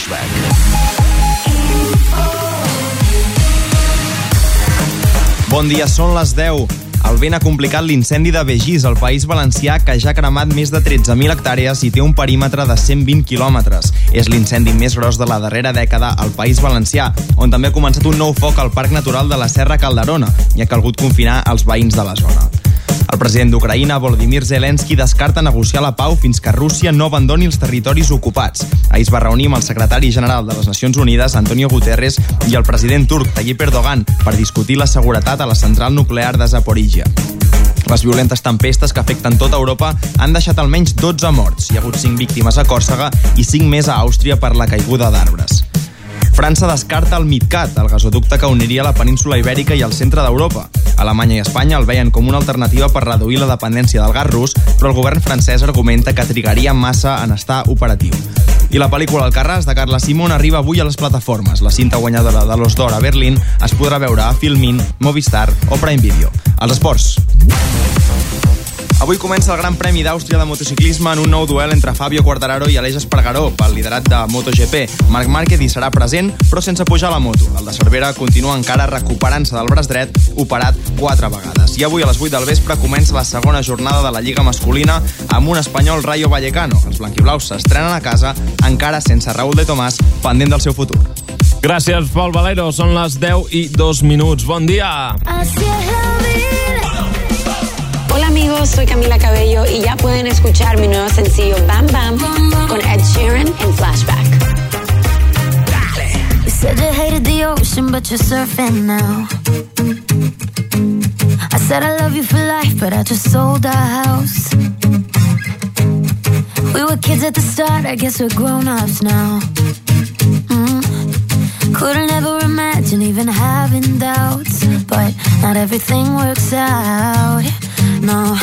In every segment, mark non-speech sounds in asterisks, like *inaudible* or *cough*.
Flashback. Bon dia, són les 10. El vent ha complicat l'incendi de Begís, al País Valencià, que ja ha cremat més de 13.000 hectàrees i té un perímetre de 120 quilòmetres. És l'incendi més gros de la darrera dècada al País Valencià, on també ha començat un nou foc al Parc Natural de la Serra Calderona i ha calgut confinar els veïns de la zona. El president d'Ucraïna, Volodymyr Zelensky, descarta negociar la pau fins que Rússia no abandoni els territoris ocupats. Ahir es va reunir amb el secretari general de les Nacions Unides, Antonio Guterres, i el president turc, Tayyip Erdogan, per discutir la seguretat a la central nuclear de Zaporizhia. Les violentes tempestes que afecten tota Europa han deixat almenys 12 morts. Hi ha hagut 5 víctimes a Còrsega i 5 més a Àustria per la caiguda d'arbres. França descarta el MidCat, el gasoducte que uniria la península ibèrica i el centre d'Europa. Alemanya i Espanya el veien com una alternativa per reduir la dependència del gas rus, però el govern francès argumenta que trigaria massa en estar operatiu. I la pel·lícula Alcarràs de Carla Simón arriba avui a les plataformes. La cinta guanyadora de l'Os d'Or a Berlín es podrà veure a Filmin, Movistar o Prime Video. Els esports. Avui comença el Gran Premi d'Àustria de motociclisme en un nou duel entre Fabio Quartararo i Aleix Espargaró pel liderat de MotoGP. Marc Márquez hi serà present, però sense pujar a la moto. El de Cervera continua encara recuperant-se del braç dret, operat quatre vegades. I avui a les 8 del vespre comença la segona jornada de la Lliga masculina amb un espanyol Rayo Vallecano. Els blanquiblaus s'estrenen a casa, encara sense Raúl de Tomàs, pendent del seu futur. Gràcies, Pol Valero. Són les 10 i 2 minuts. Bon dia. Así es la vida. Hola amigos, soy Camila Cabello y ya pueden escuchar mi nuevo sencillo Bam Bam con Ed Sheeran en Flashback. You said you hated the ocean, but you're surfing now. I said I love you for life, but I just sold our house. We were kids at the start, I guess we're grown ups now. Mm. Couldn't ever imagine even having doubts, but not everything works out. No,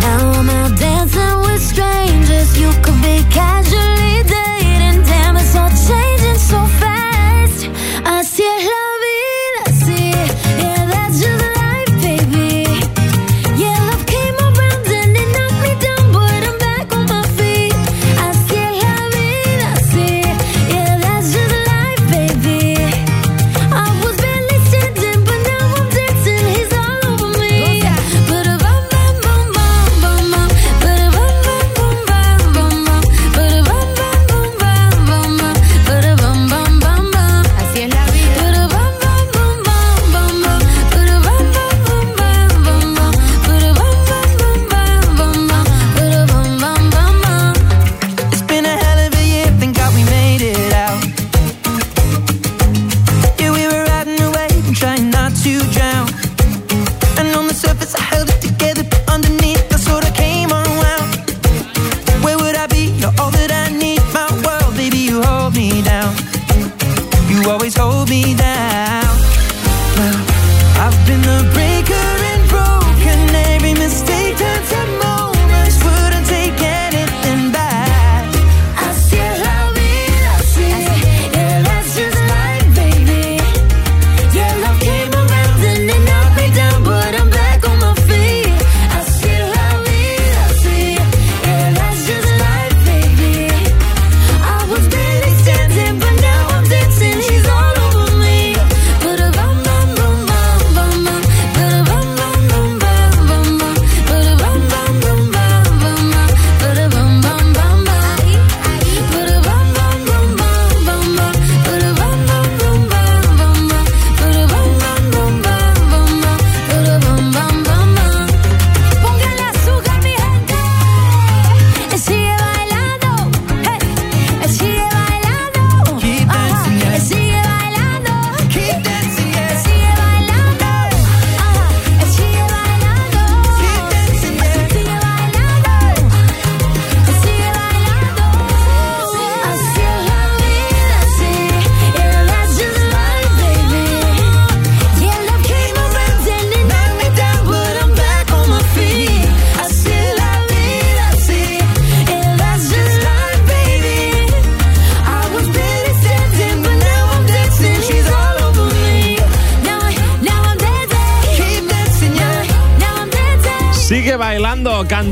now I'm out dancing with strangers. You could be casually dating. Damn, it's all changing so fast. Es la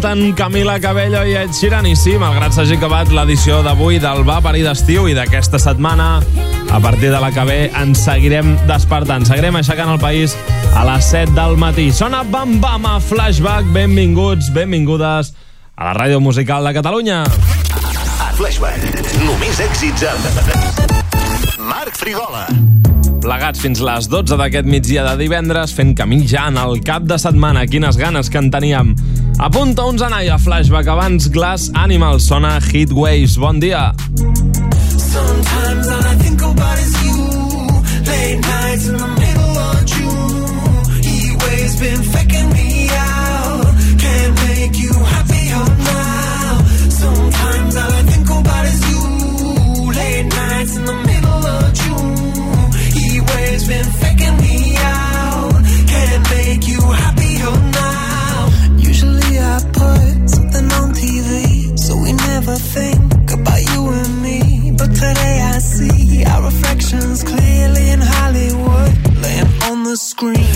canten Camila Cabello i Ed Sheeran. I sí, malgrat s'hagi acabat l'edició d'avui del Va Parir d'estiu i d'aquesta setmana, a partir de la que ve ens seguirem despertant. Seguirem aixecant el país a les 7 del matí. Sona Bam Bam a Flashback. Benvinguts, benvingudes a la Ràdio Musical de Catalunya. A Flashback, només èxits amb Marc Frigola plegats fins les 12 d'aquest migdia de divendres fent camí ja en el cap de setmana. Quines ganes que en teníem. Apunta uns a Flashback abans Glass Animals Sona Heatwaves. Bon dia. scream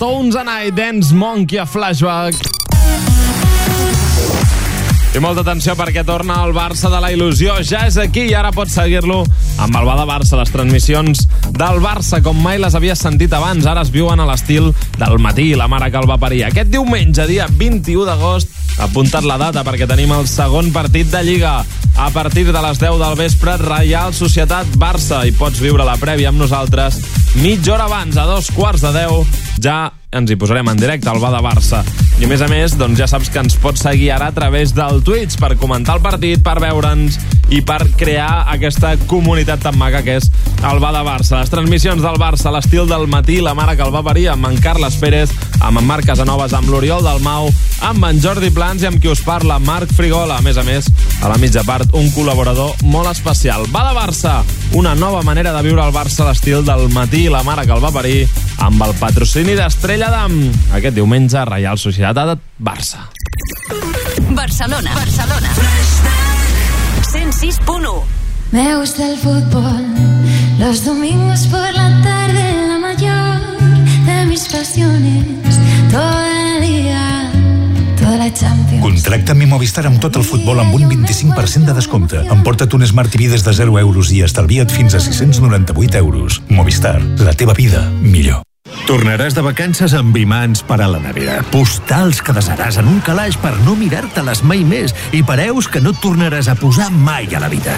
Tones and I, Dance Monkey a Flashback. I molta atenció perquè torna el Barça de la il·lusió. Ja és aquí i ara pots seguir-lo amb el Bada Barça. Les transmissions del Barça, com mai les havies sentit abans, ara es viuen a l'estil del matí, la mare que el va parir. Aquest diumenge, dia 21 d'agost, apuntat la data perquè tenim el segon partit de Lliga. A partir de les 10 del vespre, Reial Societat Barça. I pots viure la prèvia amb nosaltres mitja hora abans, a dos quarts de 10, ja ens hi posarem en directe al Bada Barça. I a més a més, doncs ja saps que ens pots seguir ara a través del Twitch per comentar el partit, per veure'ns i per crear aquesta comunitat tan maca que és el Bada Barça. Les transmissions del Barça, l'estil del matí, la mare que el va parir, amb en Carles Pérez, amb en Marc Casanovas, amb l'Oriol Dalmau, amb en Jordi Plans i amb qui us parla, Marc Frigola. A més a més, a la mitja part, un col·laborador molt especial. Bada Barça, una nova manera de viure el Barça a l'estil del matí, la mare que el va parir, amb el patrocini d'Estrella d'Am. Aquest diumenge, Reial Societat Barça. Barcelona. Barcelona. 106.1 Me gusta el fútbol, los domingos por la tarde, la mayor de mis pasiones, todo el día, toda la Champions. Contracta mi Movistar amb tot el futbol amb un 25% de descompte. Emporta't un Smart TV des de 0 euros i estalvia't fins a 698 euros. Movistar, la teva vida millor. Tornaràs de vacances amb imants per a la nevera, postals que desaràs en un calaix per no mirar-te-les mai més i pareus que no tornaràs a posar mai a la vida.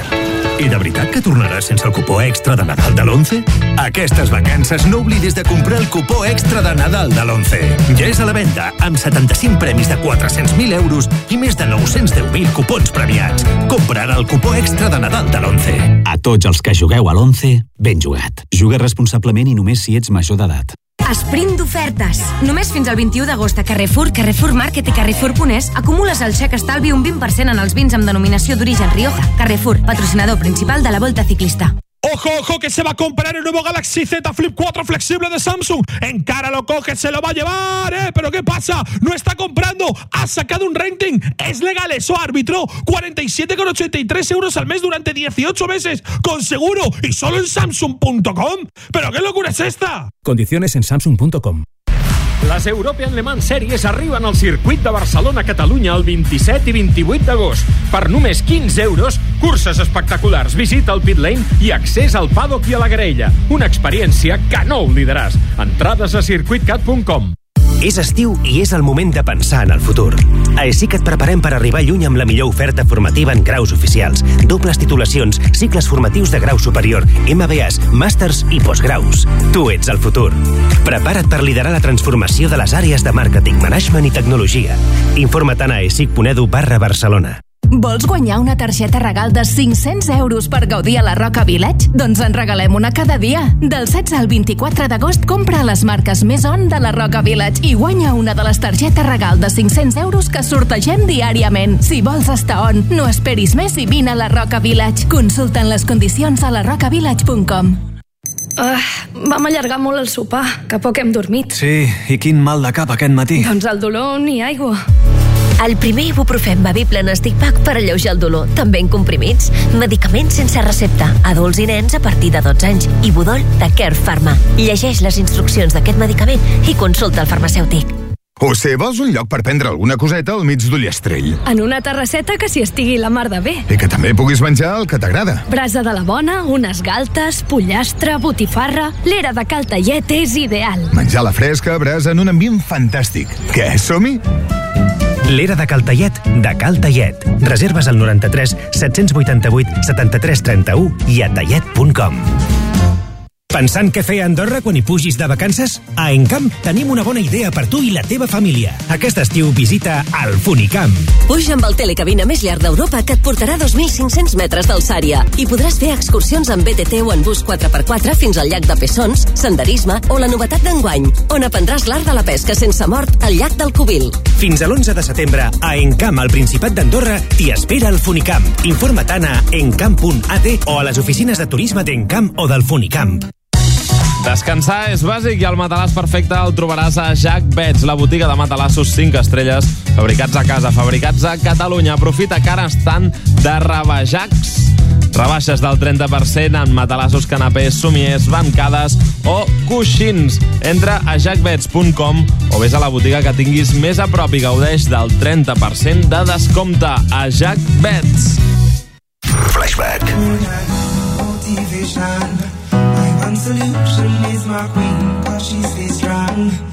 I de veritat que tornaràs sense el cupó extra de Nadal de l'11? Aquestes vacances no oblidis de comprar el cupó extra de Nadal de l'11. Ja és a la venda, amb 75 premis de 400.000 euros i més de 910.000 cupons premiats. Compra ara el cupó extra de Nadal de l'11. A tots els que jugueu a l'11, ben jugat. Juga responsablement i només si ets major d'edat. Esprint d'ofertes. Només fins al 21 d'agost a Carrefour, Carrefour Market i Carrefour.es acumules el xec estalvi un 20% en els vins amb denominació d'origen Rioja. Carrefour, patrocinador principal de la Volta Ciclista. Ojo, ojo, que se va a comprar el nuevo Galaxy Z Flip 4 flexible de Samsung. En cara lo coge, se lo va a llevar, ¿eh? Pero ¿qué pasa? No está comprando, ha sacado un renting. Es legal eso, árbitro. 47,83 euros al mes durante 18 meses, con seguro y solo en Samsung.com. ¿Pero qué locura es esta? Condiciones en samsung.com. Les European Le Mans Series arriben al circuit de Barcelona-Catalunya el 27 i 28 d'agost. Per només 15 euros, curses espectaculars, visita al pit lane i accés al paddock i a la graella. Una experiència que no oblidaràs. Entrades a circuitcat.com. És estiu i és el moment de pensar en el futur. A ESIC et preparem per arribar lluny amb la millor oferta formativa en graus oficials, dobles titulacions, cicles formatius de grau superior, MBAs, màsters i postgraus. Tu ets el futur. Prepara't per liderar la transformació de les àrees de màrqueting, management i tecnologia. Informa't a esic.edu barra Barcelona. Vols guanyar una targeta regal de 500 euros per gaudir a la Roca Village? Doncs en regalem una cada dia. Del 16 al 24 d'agost compra les marques més on de la Roca Village i guanya una de les targetes regal de 500 euros que sortegem diàriament. Si vols estar on, no esperis més i vine a la Roca Village. Consulten les condicions a la rocavillage.com. Uh, vam allargar molt el sopar, que poc hem dormit. Sí, i quin mal de cap aquest matí. Doncs el dolor ni aigua. El primer ibuprofèn bevible en stick pack per alleujar el dolor, també en comprimits. Medicaments sense recepta, adults i nens a partir de 12 anys. Ibudol de Care Pharma. Llegeix les instruccions d'aquest medicament i consulta el farmacèutic. O sé, vols un lloc per prendre alguna coseta al mig d'Ullastrell? En una terrasseta que s'hi estigui la mar de bé. I que també puguis menjar el que t'agrada. Brasa de la bona, unes galtes, pollastre, botifarra... L'era de Cal Tallet és ideal. Menjar la fresca, brasa, en un ambient fantàstic. Què, som-hi? L'era de Caltallet, de Cal Tallet. Reserves al 93 788 73 31 i a tallet.com. Pensant què fer a Andorra quan hi pugis de vacances? A Encamp tenim una bona idea per tu i la teva família. Aquest estiu visita el Funicamp. Puja amb el telecabina més llarg d'Europa que et portarà 2.500 metres d'alçària i podràs fer excursions en BTT o en bus 4x4 fins al llac de Pessons, senderisme o la novetat d'enguany, on aprendràs l'art de la pesca sense mort al llac del Cubil. Fins a l'11 de setembre, a Encamp, al Principat d'Andorra, t'hi espera el Funicamp. Informa't a encamp.at o a les oficines de turisme d'Encamp o del Funicamp. Descansar és bàsic i el matalàs perfecte el trobaràs a Jack Bets, la botiga de matalassos 5 estrelles, fabricats a casa, fabricats a Catalunya. Aprofita que ara estan de rebajacs Rebaixes del 30% en matalassos, canapés, somiers, bancades o coixins. Entra a jackbets.com o vés a la botiga que tinguis més a prop i gaudeix del 30% de descompte a Jackbets. Flashback. Flashback. One solution is my queen, cause she's this strong.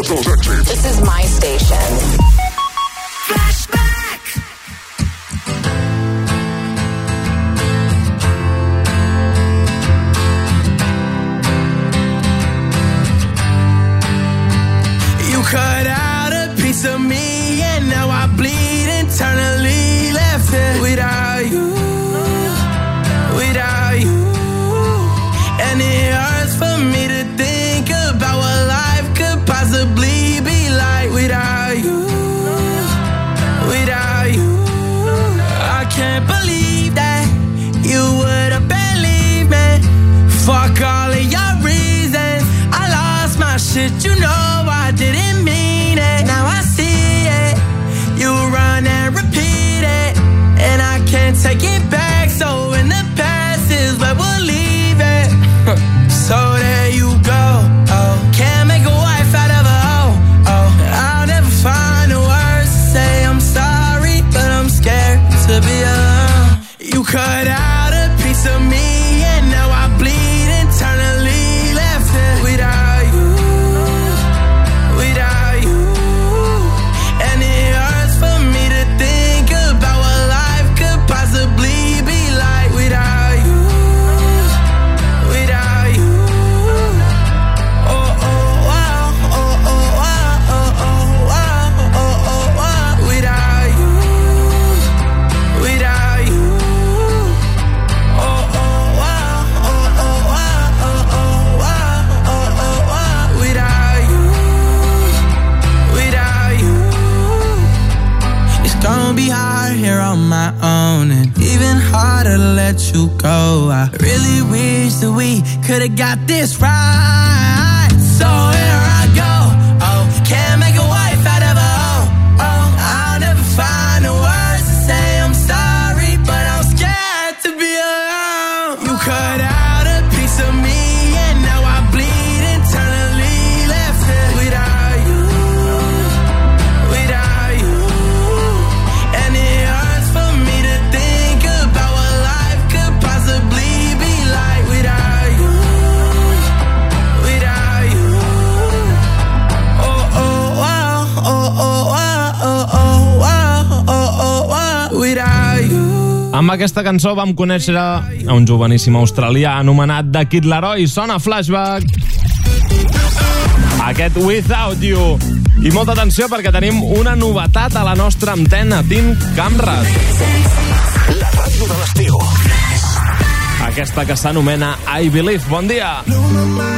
This is my station. could've got this right. So here Amb aquesta cançó vam conèixer a un joveníssim australià anomenat The Kid Laroi. Sona Flashback. Aquest Without You. I molta atenció perquè tenim una novetat a la nostra antena, Team Camrat. La ràdio de l'estiu. Aquesta que s'anomena I Believe. Bon dia. Blow my mind,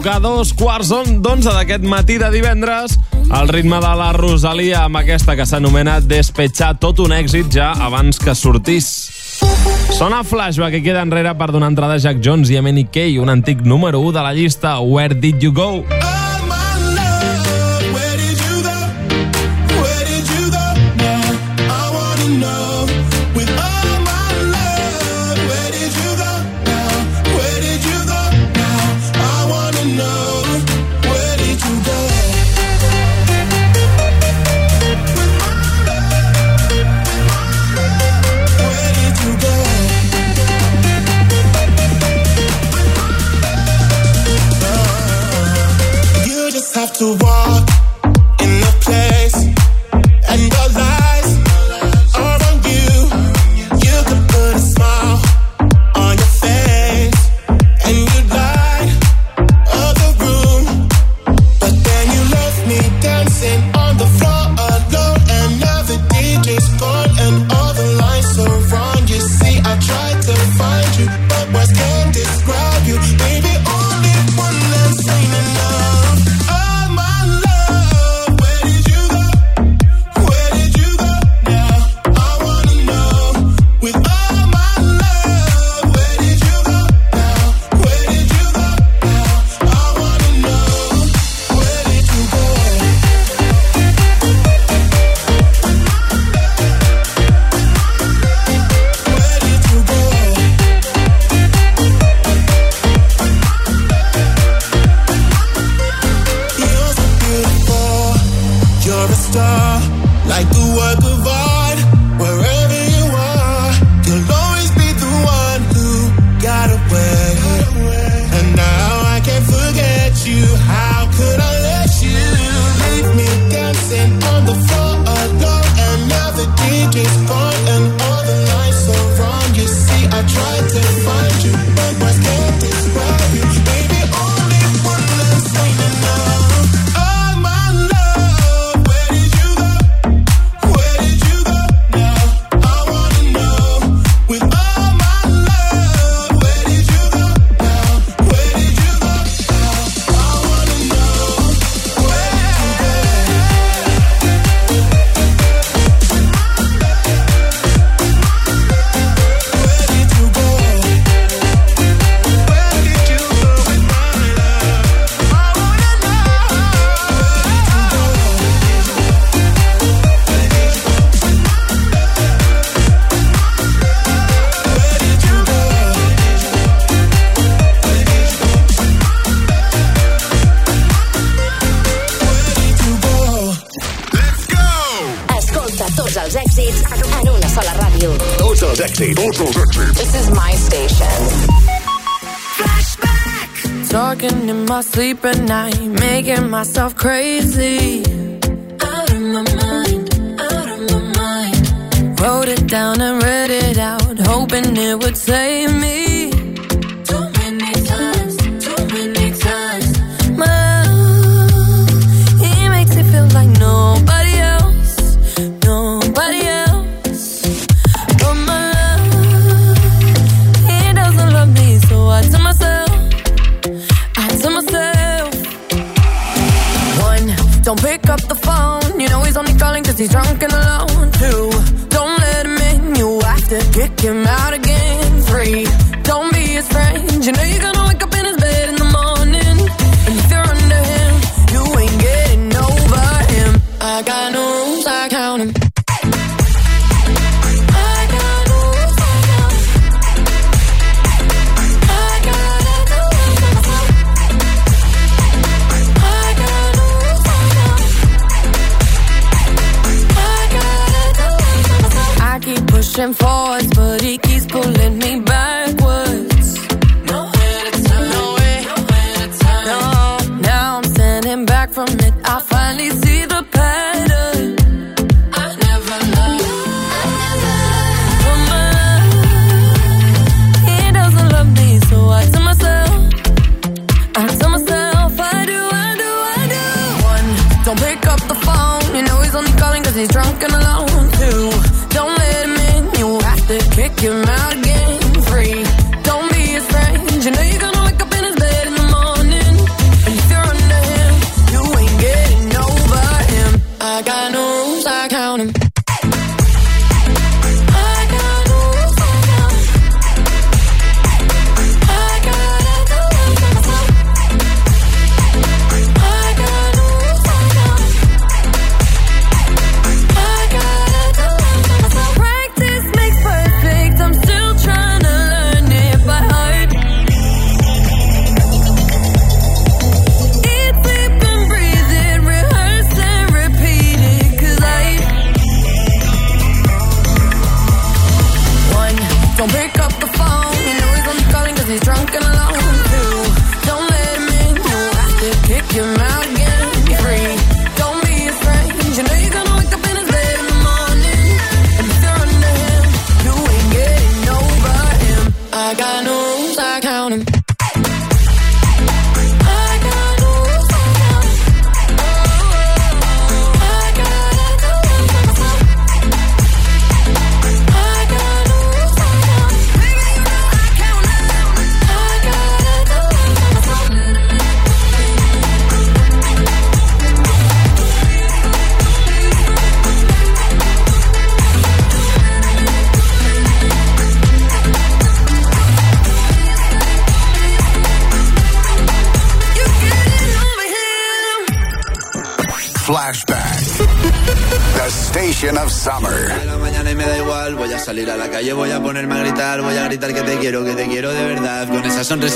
tocar dos quarts d'onze d'aquest matí de divendres al ritme de la Rosalia amb aquesta que s'anomena Despetxar tot un èxit ja abans que sortís. Sona flashback que queda enrere per donar entrada a Jack Jones i a Manny Kay, un antic número 1 de la llista Where Did You Go?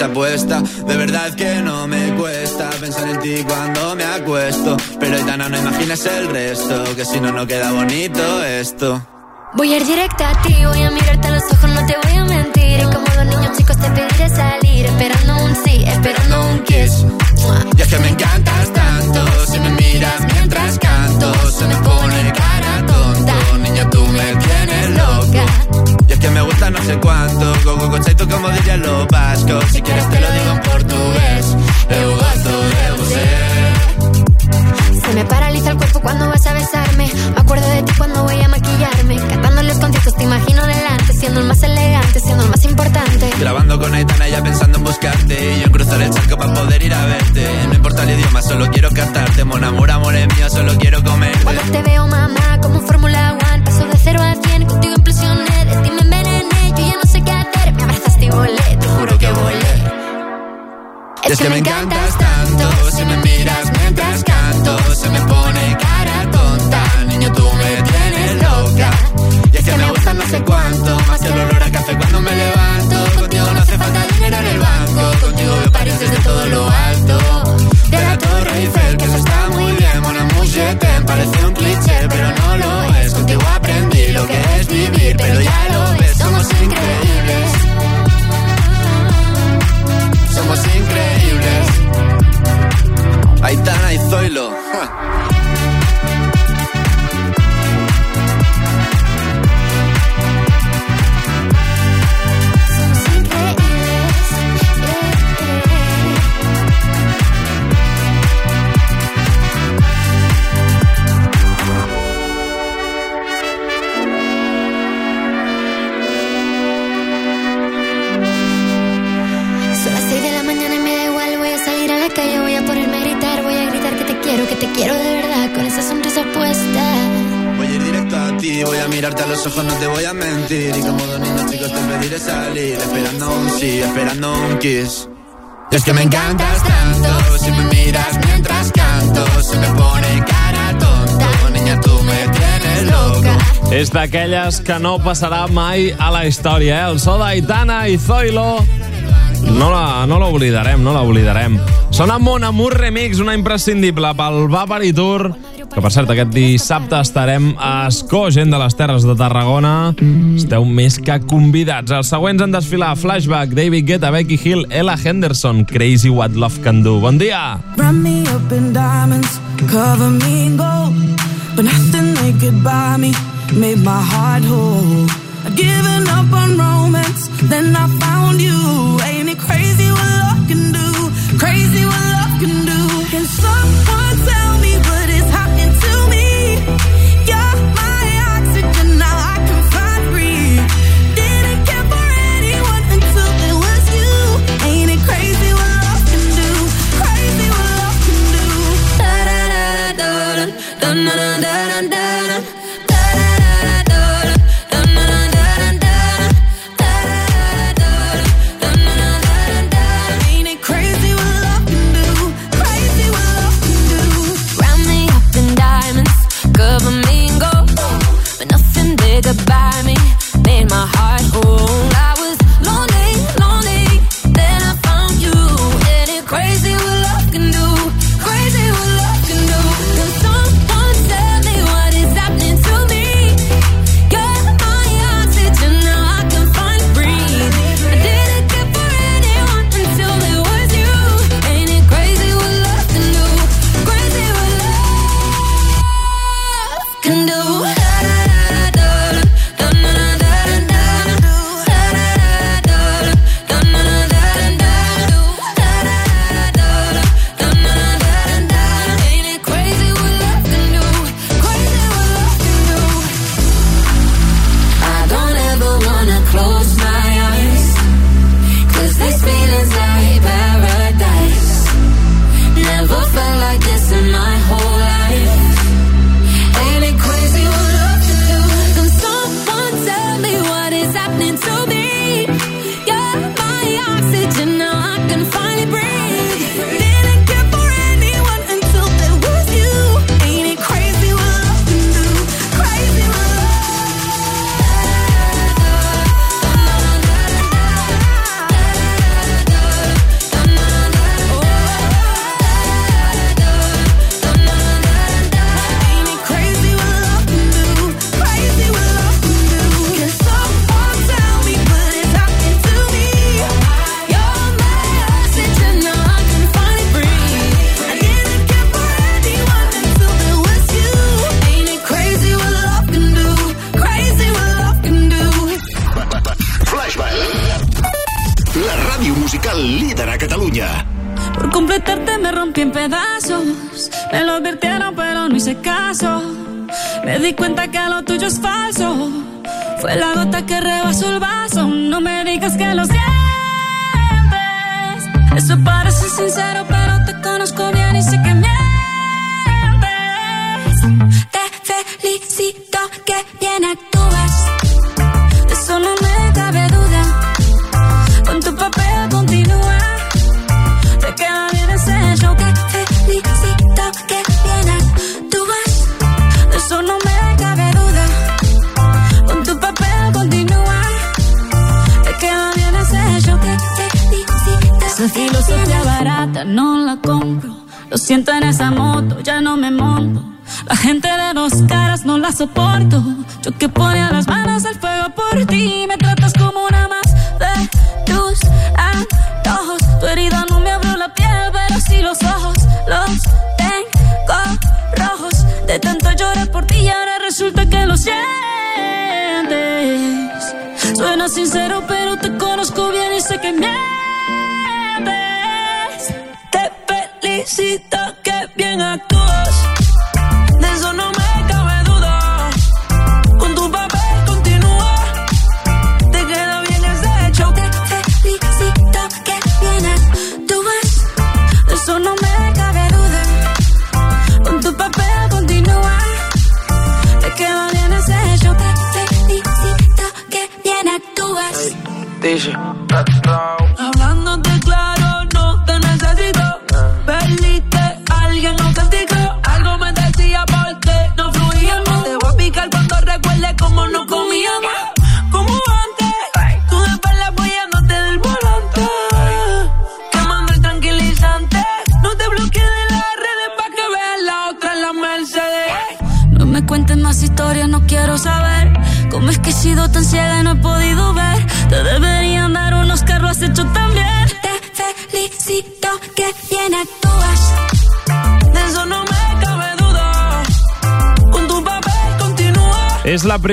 apuesta. d'aquelles que no passarà mai a la història, eh? El so d'Aitana i Zoilo no la, no l'oblidarem, no. Sona Mon Amour Remix, una imprescindible pel Vapari Tour, que per cert aquest dissabte estarem a Escó, gent de les Terres de Tarragona. Esteu més que convidats. Els següents en desfilar Flashback, David Guetta, Becky Hill, Ella Henderson, Crazy What Love Can Do. Bon dia! Run me up in diamonds, cover me in gold, but nothing they could buy me. made my heart whole. I'd given up on romance, then I found you. Ain't it crazy what love can do? Crazy what love can do. Can someone?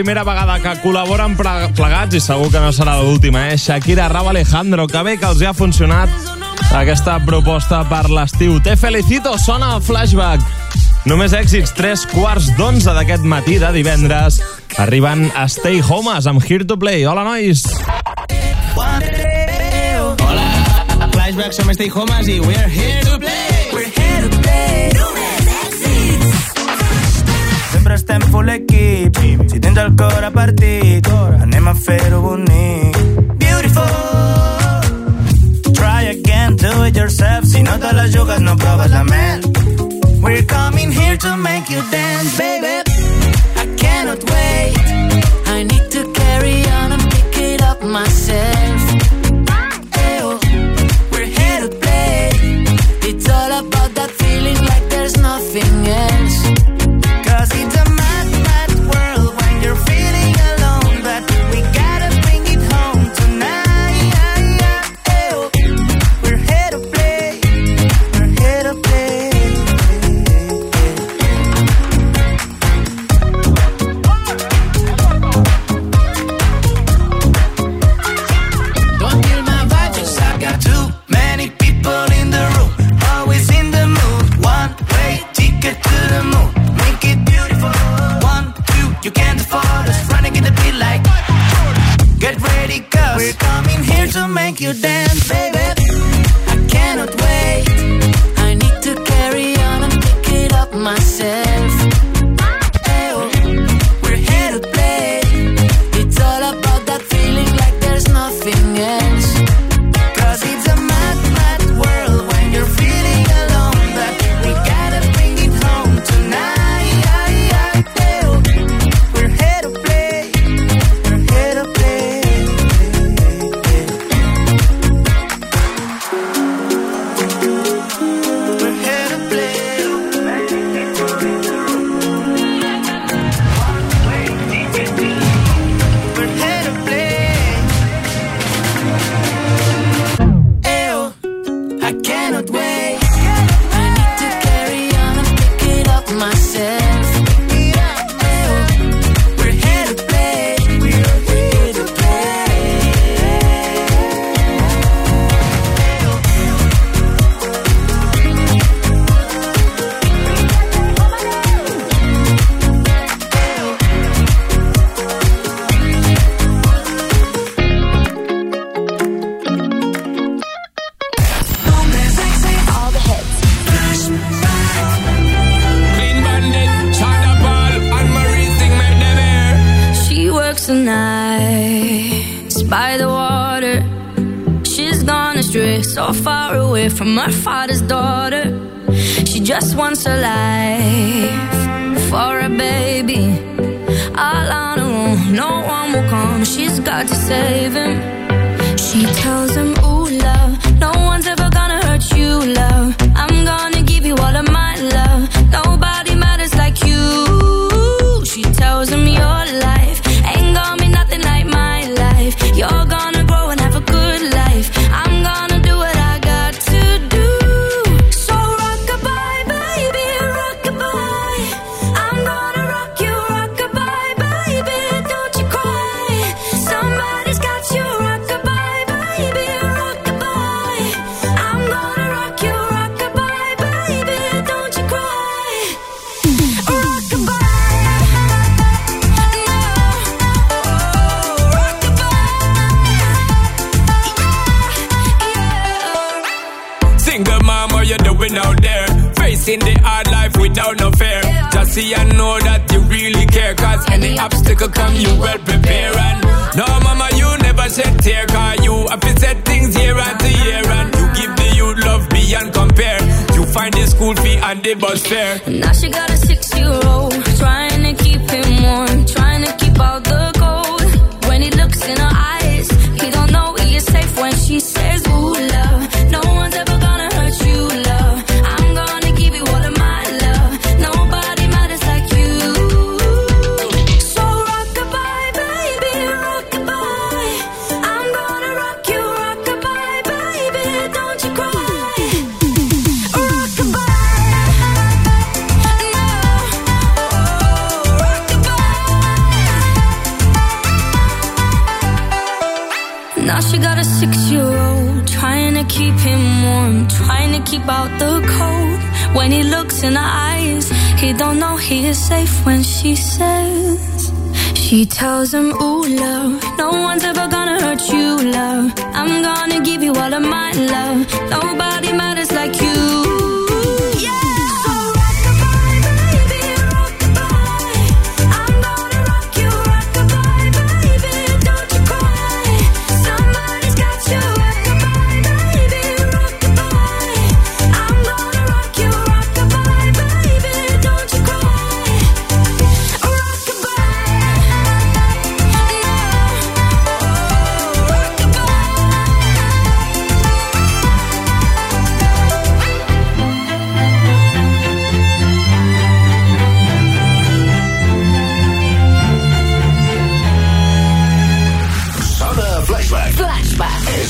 primera vegada que col·laboren plegats, i segur que no serà l'última, eh? Shakira, Rau Alejandro, que bé que els hi ha funcionat aquesta proposta per l'estiu. Te felicito, sona el flashback. Només èxits 3 quarts d'11 d'aquest matí de divendres. Arriben a Stay Homes amb Here to Play. Hola, nois! Hola, Flashback, som Stay Homes i we're here to play! stem full equip Si dentro al cora partito Anem a fer-ho bonic Beautiful. Try again, do it yourself. Si no te la jugues no proves la mel We're coming here to make you dance, baby. I cannot wait. I need to carry on and pick it up myself.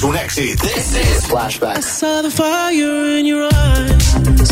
Digital Exit. This is Flashback. I saw the fire in your eyes.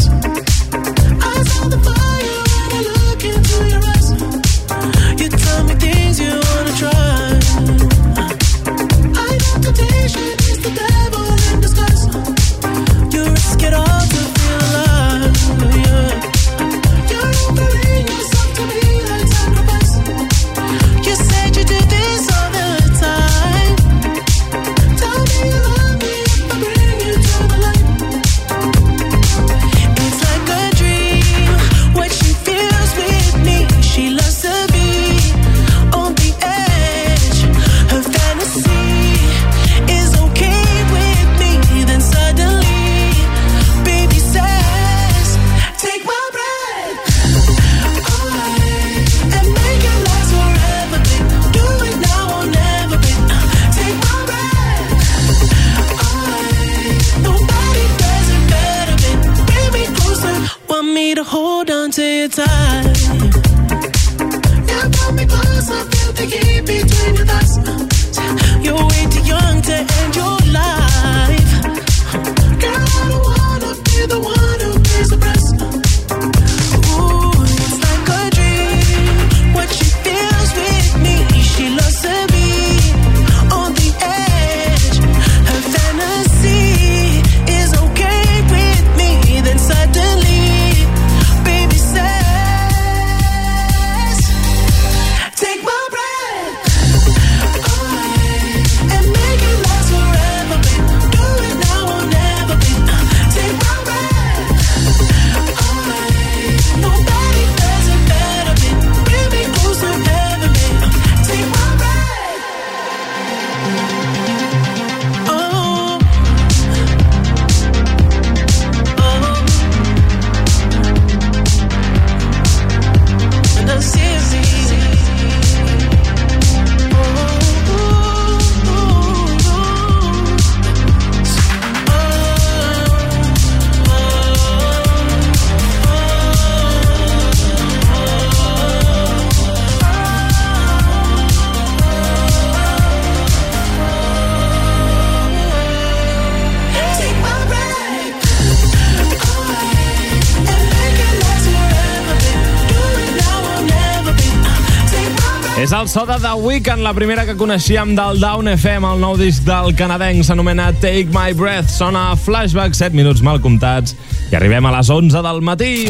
del so de The Weeknd, la primera que coneixíem del Down FM, el nou disc del canadenc s'anomena Take My Breath. Sona flashback, 7 minuts mal comptats i arribem a les 11 del matí.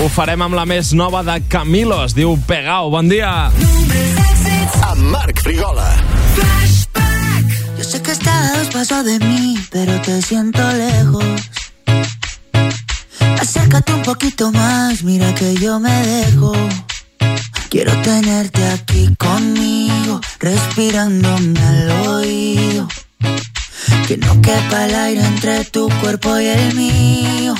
Ho farem amb la més nova de Camilo, es diu Pegao. Bon dia! Amb Marc Frigola. Flashback. Yo sé que estás paso de mí, pero te siento lejos. Acércate un poquito más, mira que yo me dejo. Quiero tenerte aquí conmigo, respirándome al oído. Que no quepa el aire entre tu cuerpo y el mío.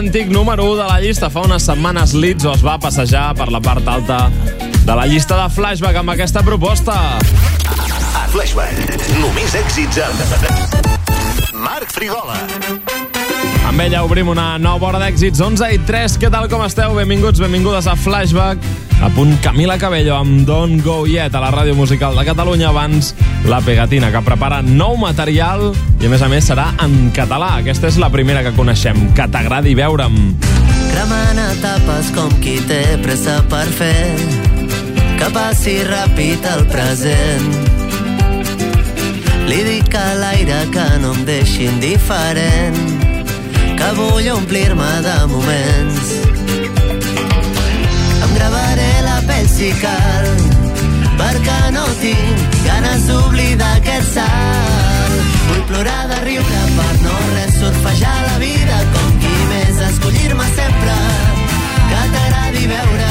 antic número 1 de la llista. Fa unes setmanes Leeds es va passejar per la part alta de la llista de Flashback amb aquesta proposta. A Flashback, només èxits al... Marc Frigola. Amb ella obrim una nova hora d'èxits, 11 i 3. Què tal, com esteu? Benvinguts, benvingudes a Flashback. A punt Camila Cabello amb Don't Go Yet a la Ràdio Musical de Catalunya abans la pegatina, que prepara nou material i, a més a més, serà en català. Aquesta és la primera que coneixem. Que t'agradi veure'm. Cremant etapes com qui té pressa per fer que passi ràpid el present. Li dic a l'aire que no em deixi indiferent que vull omplir-me de moments. Em gravaré la pell si cal, perquè no tinc ganes d'oblidar aquest salt. Vull plorar de riure per no res surfejar la vida com qui més escollir-me sempre que t'agradi veure'm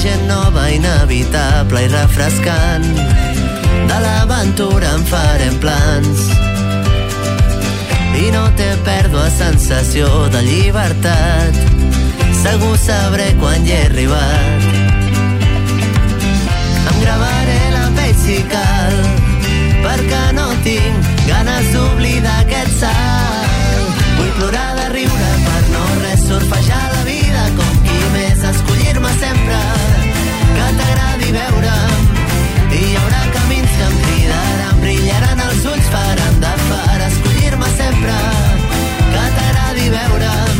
gent nova inevitable i refrescant. De l'aventura en farem plans. I no té pèrdua sensació de llibertat. Segur sabré quan hi he arribat. Em gravaré la pell si cal perquè no tinc ganes d'oblidar aquest salt. Vull plorar de riure per no res surfejar i hi haurà camins que em cridaran brillaran els ulls faran de far escollir-me sempre que t'agradi veure'm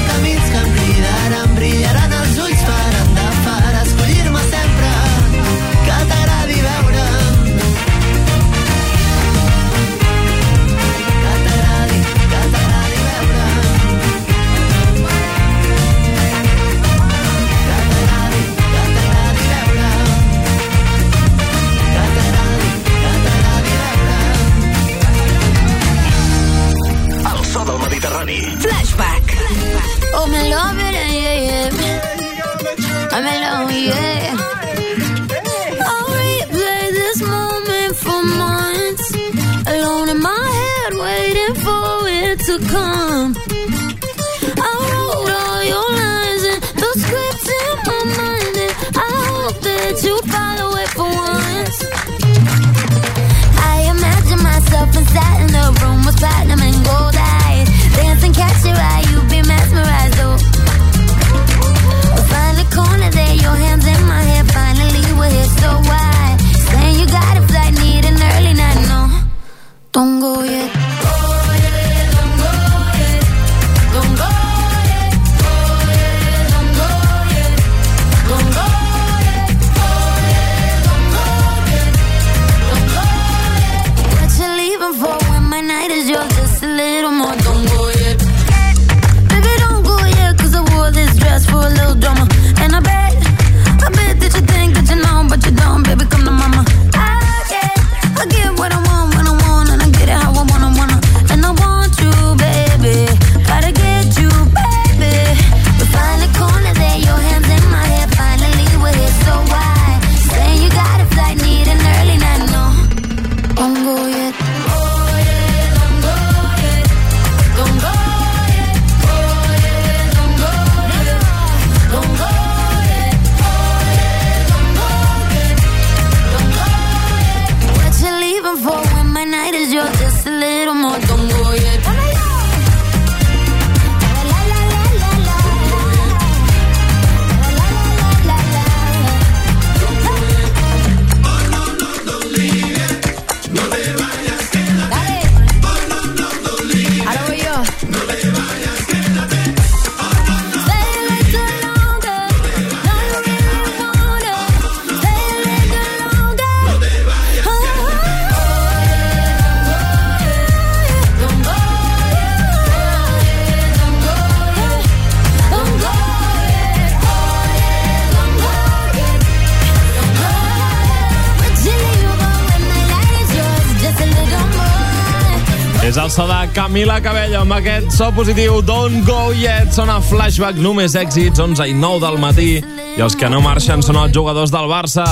Camila Cabello amb aquest so positiu Don't Go Yet. Sona flashback, només èxits, 11 i 9 del matí. I els que no marxen són els jugadors del Barça.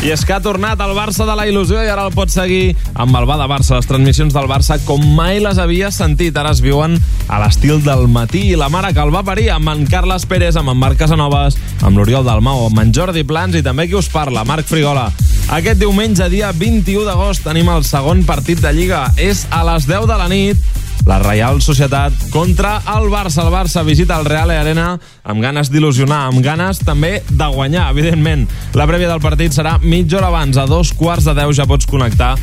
I és que ha tornat el Barça de la il·lusió i ara el pot seguir amb el Va de Barça. Les transmissions del Barça com mai les havia sentit. Ara es viuen a l'estil del matí i la mare que el va parir amb en Carles Pérez, amb en Marc Casanovas, amb l'Oriol Dalmau, amb en Jordi Plans i també qui us parla, Marc Frigola. Aquest diumenge, dia 21 d'agost, tenim el segon partit de Lliga. És a les 10 de la nit la Reial Societat contra el Barça. El Barça visita el Real Arena amb ganes d'il·lusionar, amb ganes també de guanyar, evidentment. La prèvia del partit serà mitja hora abans, a dos quarts de deu ja pots connectar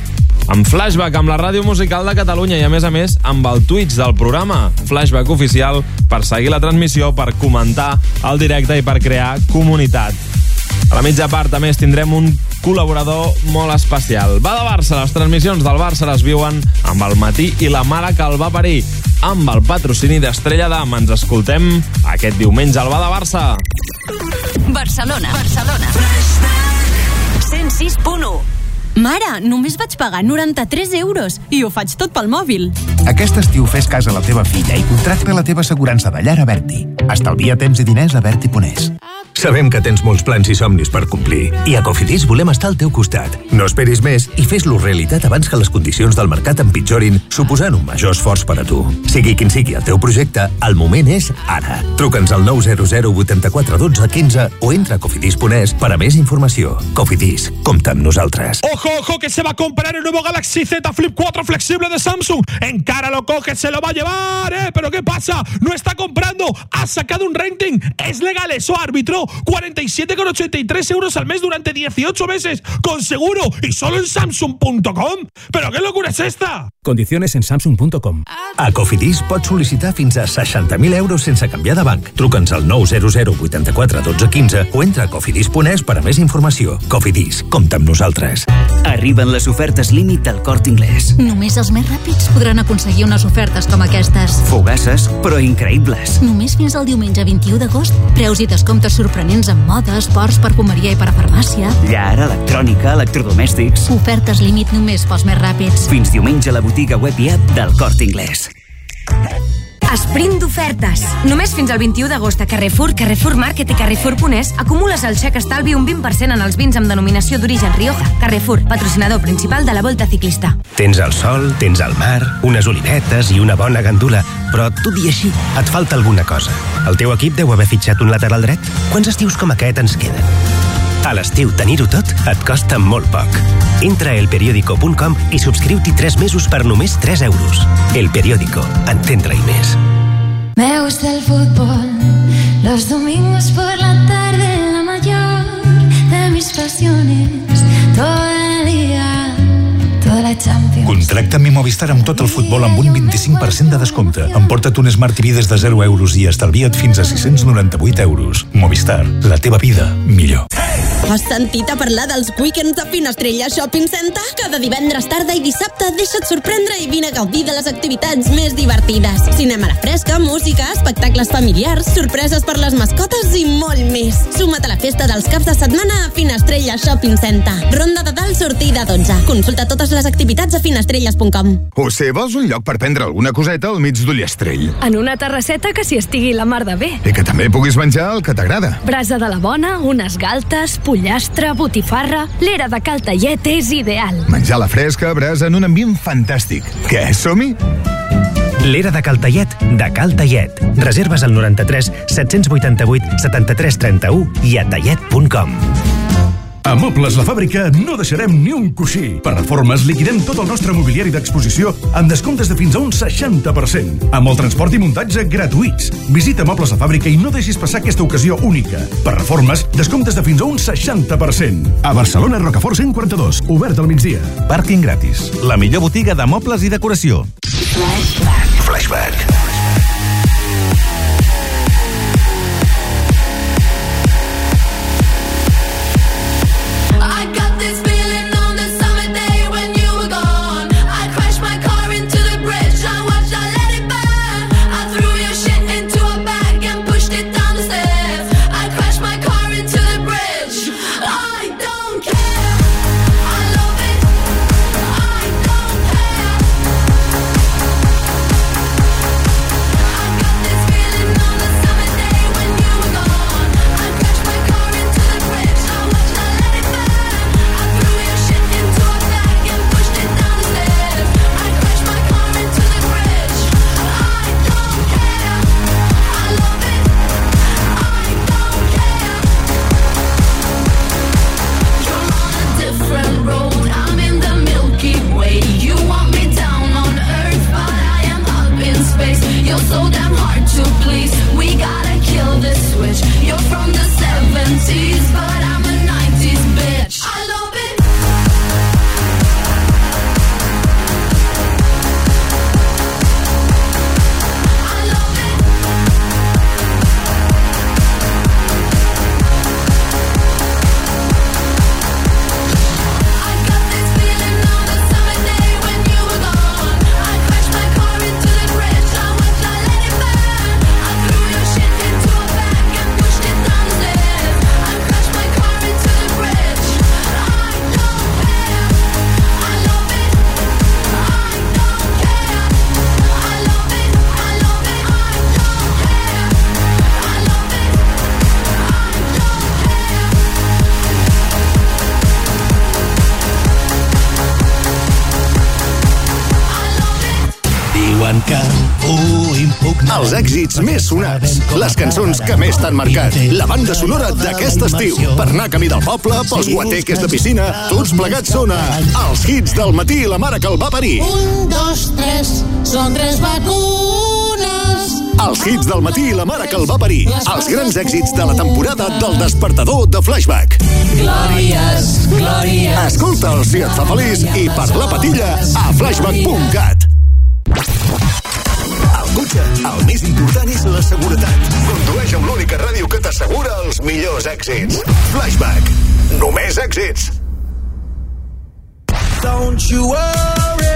amb Flashback, amb la ràdio musical de Catalunya i, a més a més, amb el Twitch del programa Flashback Oficial per seguir la transmissió, per comentar el directe i per crear comunitat. A la mitja part, a més, tindrem un col·laborador molt especial. Va de Barça, les transmissions del Barça les viuen amb el matí i la mare que el va parir. Amb el patrocini d'Estrella d'Am ens escoltem aquest diumenge al Va de Barça. Barcelona. Barcelona. 106.1 Mare, només vaig pagar 93 euros i ho faig tot pel mòbil. Aquest estiu fes cas a la teva filla i contracta la teva assegurança de llar a Berti. Estalvia temps i diners a Berti Ponés. Sabem que tens molts plans i somnis per complir i a Cofidis volem estar al teu costat. No esperis més i fes-lo realitat abans que les condicions del mercat empitjorin, suposant un major esforç per a tu. Sigui quin sigui el teu projecte, el moment és ara. Truca'ns al 900 84 12 15 o entra a cofidis.es per a més informació. Cofidis, compta amb nosaltres. Ojo, ojo, que se va a comprar el nuevo Galaxy Z Flip 4 flexible de Samsung. En cara lo coge, se lo va a llevar, ¿eh? ¿Pero qué pasa? No está comprando, ha sacado un rating. Es legal eso, árbitro. 47,83 euros al mes durante 18 meses, con seguro y solo en Samsung.com. ¿Pero qué locura es esta? Condiciones en Samsung.com. A Cofidis pots sol·licitar fins a 60.000 euros sense canviar de banc. Truca'ns al 900 84 12 15 o entra a cofidis.es per a més informació. Cofidis, compta amb nosaltres. Arriben les ofertes límit del Cort Inglés. Només els més ràpids podran aconseguir unes ofertes com aquestes. Fugaces, però increïbles. Només fins al diumenge 21 d'agost, preus i descomptes sorprenents en moda, esports, perfumeria i parafarmàcia. Llar, electrònica, electrodomèstics. Ofertes límit només pels més ràpids. Fins diumenge a la botiga web i app del Cort Inglés. Sprint d'ofertes. Només fins al 21 d'agost a Carrefour, Carrefour Market i Carrefour Punès acumules el xec estalvi un 20% en els vins amb denominació d'origen Rioja. Carrefour, patrocinador principal de la Volta Ciclista. Tens el sol, tens el mar, unes olivetes i una bona gandula, però tot i així et falta alguna cosa. El teu equip deu haver fitxat un lateral dret? Quants estius com aquest ens queden? A l'estiu tenir-ho tot et costa molt poc. Entra a elperiódico.com i subscriu-t'hi 3 mesos per només 3 euros. El Periódico, entendre-hi més. Me gusta el fútbol, los domingos por la tarde, la mayor de mis pasiones, día, toda la Champions. Contracta amb mi Movistar amb tot el futbol amb un 25% de descompte. Emporta't un Smart TV des de 0 euros i estalvia't fins a 698 euros. Movistar, la teva vida millor. Has sentit a parlar dels weekends de Finestrella Shopping Center? Cada divendres tarda i dissabte deixa't sorprendre i vine a gaudir de les activitats més divertides. Cinema a la fresca, música, espectacles familiars, sorpreses per les mascotes i molt més. Suma't a la festa dels caps de setmana a Finestrella Shopping Center. Ronda de dalt sortida 12. Consulta totes les activitats a finestrelles.com. José, vols un lloc per prendre alguna coseta al mig d'Ullastrell? En una terrasseta que s'hi estigui la mar de bé. I que també puguis menjar el que t'agrada. Brasa de la bona, unes galtes, pollastre, botifarra... L'era de Cal Tallet és ideal. Menjar a la fresca, brasa, en un ambient fantàstic. Què, som-hi? L'era de Cal Tallet, de Cal Tallet. Reserves al 93 788 73 31 i a tallet.com. A Mobles La Fàbrica no deixarem ni un coixí. Per reformes liquidem tot el nostre mobiliari d'exposició amb descomptes de fins a un 60%, amb el transport i muntatge gratuïts. Visita Mobles La Fàbrica i no deixis passar aquesta ocasió única. Per reformes, descomptes de fins a un 60%. A Barcelona, Rocafort 142, obert al migdia. Pàrquing gratis. La millor botiga de mobles i decoració. Flashback. Flashback. èxits més sonats, les cançons que més t'han marcat, la banda sonora d'aquest estiu. Per anar camí del poble, pels guateques de piscina, tots plegats són Els hits del matí i la mare que el va parir. Un, dos, tres, són tres vacunes. Els hits del matí i la mare que el va parir. Els grans èxits de la temporada del despertador de Flashback. Glòries, glòries. Escolta'ls si et fa feliç i per la patilla a flashback.cat. seguretat. Condueix amb l'única ràdio que t'assegura els millors èxits. Flashback. Només èxits. Don't you worry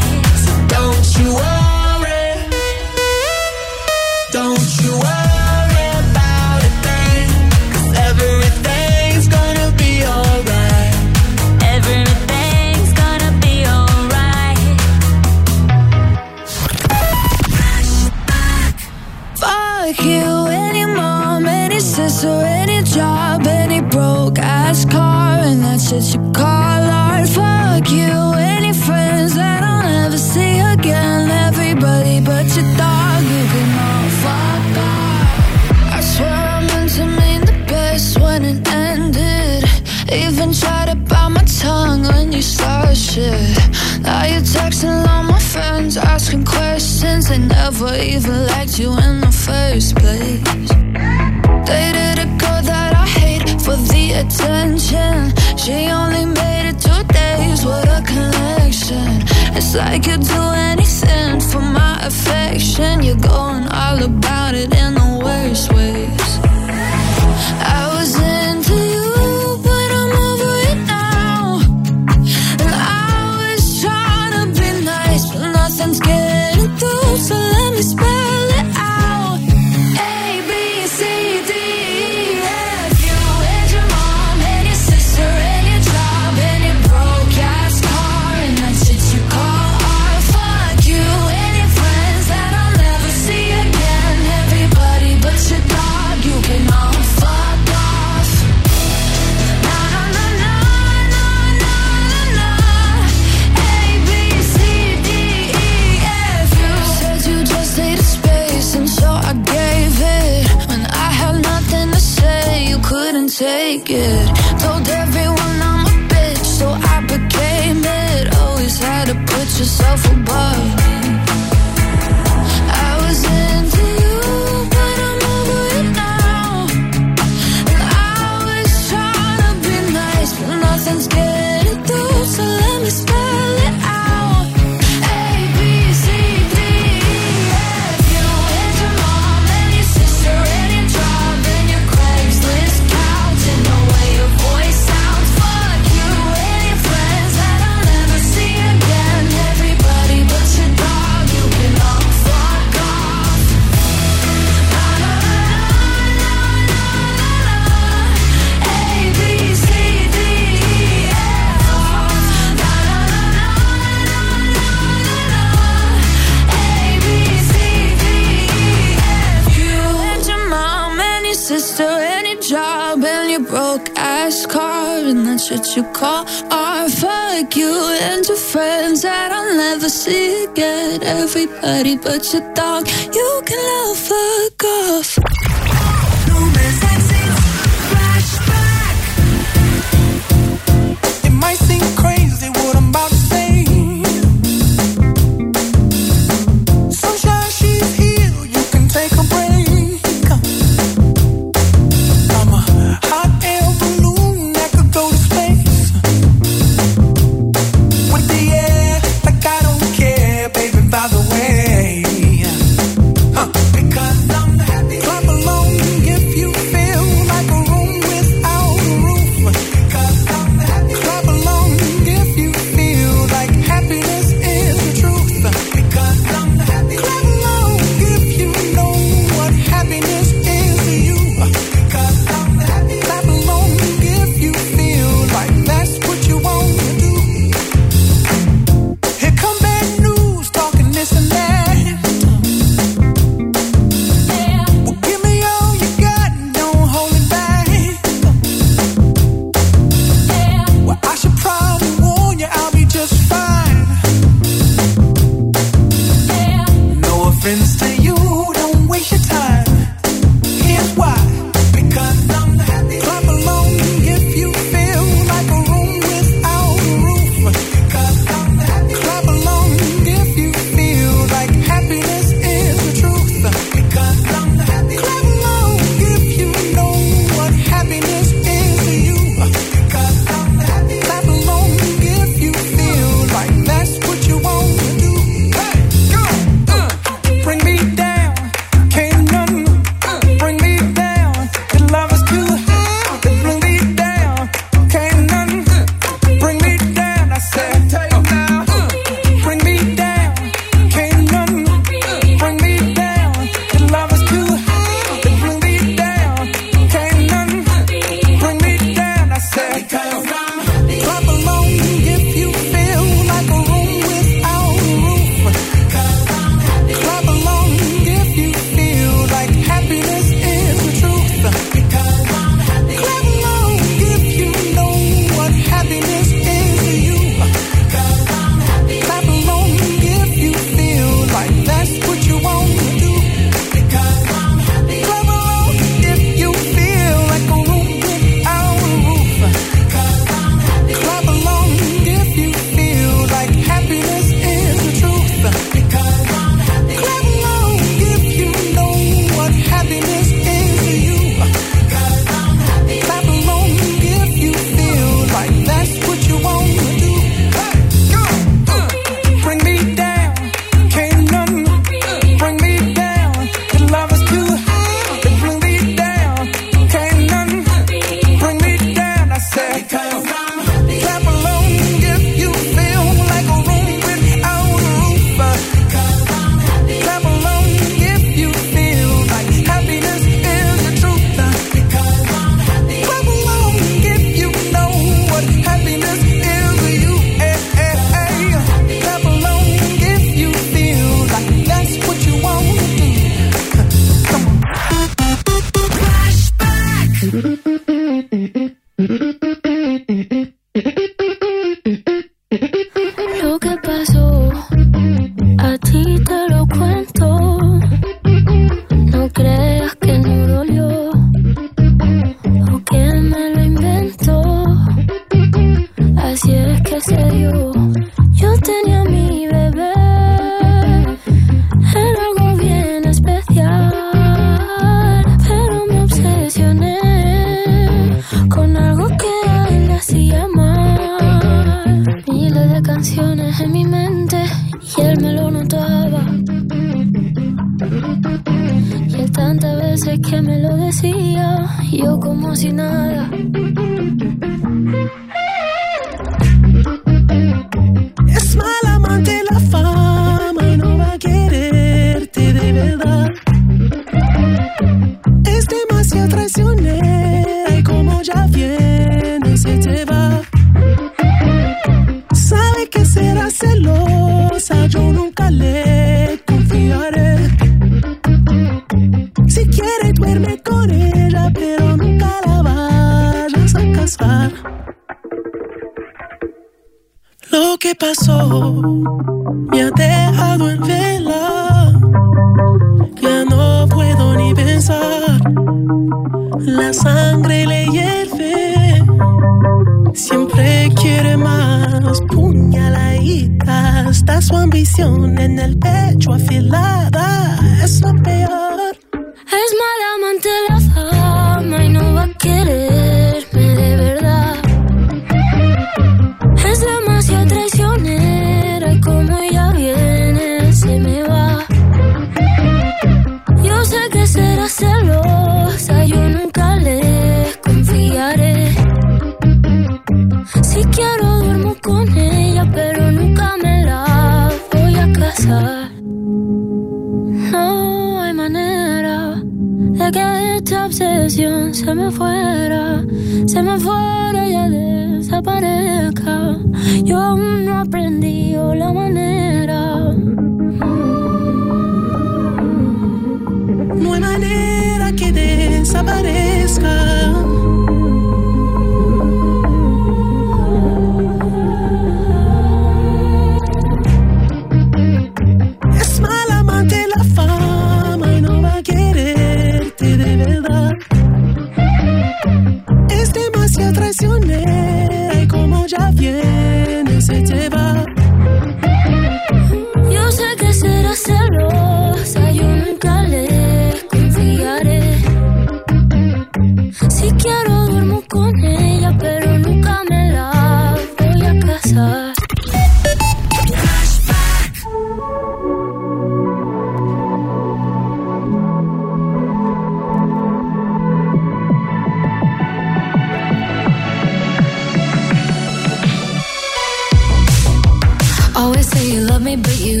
you love me, but you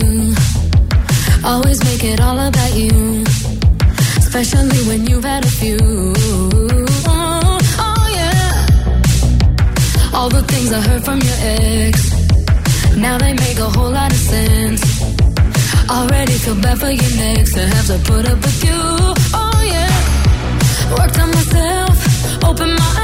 always make it all about you, especially when you've had a few. Oh, oh yeah. All the things I heard from your ex, now they make a whole lot of sense. Already feel bad for your next to have to put up with you. Oh yeah. Worked on myself, open my eyes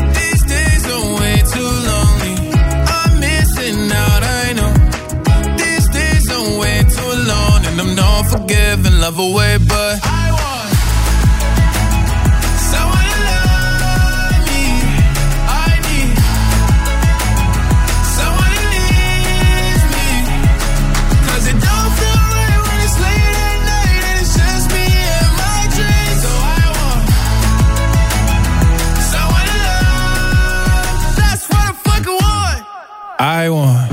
And I'm love away, but I want someone to love me. I need someone it don't feel right when it's late at night and it's just me and my dreams. So I want someone to love. That's what I fucking want. I want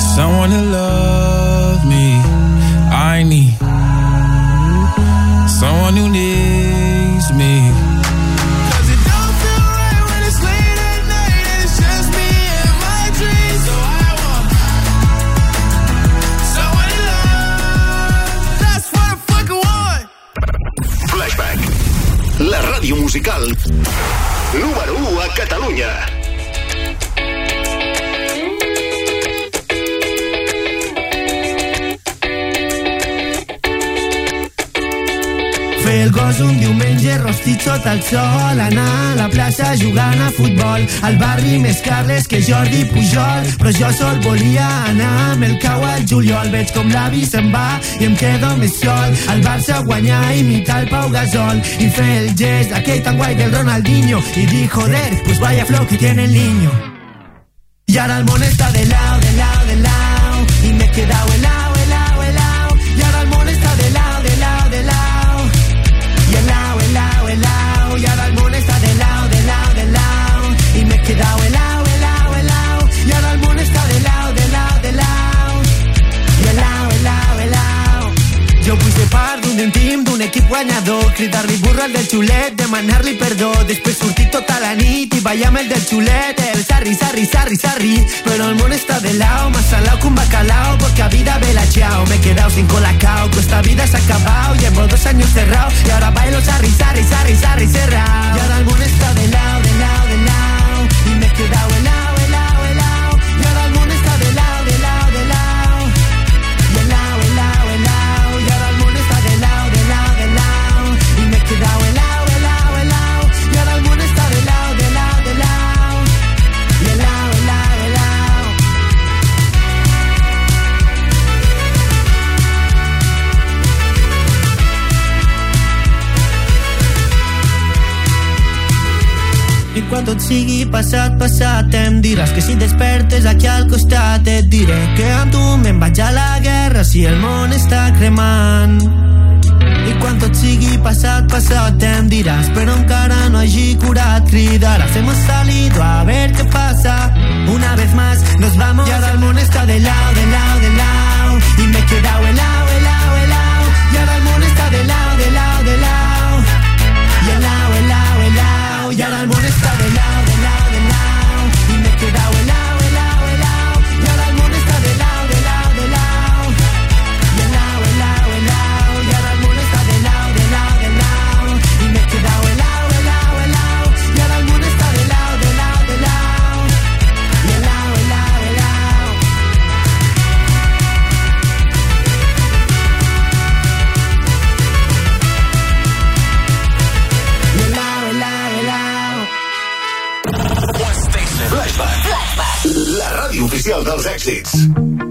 someone to love what I fucking want. Flashback. La ràdio musical número 1 a Catalunya. Gos un diumenge rostit sota el sol Anar a la plaça jugant a futbol. Al barri més Carles que Jordi Pujol Però jo sol volia anar amb el cau al juliol. Veig com l'avi se'n va i em quedo més sol. Al Barça guanyar i imitar el Pau Gasol. I fer el gest aquell tan guai del Ronaldinho. I dir joder, pues vaya flow que tiene el niño Y ahora el món está de lado, de lado, de lado. Y me he quedado helado, guanyador Cridar-li burro al del xulet, demanar-li perdó Després sortir tota la nit i el del xulet El sarri, sarri, sarri, sarri Però el món està de lao, más salao que un bacalao Porque a vida ve la chao, me he quedado sin colacao Que esta vida se ha acabado, llevo dos años cerrado Y ahora bailo sarri, sarri, sarri, sarri, cerrado Y ahora el món está de lao, quan tot sigui passat, passat em diràs que si despertes aquí al costat et diré que amb tu me'n vaig a la guerra si el món està cremant. I quan tot sigui passat, passat em diràs però encara no hagi curat. Cridarás hemos salido a ver qué pasa una vez más nos vamos. Y ahora el mundo está de lado, de lado, de lado y me he quedado helado ràdio oficial dels èxits.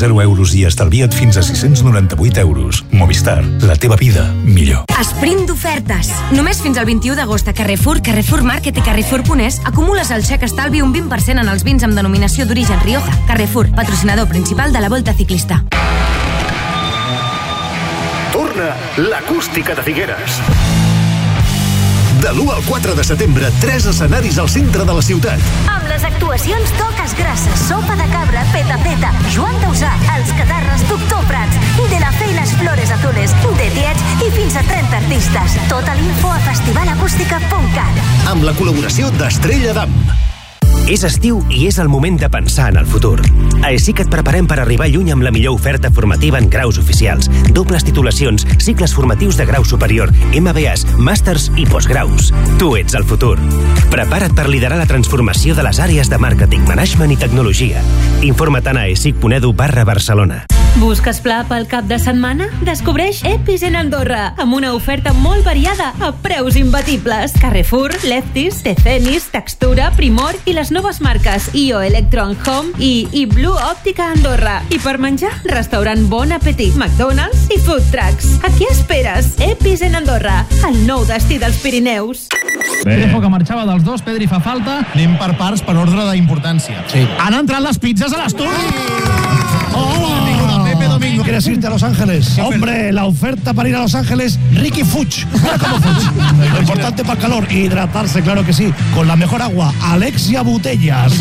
0 euros i estalvia't fins a 698 euros. Movistar, la teva vida, millor. Sprint d'ofertes. Només fins al 21 d'agost a Carrefour, Carrefour Market i Carrefour Punès acumules el xec estalvi un 20% en els vins amb denominació d'origen Rioja. Carrefour, patrocinador principal de la Volta Ciclista. Torna l'acústica de Figueres. De l'1 al 4 de setembre, tres escenaris al centre de la ciutat. Actuacions Toques Grasses, Sopa de Cabra, Peta Peta, Joan Dausà, Els Catarres, Doctor Prats, De la Fe i les Flores Azules, De Diets i fins a 30 artistes. Tota l'info a festivalacústica.cat. Amb la col·laboració d'Estrella d'Am. És estiu i és el moment de pensar en el futur. A ESIC et preparem per arribar lluny amb la millor oferta formativa en graus oficials, dobles titulacions, cicles formatius de grau superior, MBAs, màsters i postgraus. Tu ets el futur. Prepara't per liderar la transformació de les àrees de màrqueting, management i tecnologia. Informa't a esic.edu barra Barcelona. Busques pla pel cap de setmana? Descobreix Epis en Andorra, amb una oferta molt variada a preus imbatibles. Carrefour, Lefties, Tecenis, Textura, Primor i les noves marques IO Electron Home i i Blue Òptica Andorra. I per menjar, restaurant Bon Appetit, McDonald's i Food Trucks. A qui esperes? Epis en Andorra, el nou destí dels Pirineus. Crespo que marxava dels dos, Pedri fa falta. Anem per parts per ordre d'importància. Sí. Han entrat les pizzas a l'estudi! ¡Hola! ¿Quieres irte a Los Ángeles? Hombre, la oferta para ir a Los Ángeles, Ricky Fuch. Mira cómo Fuch. Lo *laughs* importante para el calor, hidratarse, claro que sí. Con la mejor agua, Alexia Botellas.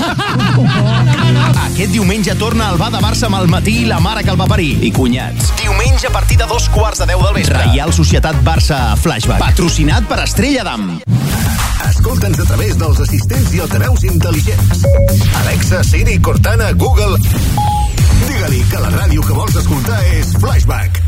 Aquest diumenge torna al bar de Barça amb el matí i la mare que el va parir. I cunyats. Diumenge a partir de dos quarts de deu del vespre. Reial Societat Barça Flashback. Patrocinat per Estrella d'Am. Escolta'ns a través dels assistents i altaveus intel·ligents. Alexa, Siri, Cortana, Google... Digue-li que la ràdio que vols escoltar és Flashback.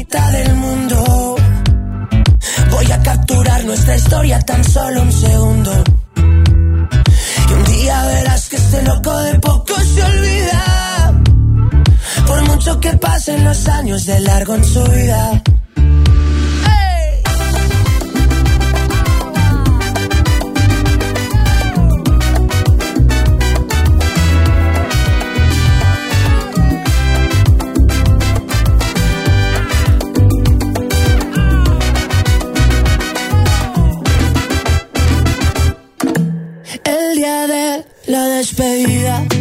mitad del mundo. Voy a capturar nuestra historia tan solo un segundo. Y un día verás que este loco de poco se olvida. Por mucho que pasen los años de largo en su vida. despedida.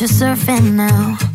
You're surfing now.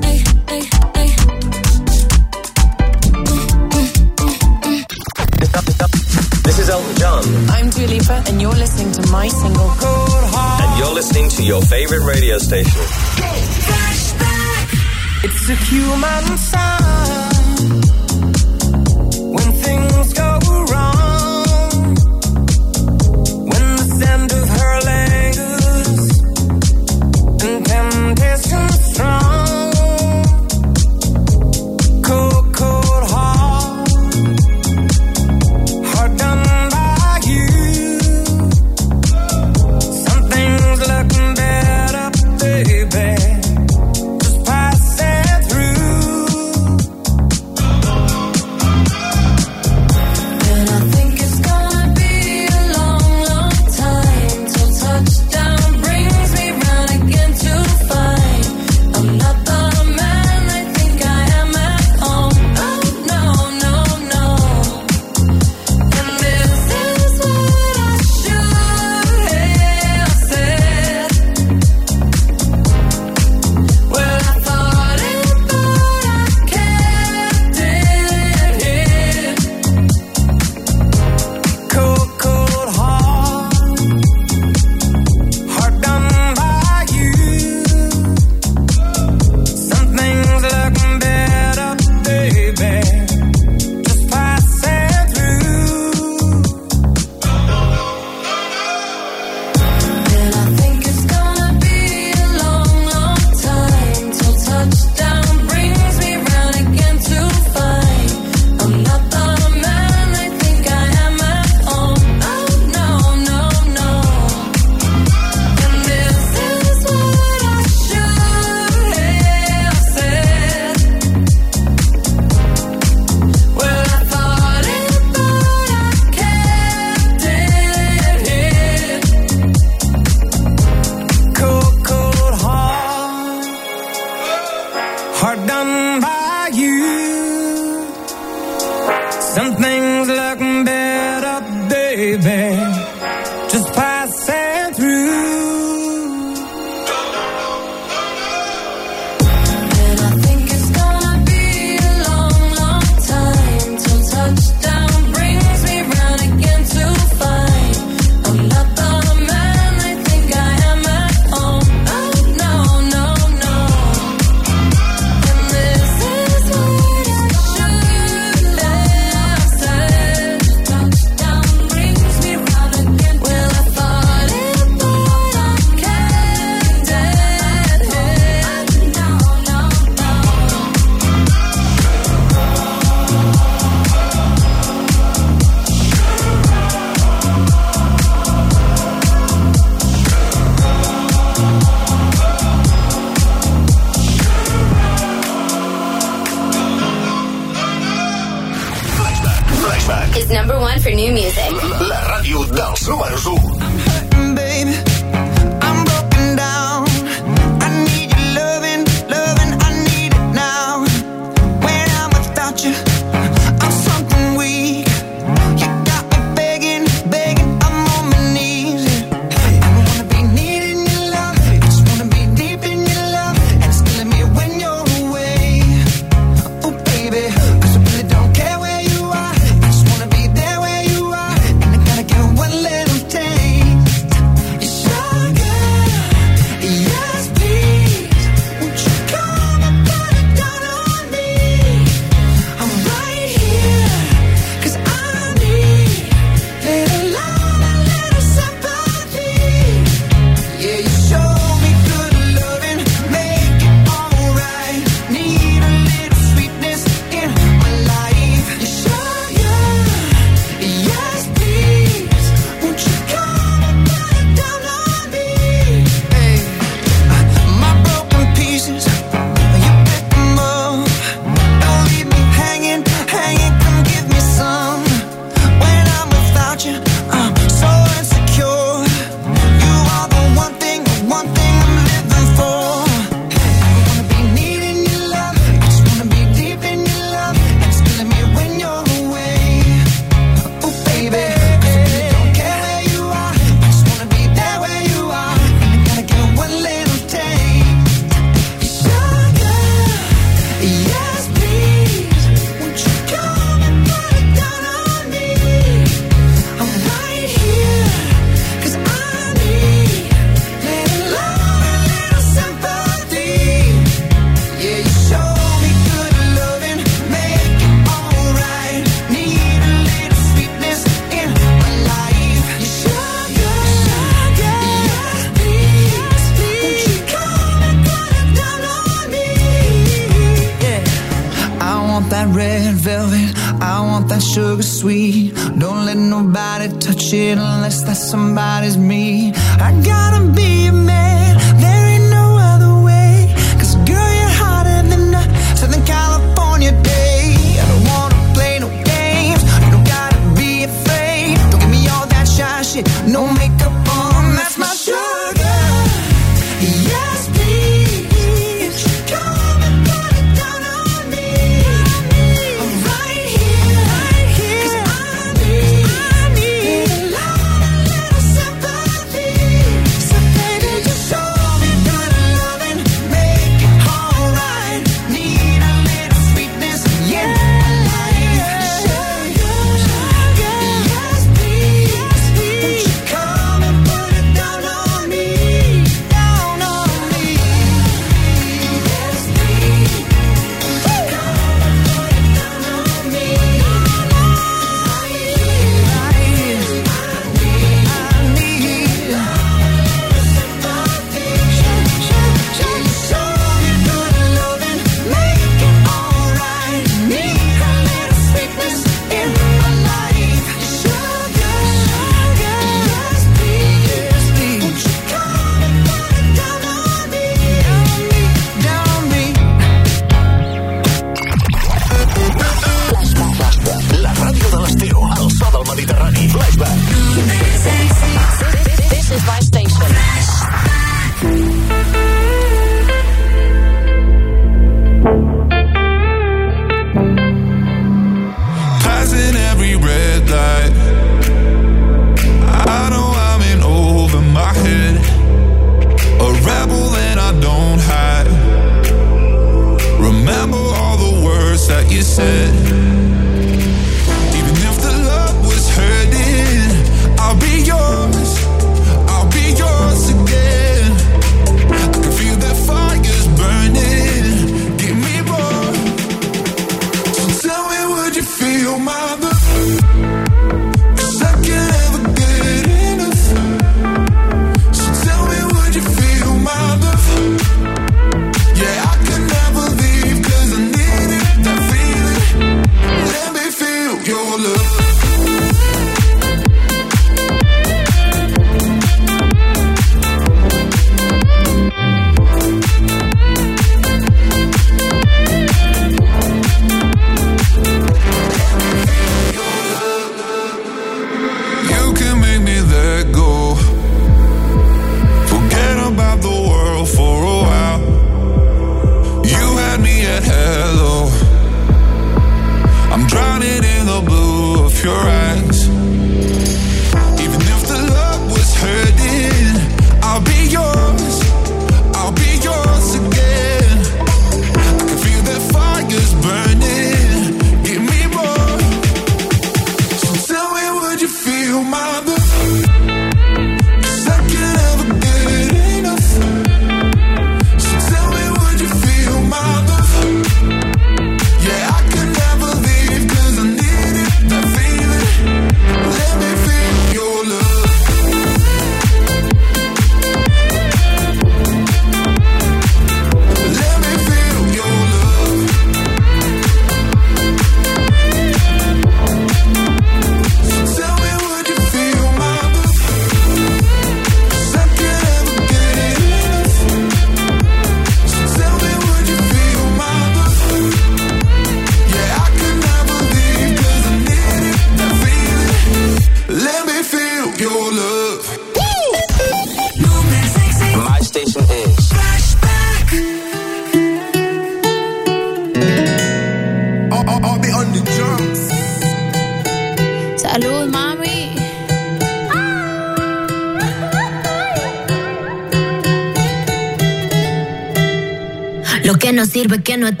to que no esté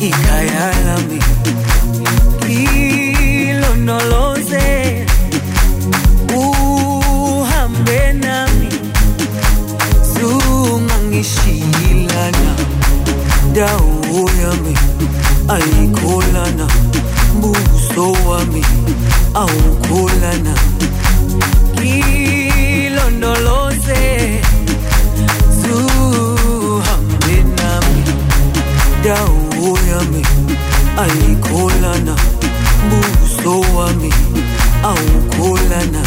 ikhaya mi lilonoloze uhambe nami zungangishiyilana ndawo yami ayikholana mbuso wami awukholana lilonoloze lowa mi awukholana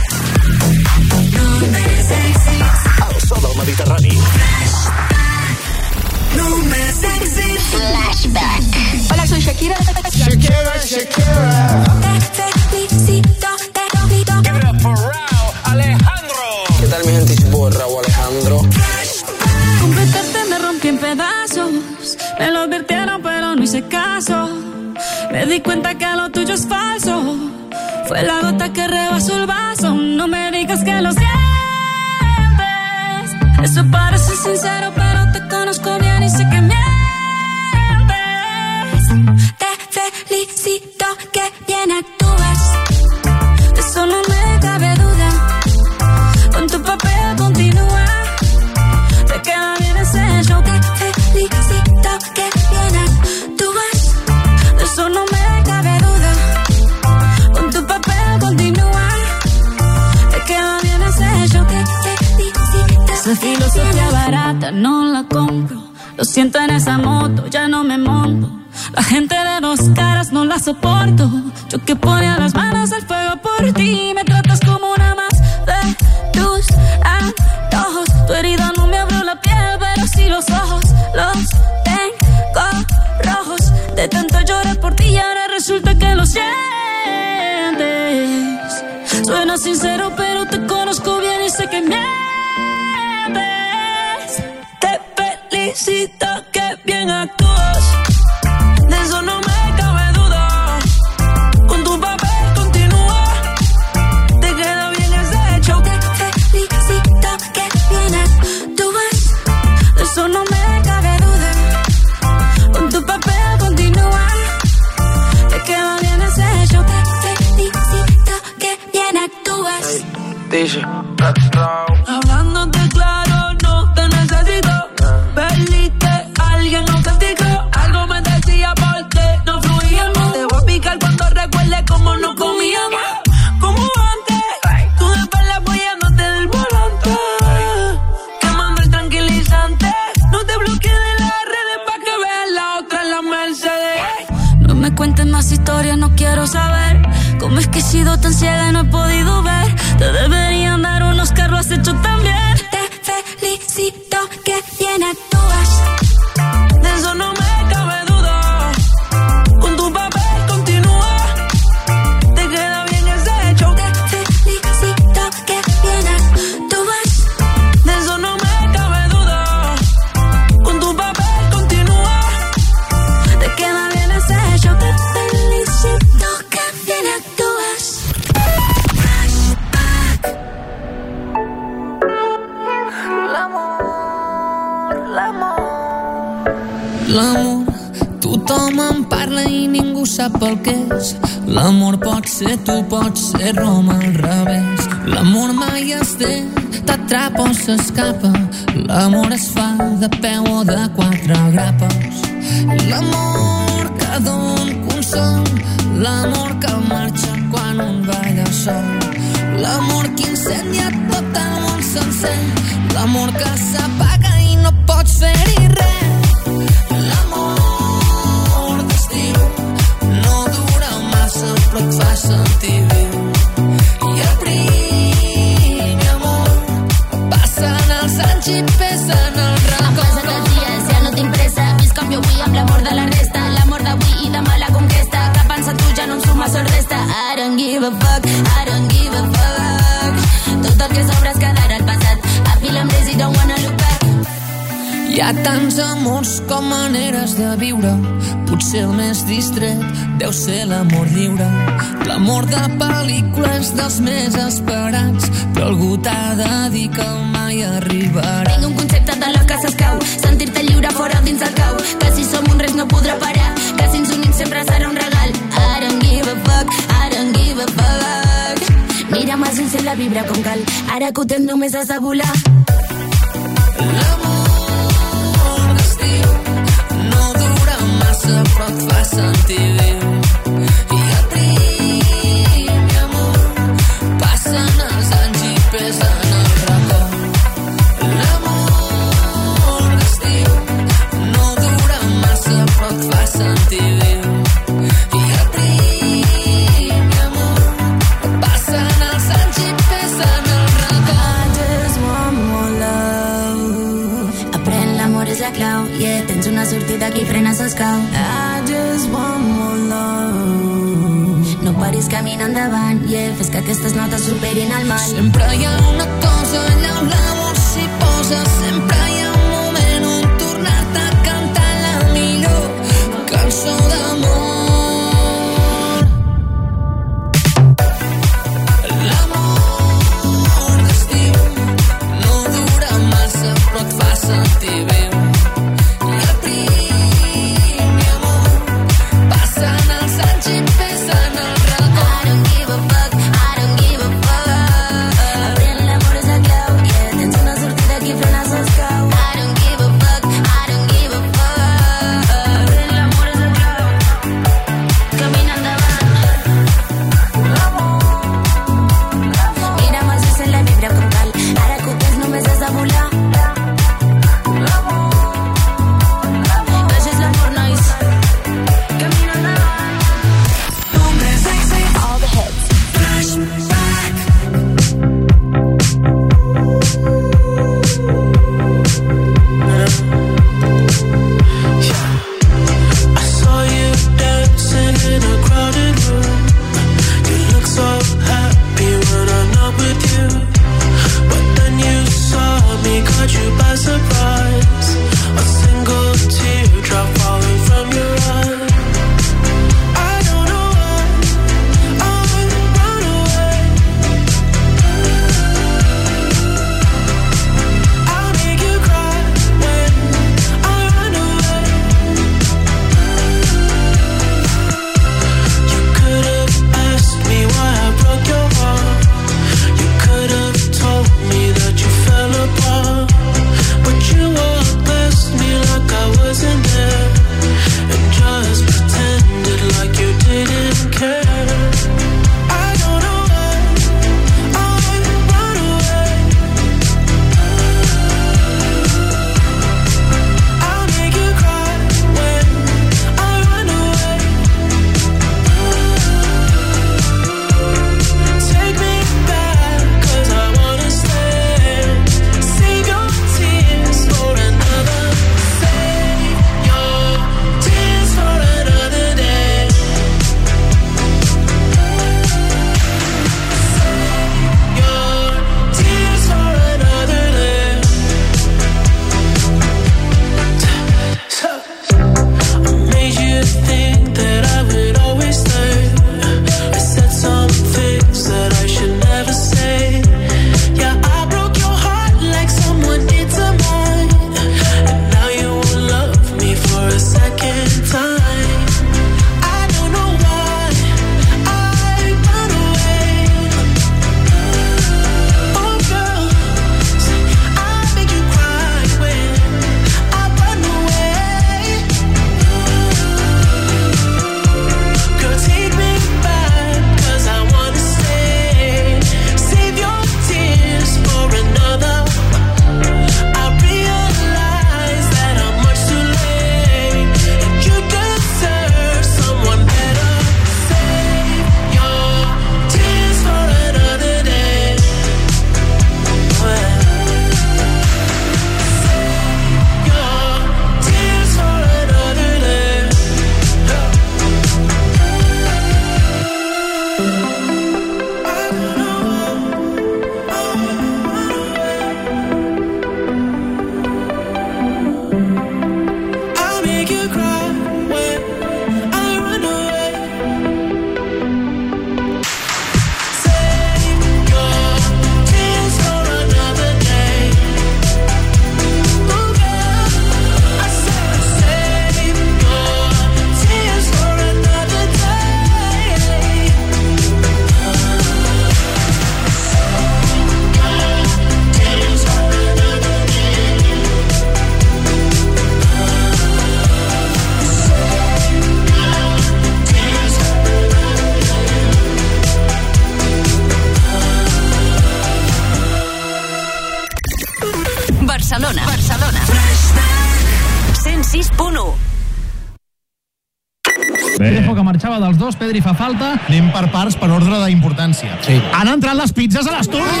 Pedri fa falta. Anem per parts per ordre d'importància. Sí. Han entrat les pizzas a l'estudi!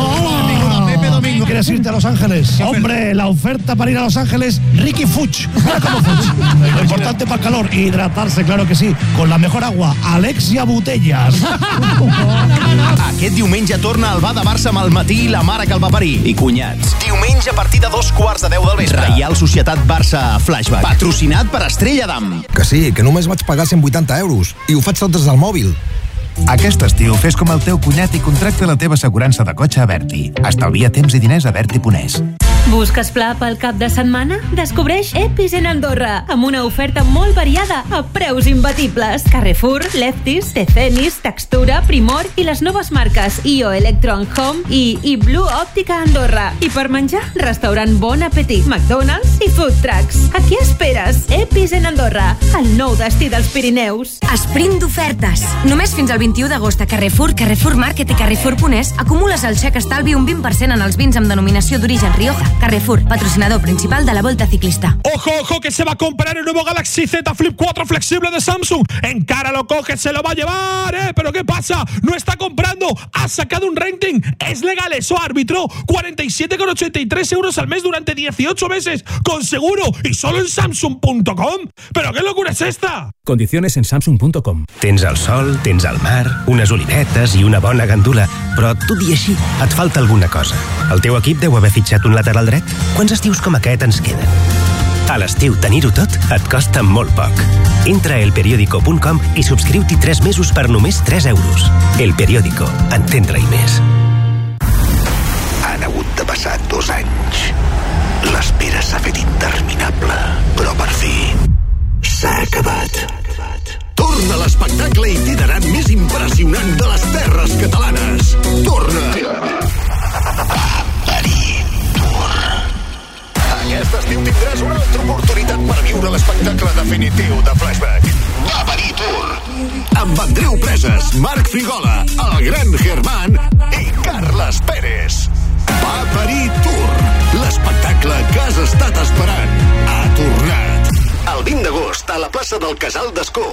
Oh! Domingo. ¿Quieres irte a Los Ángeles? Hombre, la oferta para ir a Los Ángeles, Ricky Fuch. Mira cómo Fuch. *laughs* Lo importante para el calor, hidratarse, claro que sí. Con la mejor agua, Alexia Botellas. *laughs* Aquest diumenge torna el Bar de Barça amb el matí i la mare que el va parir. I cunyats. Diumenge a partir de dos quarts de deu del vespre. Reial Societat Barça Flashback. Patrocinat per Estrella d'Am. Que sí, que només vaig pagar 180 euros i ho faig tot des del mòbil. Aquest estiu fes com el teu cunyat i contracta la teva assegurança de cotxe a Berti. Estalvia temps i diners a Berti.es. Busques pla pel cap de setmana? Descobreix Epis en Andorra, amb una oferta molt variada a preus imbatibles. Carrefour, Lefties, Tecenis, Textura, Primor i les noves marques IO Electron Home i, i Blue Òptica Andorra. I per menjar, restaurant Bon Appetit, McDonald's i Food Trucks. A qui esperes? Epis en Andorra, el nou destí dels Pirineus. Sprint d'ofertes. Només fins al 21 d'agost a Carrefour, Carrefour Market i Carrefour Punès acumules el xec estalvi un 20% en els vins amb denominació d'origen Rioja. Carrefour, patrocinador principal de la Volta Ciclista. Ojo, ojo, que se va a comprar el nuevo Galaxy Z Flip 4 flexible de Samsung. En cara lo coge, se lo va a llevar, ¿eh? Pero ¿qué pasa? No está comprando. Ha sacado un renting. Es legal eso, árbitro. 47,83 euros al mes durante 18 meses. Con seguro. Y solo en Samsung.com. ¿Pero qué locura es esta? Condiciones en Samsung.com. Tens el sol, tens el mar, unes olivetes i una bona gandula, però tot i així et falta alguna cosa. El teu equip deu haver fitxat un lateral dret? Quants estius com aquest ens queden? A l'estiu tenir-ho tot et costa molt poc. Entra a elperiódico.com i subscriu-t'hi 3 mesos per només 3 euros. El Periódico. Entendre-hi més. Han hagut de passar dos anys. L'espera s'ha fet interminable, però per fi s'ha acabat. Torna l'espectacle itinerant més impressionant de les terres catalanes. Torna Aquest estiu tindràs una altra oportunitat per viure l'espectacle definitiu de Flashback. Va parir Tour. Amb Andreu Preses, Marc Frigola, el gran Germán i Carles Pérez. Va Tour. L'espectacle que has estat esperant ha tornat. El 20 d'agost a la plaça del Casal d'Escó.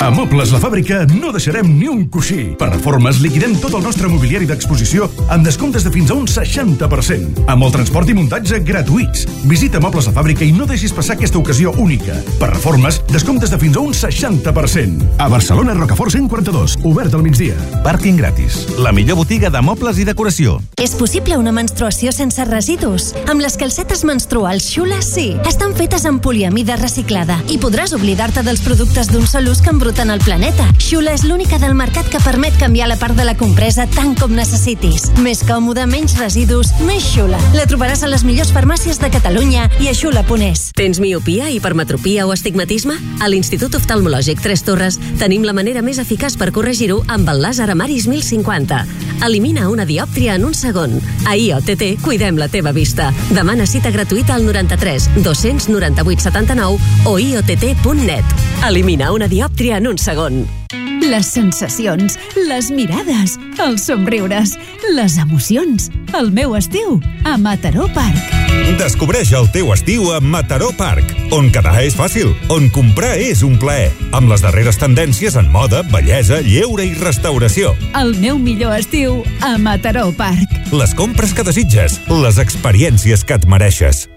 A Mobles La Fàbrica no deixarem ni un coixí. Per reformes liquidem tot el nostre mobiliari d'exposició amb descomptes de fins a un 60%. Amb el transport i muntatge gratuïts. Visita Mobles La Fàbrica i no deixis passar aquesta ocasió única. Per reformes, descomptes de fins a un 60%. A Barcelona, Rocafort 142, obert al migdia. Pàrquing gratis. La millor botiga de mobles i decoració. És possible una menstruació sense residus? Amb les calcetes menstruals Xula, sí. Estan fetes amb poliamida reciclada i podràs oblidar-te dels productes d'un sol ús que embruten el planeta. Xula és l'única del mercat que permet canviar la part de la compresa tant com necessitis. Més còmode, menys residus, més Xula. La trobaràs a les millors farmàcies de Catalunya i a xula.es. Tens miopia, hipermetropia o astigmatisme? A l'Institut Oftalmològic Tres Torres tenim la manera més eficaç per corregir-ho amb el làser Amaris 1050. Elimina una diòptria en un segon. A IOTT cuidem la teva vista. Demana cita gratuïta al 93 298 79 o iott.net. Elimina una diòptria en un segon. Les sensacions, les mirades, els somriures, les emocions. El meu estiu a Mataró Park. Descobreix el teu estiu a Mataró Park, on quedar és fàcil, on comprar és un plaer, amb les darreres tendències en moda, bellesa, lleure i restauració. El meu millor estiu a Mataró Park. Les compres que desitges, les experiències que et mereixes.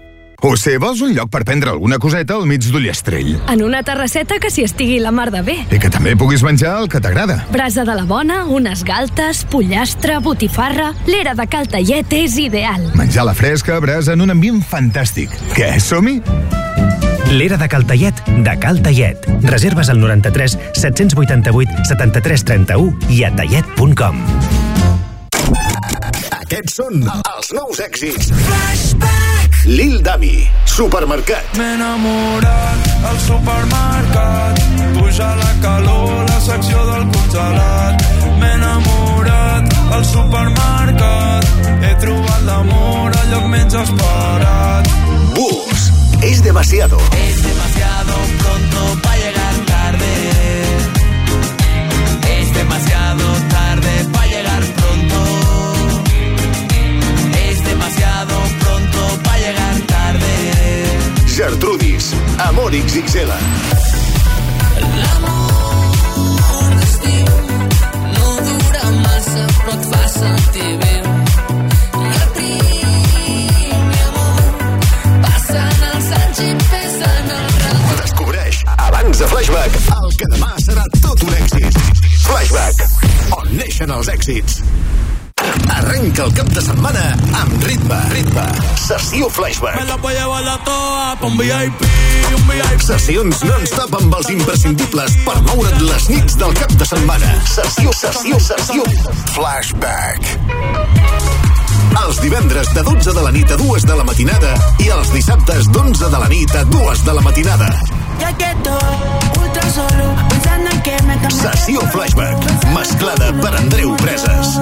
O sé, vols un lloc per prendre alguna coseta al mig d'Ullastrell? En una terrasseta que s'hi estigui la mar de bé. I que també puguis menjar el que t'agrada. Brasa de la bona, unes galtes, pollastre, botifarra... L'era de Cal Tallet és ideal. Menjar la fresca, brasa, en un ambient fantàstic. Què, som-hi? L'era de Caltallet, de Cal Tallet. Reserves al 93 788 73 31 i a tallet.com. Aquests són els nous èxits. Flashback. Lil Dami, Supermercat. M'he enamorat al supermercat. Puja la calor, la secció del congelat. M'he enamorat al supermercat. He trobat l'amor al lloc menys esperat. Bus, és demasiado. Es demasiado Gertrudis, Amor XXL. L'amor d'estiu no dura massa, però et fa sentir bé. Amor passen els i. Descobreix, abans de Flashback, el que demà serà tot un èxit. Flashback, on neixen els èxits. Arrenca el cap de setmana amb ritme. Ritme. Sessió Flashback. Me la voy a llevar la toa pa un VIP, un VIP. Sessions non-stop amb els imprescindibles per moure't les nits del cap de setmana. Sessió, sessió, sessió. Flashback. Els divendres de 12 de la nit a 2 de la matinada i els dissabtes d'11 de la nit a 2 de la matinada. Ya que to, ultra solo, pensando en que me Sessió Flashback, mesclada per Andreu Preses.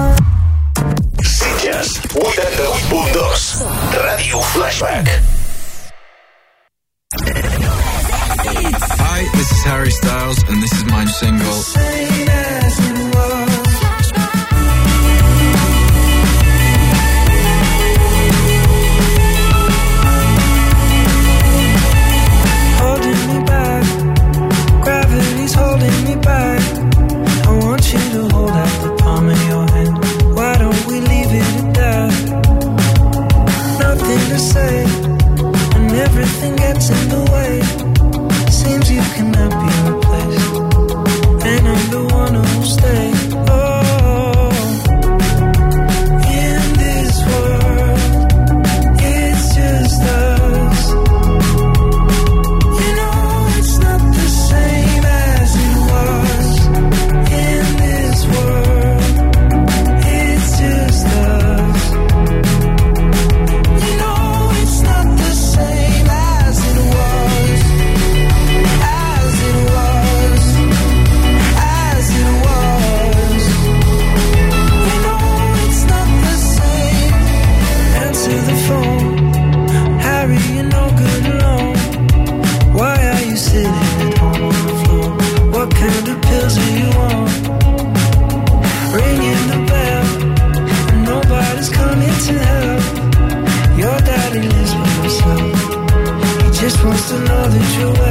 Sitges 82.2 Ràdio Flashback. Hi, this is Harry Styles and this is my single. to know that you're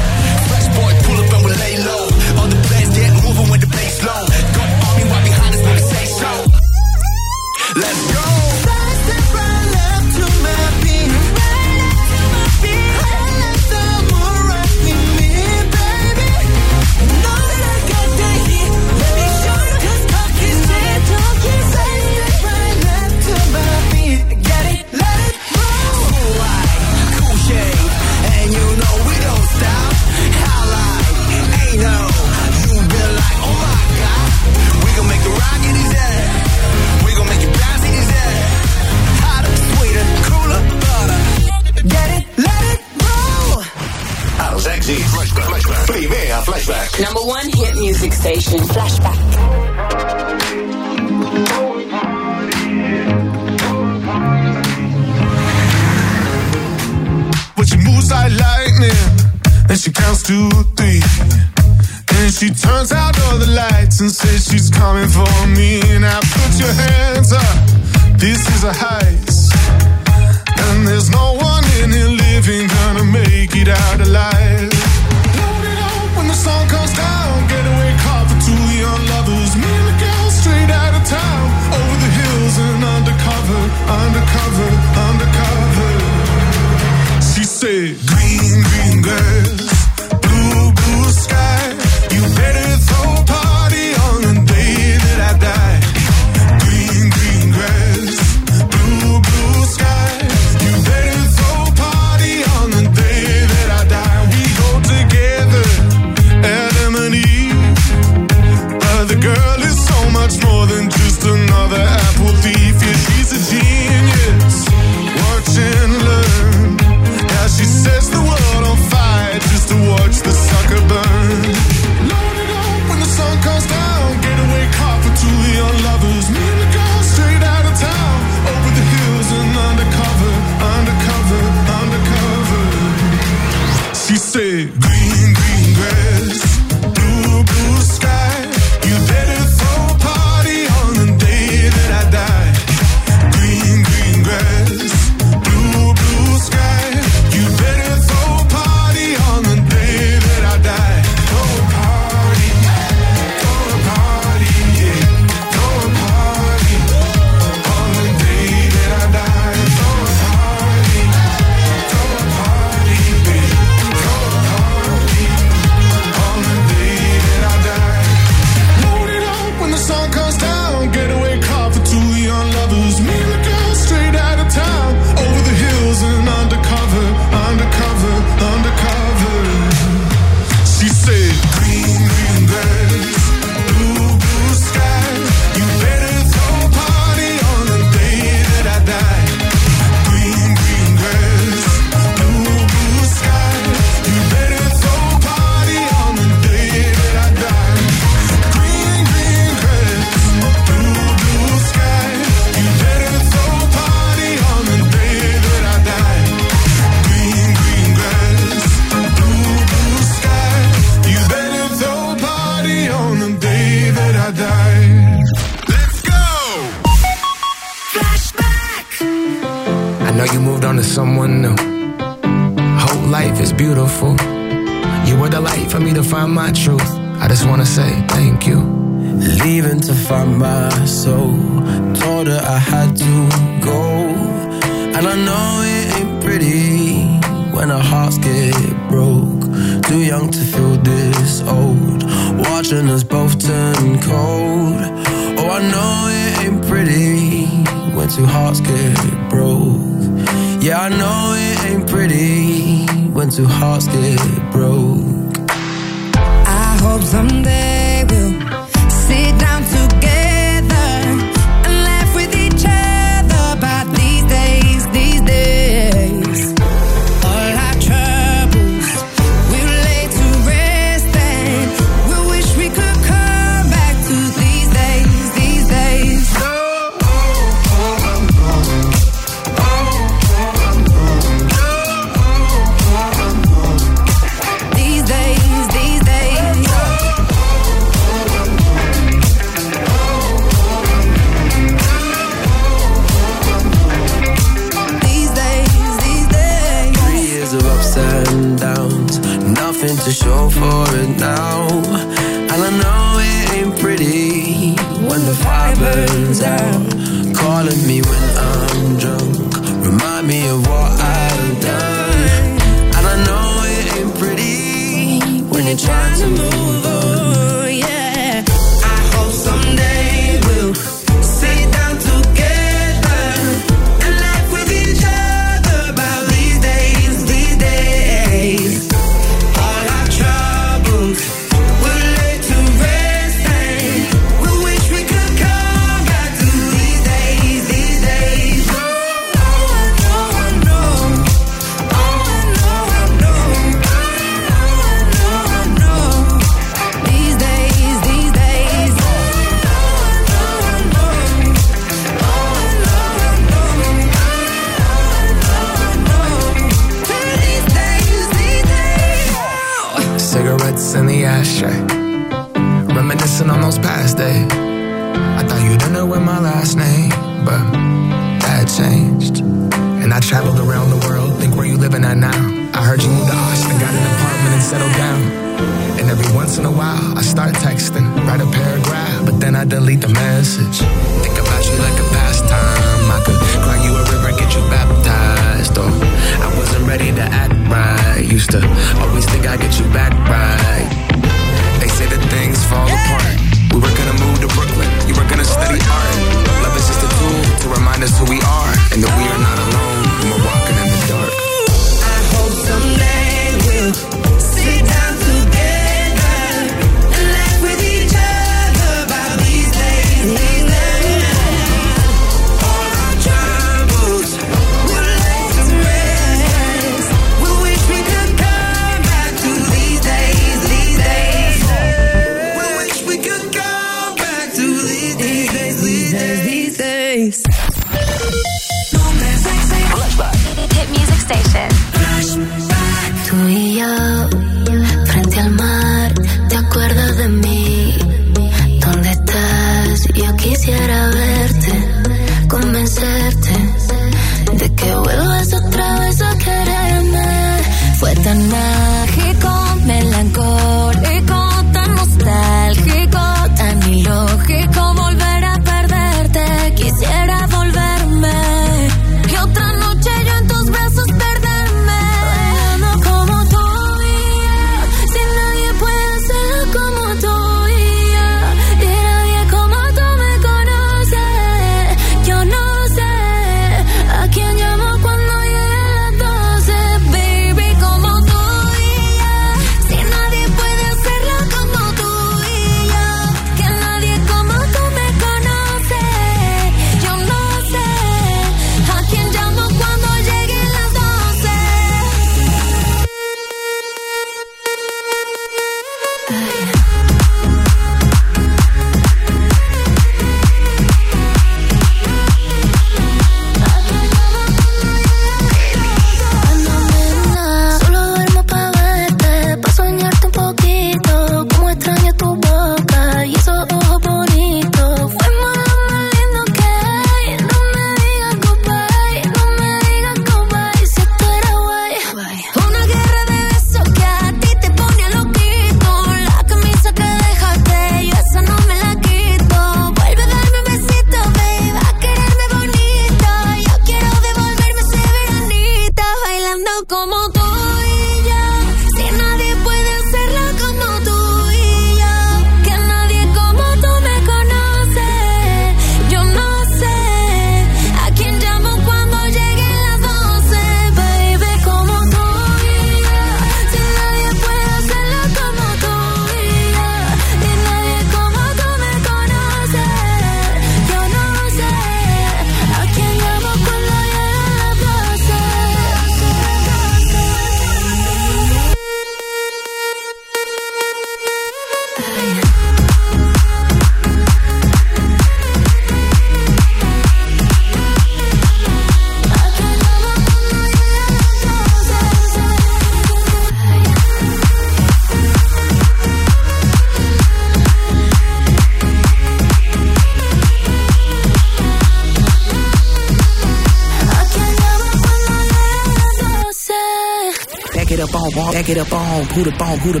it up on, who the bone, who the.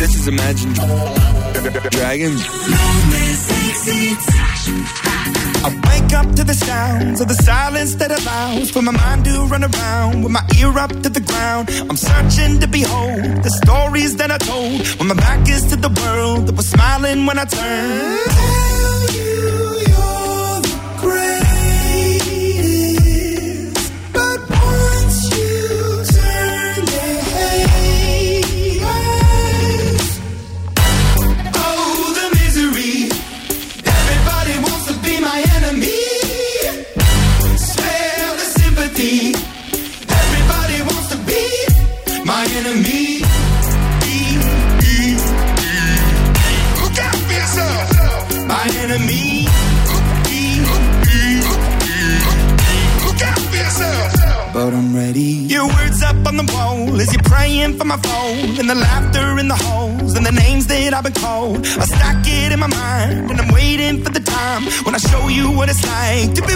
This is Imagine Dragons. I wake up to the sounds of the silence that allows for my mind to run around with my ear up to the ground. I'm searching to behold the stories that I told when my back is to the world that was smiling when I turned. What it's like to be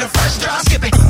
the first drop. skip it.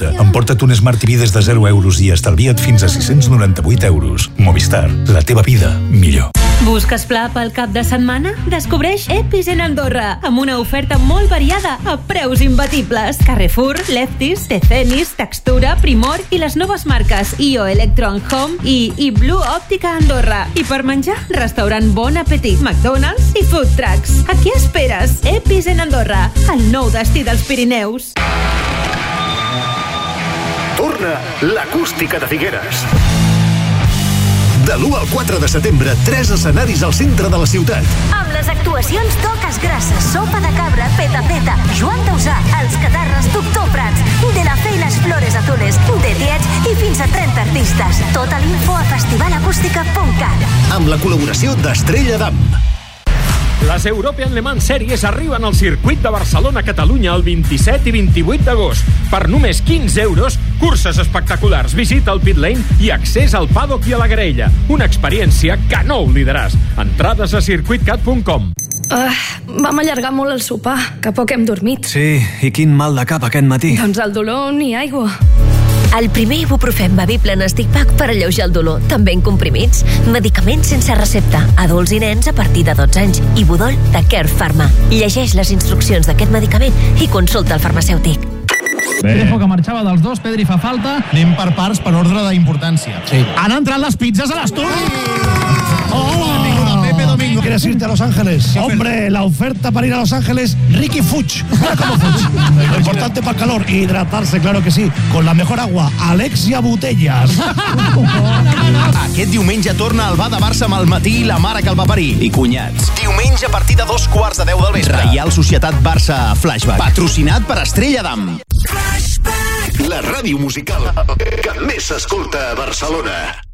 25% de descompte. Emporta't un Smart TV des de 0 euros i estalvia't fins a 698 euros. Movistar, la teva vida, millor. Busques pla pel cap de setmana? Descobreix Epis en Andorra, amb una oferta molt variada a preus imbatibles. Carrefour, Lefties, Tecenis, Textura, Primor i les noves marques IO Electron Home i, i Blue Òptica Andorra. I per menjar, restaurant Bon Appetit, McDonald's i Food Trucks. A què esperes? Epis en Andorra, el nou destí dels Pirineus. Torna l'acústica de Figueres. De l'1 al 4 de setembre, tres escenaris al centre de la ciutat. Amb les actuacions Toques Grasses, Sopa de Cabra, Peta Peta, Joan Dausà, Els Catarres, Doctor Prats, De la Fe i les Flores Azules, De Diets i fins a 30 artistes. Tota l'info a festivalacústica.cat. Amb la col·laboració d'Estrella d'Am. Les European Le Mans Series arriben al circuit de Barcelona-Catalunya el 27 i 28 d'agost. Per només 15 euros, curses espectaculars, visita al pit lane i accés al paddock i a la graella. Una experiència que no oblidaràs. Entrades a circuitcat.com. Uh, vam allargar molt el sopar, que poc hem dormit. Sí, i quin mal de cap aquest matí. Doncs el dolor ni aigua. El primer ibuprofèn bevible en stick pack per alleujar el dolor, també en comprimits. Medicaments sense recepta, adults i nens a partir de 12 anys. Ibudol de Care Pharma. Llegeix les instruccions d'aquest medicament i consulta el farmacèutic. Trejo que marxava dels dos, Pedri fa falta. Anem per parts per ordre d'importància. Sí. Han entrat les pizzas a l'estudi! Hola! Pepe Domingo. ¿Quieres irte a Los Ángeles? Hombre, la oferta para ir a Los Ángeles, Ricky Fuch. Lo *laughs* importante para el calor, hidratarse, claro que sí. Con la mejor agua, Alexia Botellas. *laughs* Aquest diumenge torna al bar de Barça amb el matí i la mare que el va parir. I cunyats. Diumenge a partir de dos quarts de deu del vespre. Reial Societat Barça Flashback. Patrocinat per Estrella d'Am. Ràdio musical que més s'escolta a Barcelona.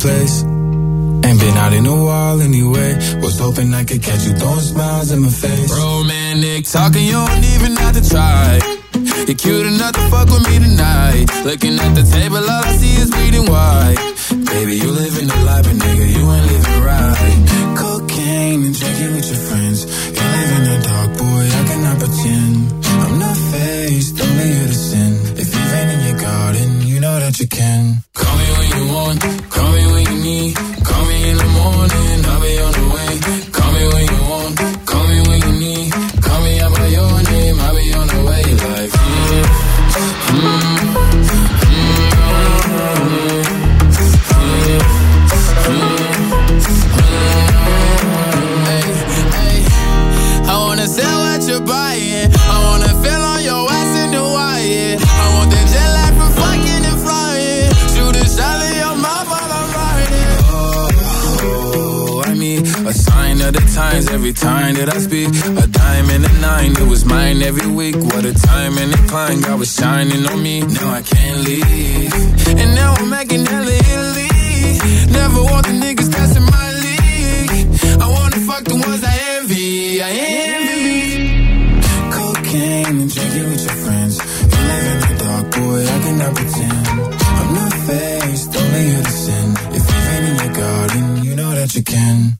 place. Ain't been out in a while anyway. Was hoping I could catch you throwing smiles in my face. Romantic talking, you don't even have to try. You're cute enough to fuck with me tonight. Looking at the table, all I see is bleeding white. Baby, you living the life, but nigga, you ain't living every week. What a time and a climb, God was shining on me. Now I can't leave. And now I'm making hella Italy. Never want the niggas passing my league. I wanna fuck the ones I envy. I envy. Cocaine and drinking with your friends. You live in the dark, boy, I cannot pretend. I'm not faced, only innocent. If you've in your garden, you know that you can.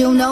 Because you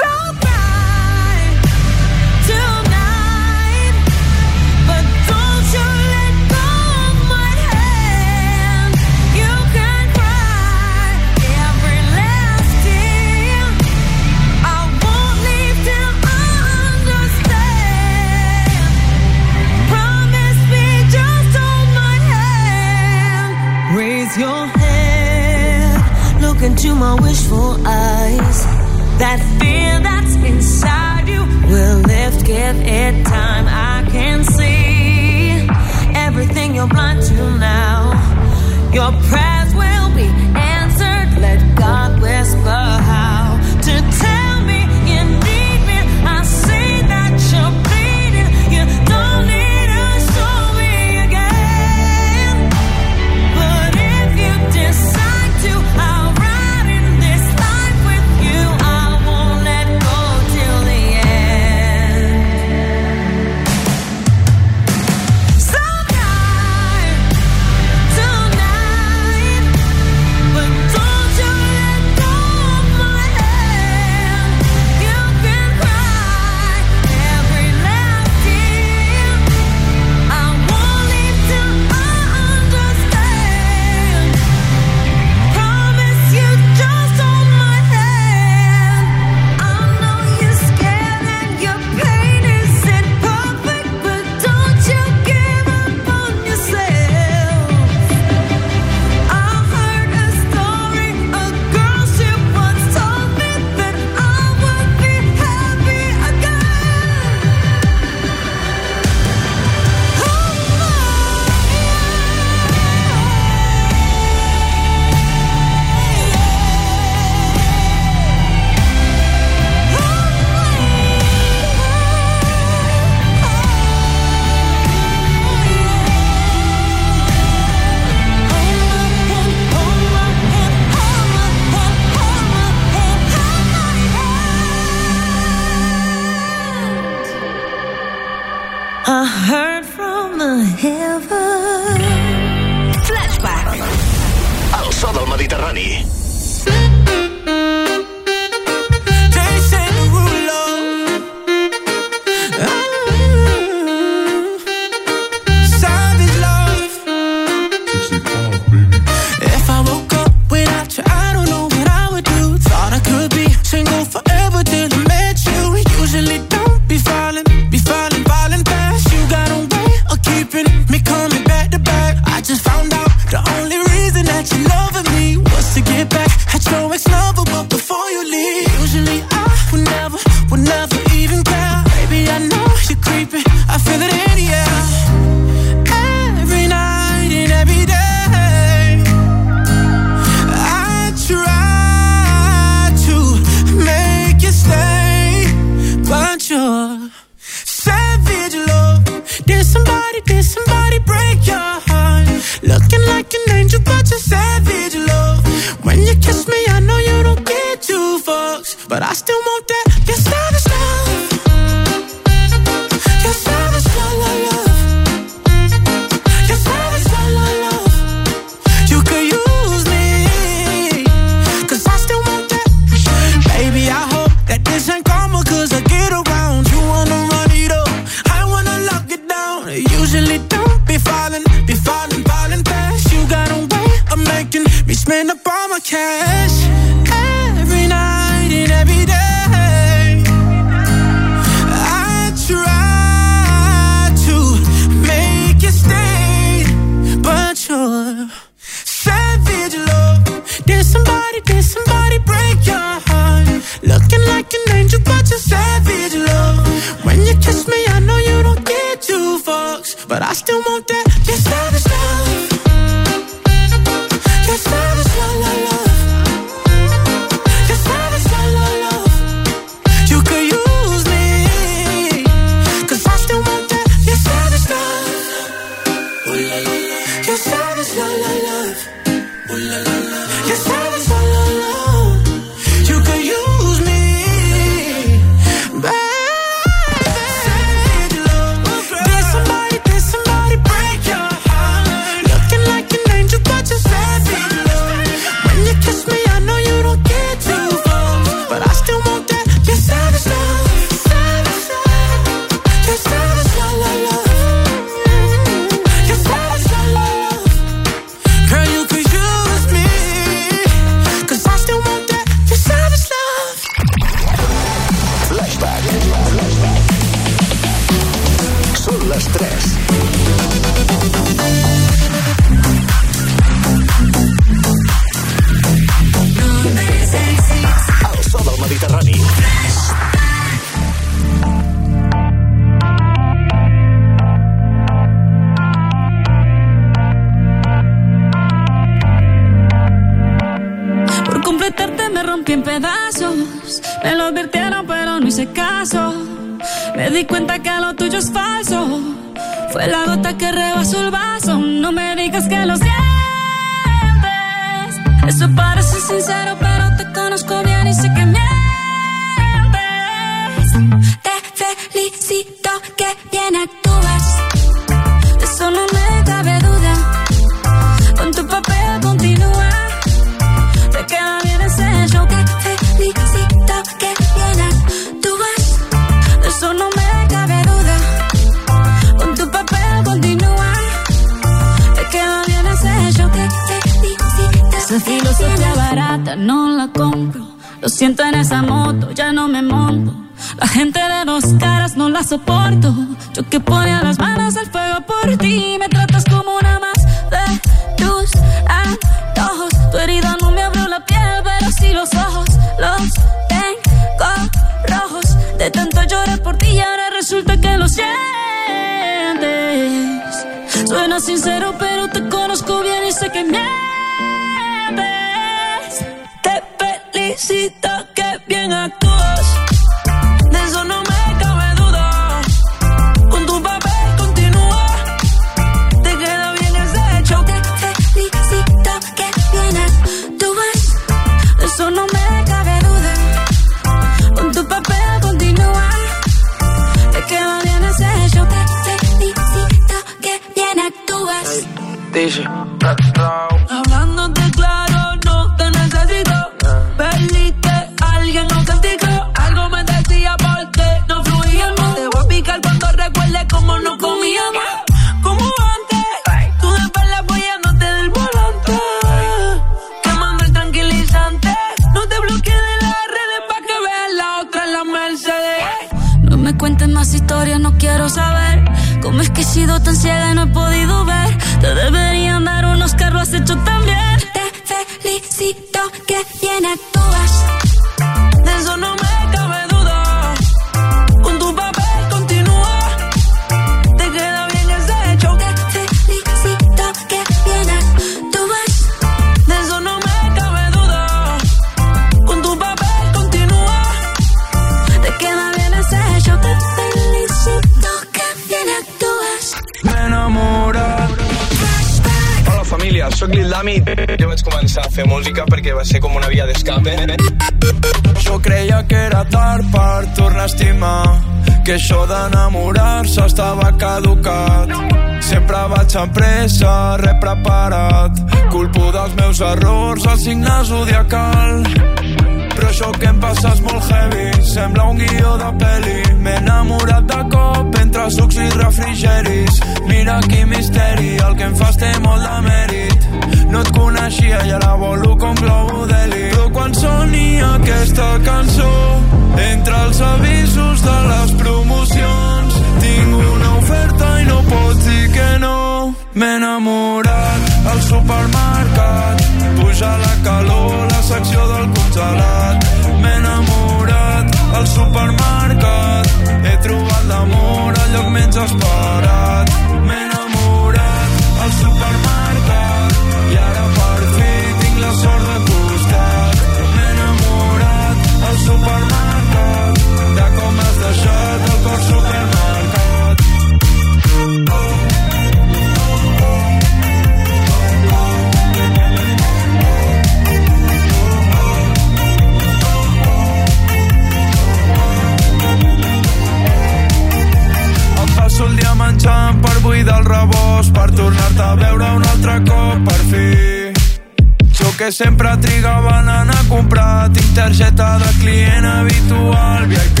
que sempre trigava en anar a comprar. Tinc targeta de client habitual VIP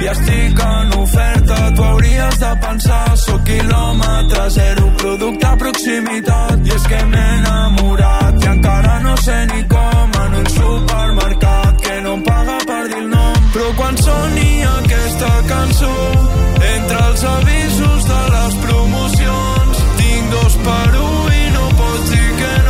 i estic en oferta, tu hauries de pensar. Soc quilòmetre zero, producte a proximitat. I és que m'he enamorat i encara no sé ni com. En un supermercat que no em paga per dir el nom. Però quan soni aquesta cançó Entre els avisos de les promocions Tinc dos per un i no pots dir que no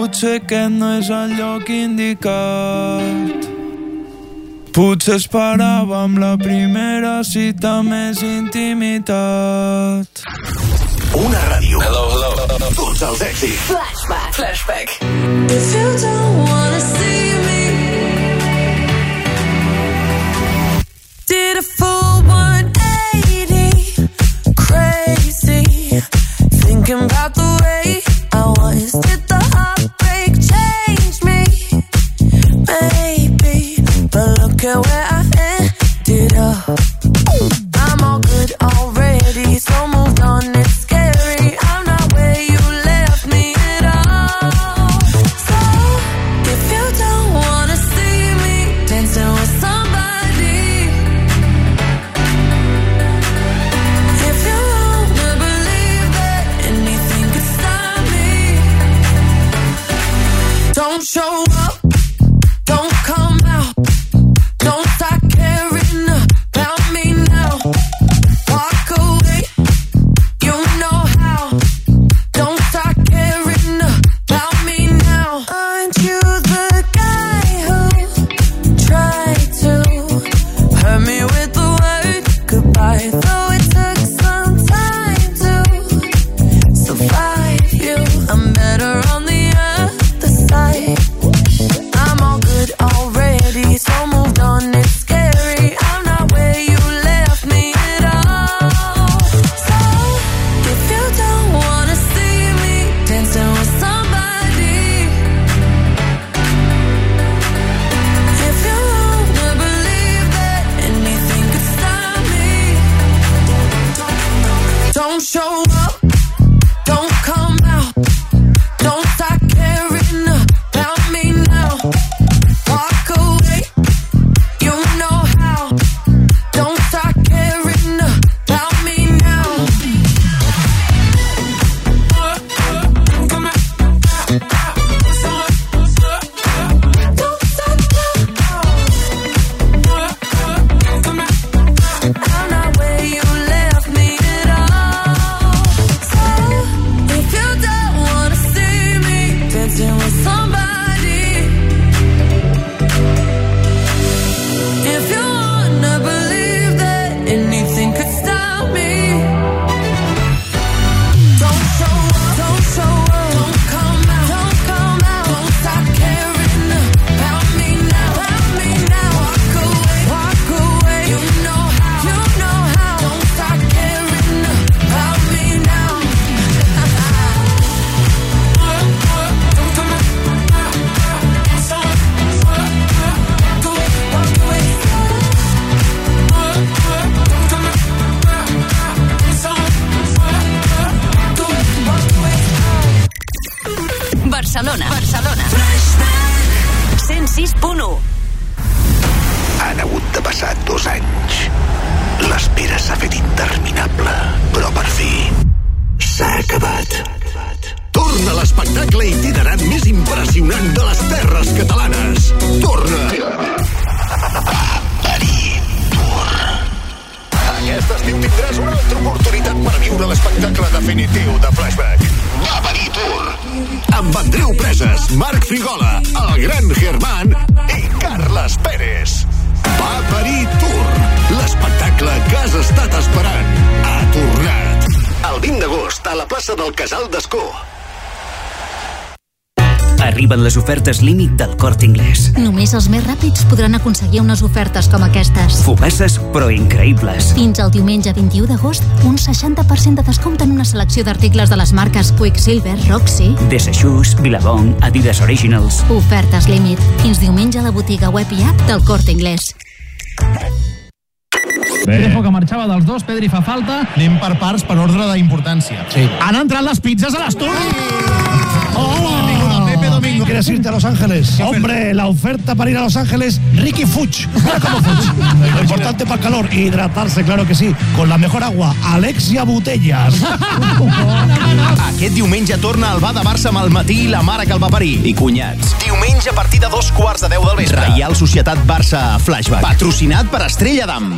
Potser aquest no és el lloc indicat. Potser esperàvem la primera cita més intimitat. Una ràdio. Hello, hello. Tots els èxits. Flashback. Flashback. If you don't wanna see me, did a full 180, crazy, thinking about the way I was. Did the but look at where I ended up. Ofertes límit del Corte Inglés. Només els més ràpids podran aconseguir unes ofertes com aquestes. Fugaces, però increïbles. Fins al diumenge 21 d'agost, un 60% de descompte en una selecció d'articles de les marques Quicksilver, Roxy. Desachús, Billabong, Adidas Originals. Ofertes límit. Fins diumenge a la botiga web i app del Corte Inglés. Trejo que marxava dels dos, Pedri fa falta. Anem per parts per ordre d'importància. Sí. Han entrat les pizzas a l'estudi! ¿Quieres irte a Los Ángeles? Hombre, la oferta para ir a Los Ángeles, Ricky Fuch. Mira cómo Fuch. *laughs* Lo importante para el calor, hidratarse, claro que sí. Con la mejor agua, Alexia Botellas. *laughs* Aquest diumenge torna al bar de Barça amb el matí i la mare que el va parir. I cunyats. Diumenge a partir de dos quarts de deu del vespre. Reial Societat Barça Flashback. Patrocinat per Estrella d'Am.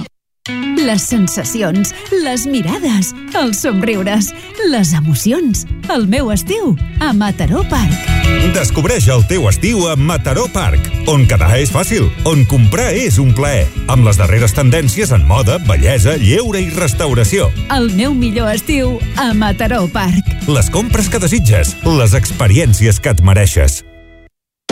Les sensacions, les mirades, els somriures, les emocions. El meu estiu a Mataró Park. Descobreix el teu estiu a Mataró Park, on quedar és fàcil, on comprar és un plaer, amb les darreres tendències en moda, bellesa, lleure i restauració. El meu millor estiu a Mataró Park. Les compres que desitges, les experiències que et mereixes.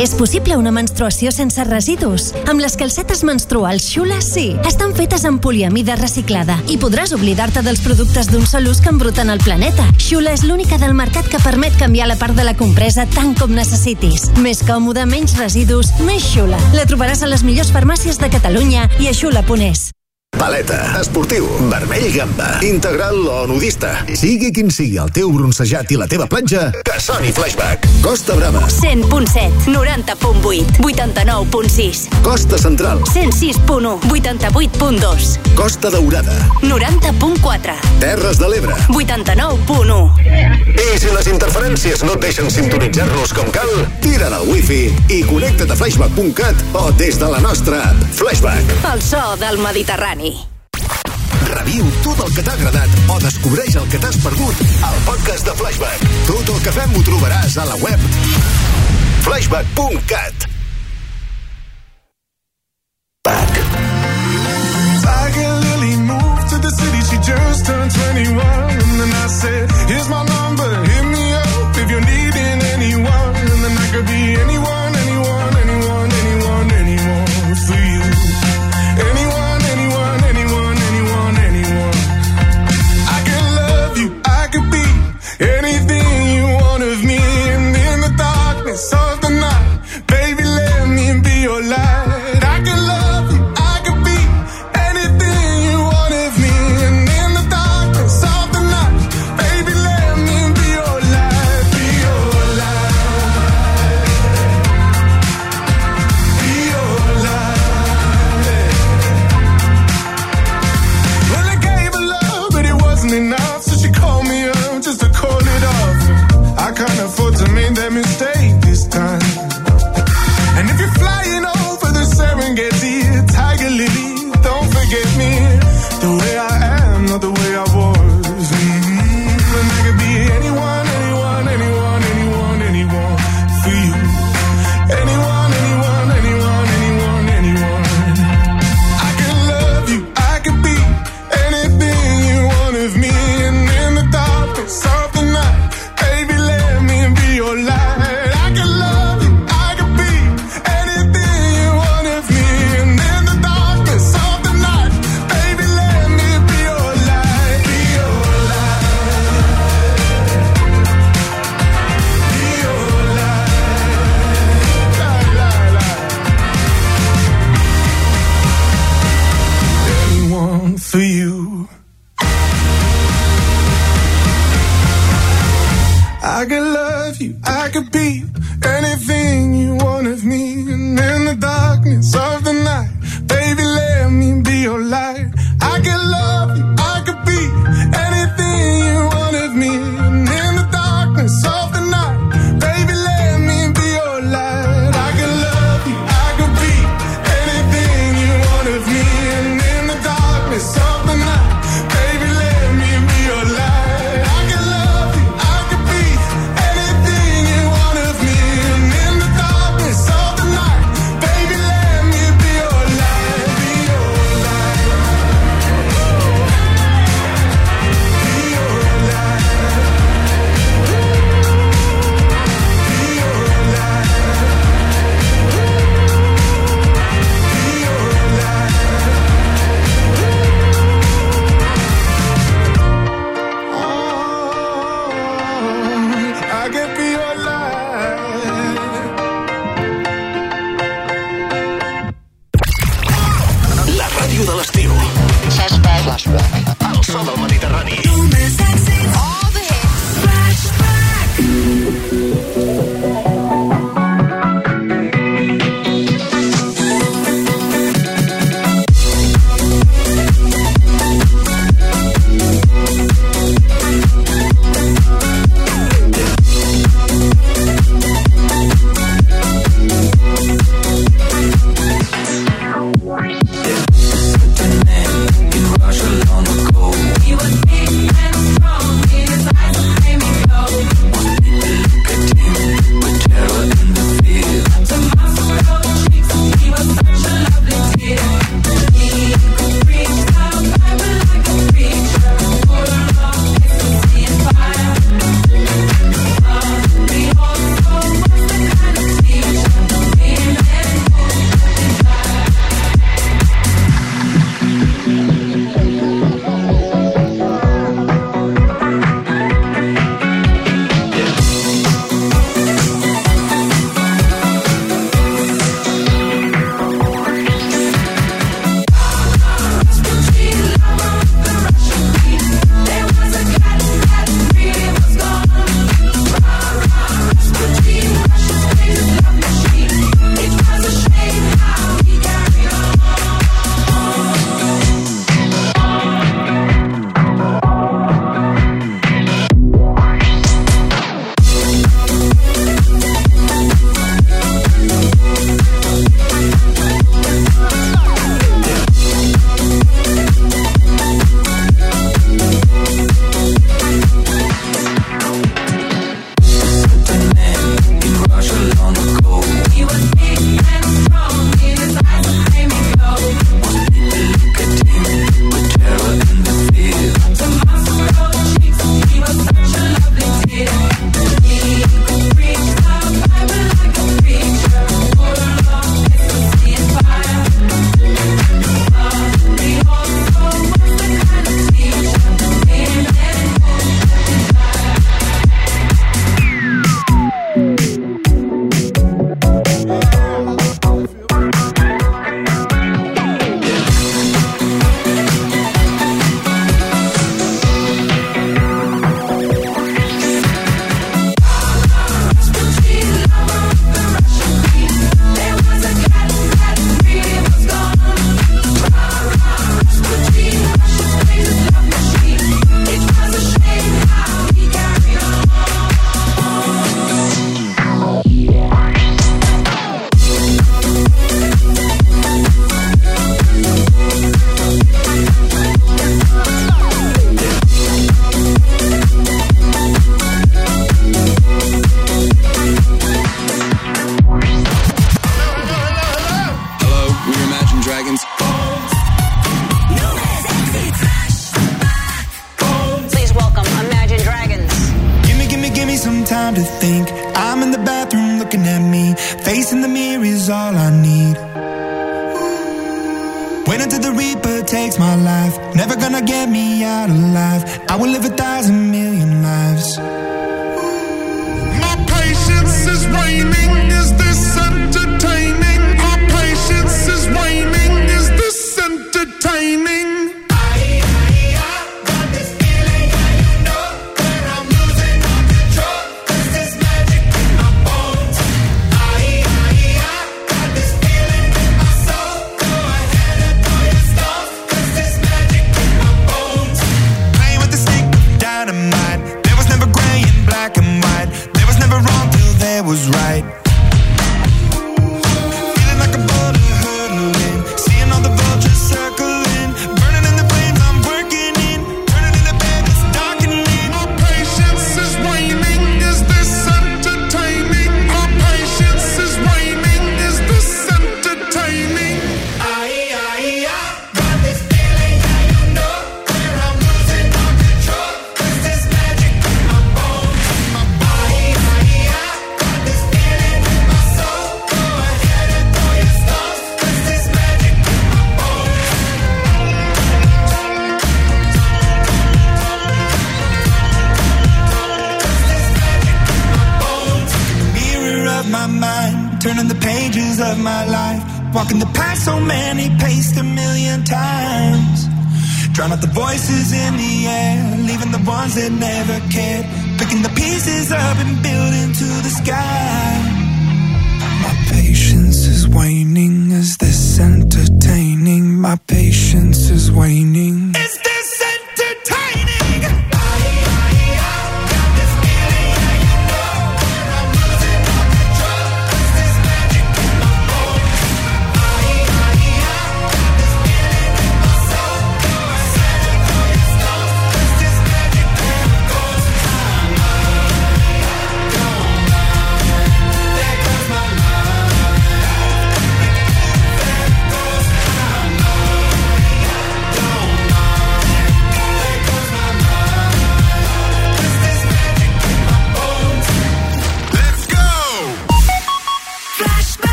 És possible una menstruació sense residus? Amb les calcetes menstruals Xula, sí. Estan fetes amb poliamida reciclada i podràs oblidar-te dels productes d'un sol ús que embruten el planeta. Xula és l'única del mercat que permet canviar la part de la compresa tant com necessitis. Més còmode, menys residus, més Xula. La trobaràs a les millors farmàcies de Catalunya i a xula.es. Paleta, esportiu, vermell gamba, integral o nudista. Sigui quin sigui el teu bronzejat i la teva platja, soni Flashback. Costa Brava, 100.7, 90.8, 89.6, Costa Central, 106.1, 88.2, Costa Daurada, 90.4, Terres de l'Ebre. 89.1. I si les interferències no et deixen sintonitzar-nos com cal, tira del wifi i connecta't a flashback.cat o des de la nostra app. Flashback. El so del Mediterrani. Reviu tot el que t'ha agradat o descobreix el que t'has perdut al podcast de Flashback. Tot el que fem ho trobaràs a la web flashback.cat. Tiger Lily moved to the city, she just turned 21. And then I said, Here's my number, hit me up if you're needing anyone. And then I could be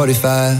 45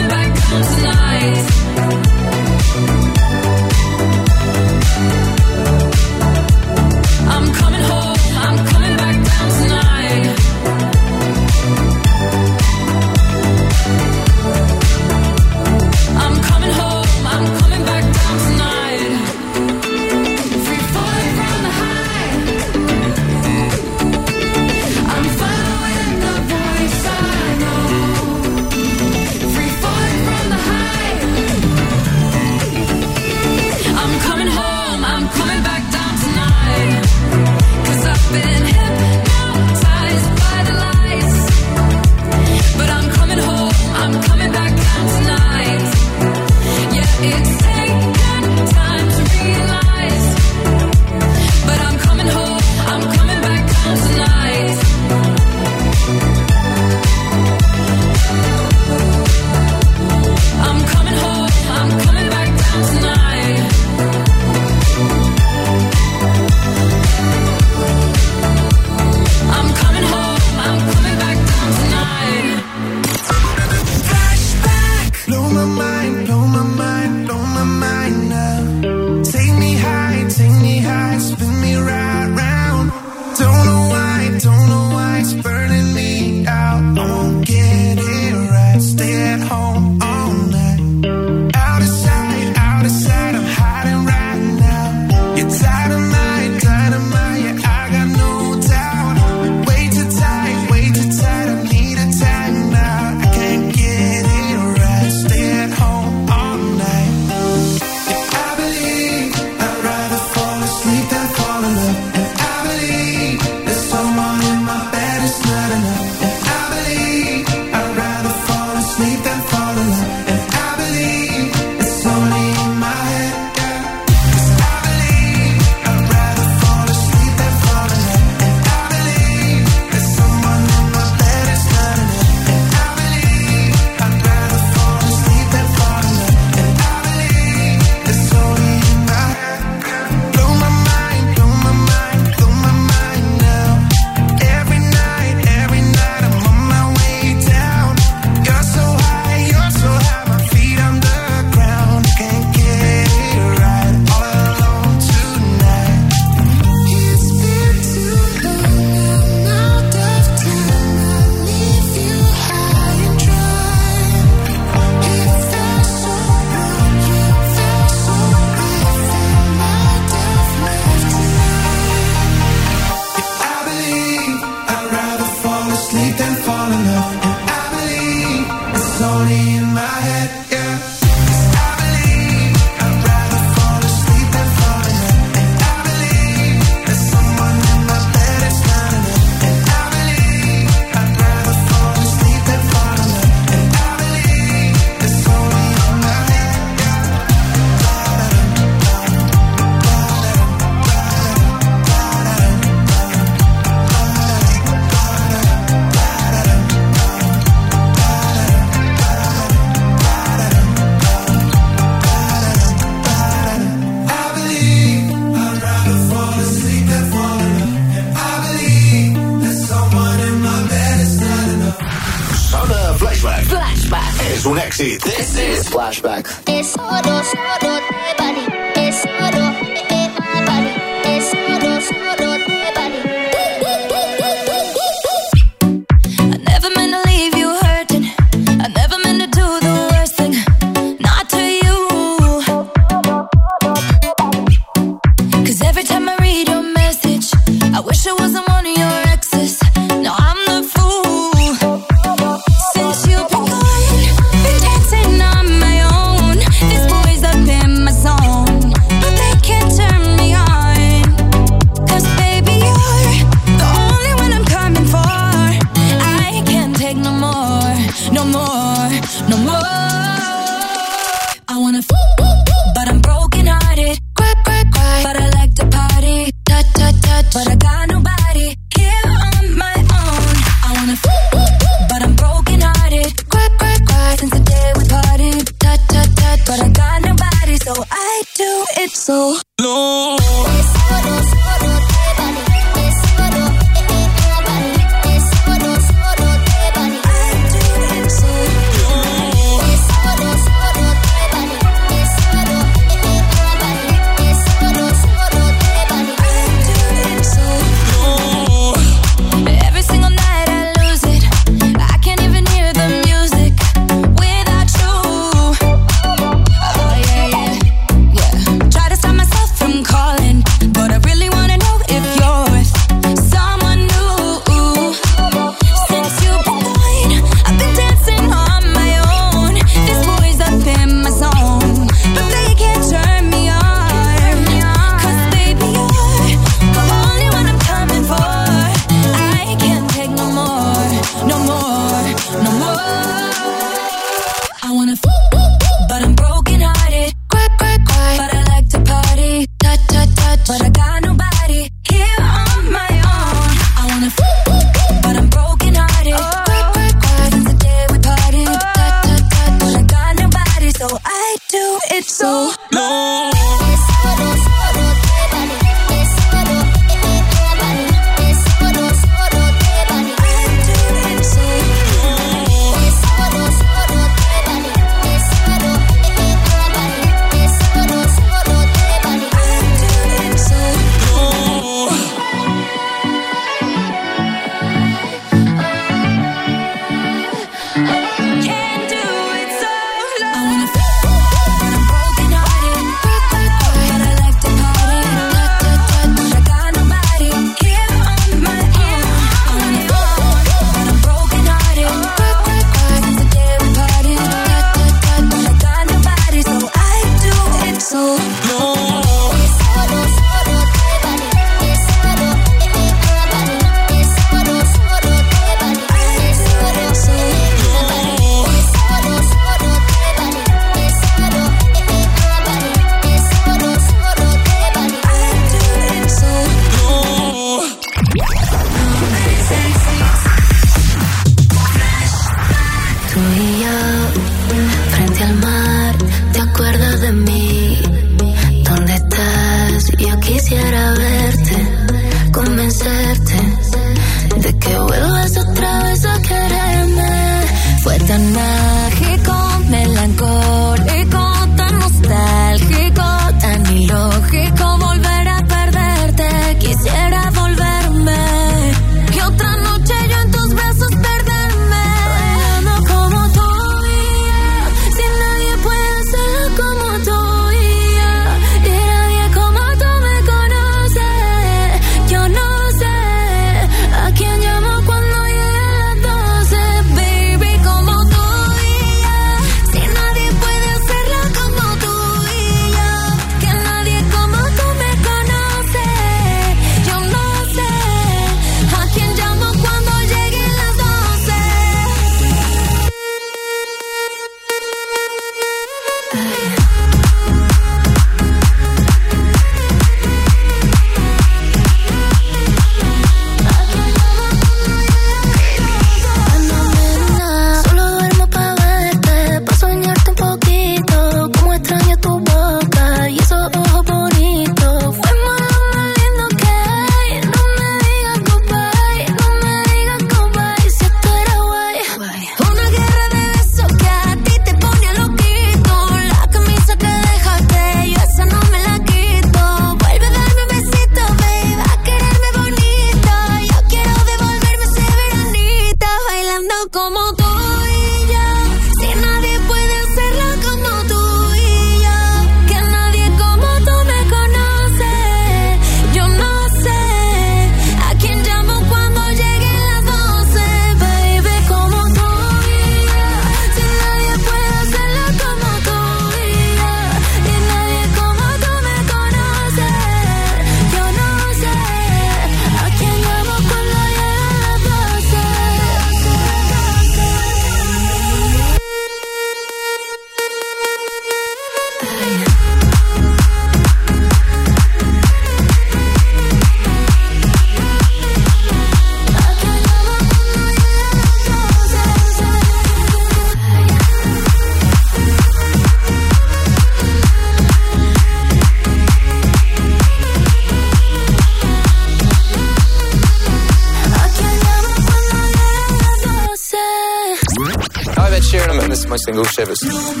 my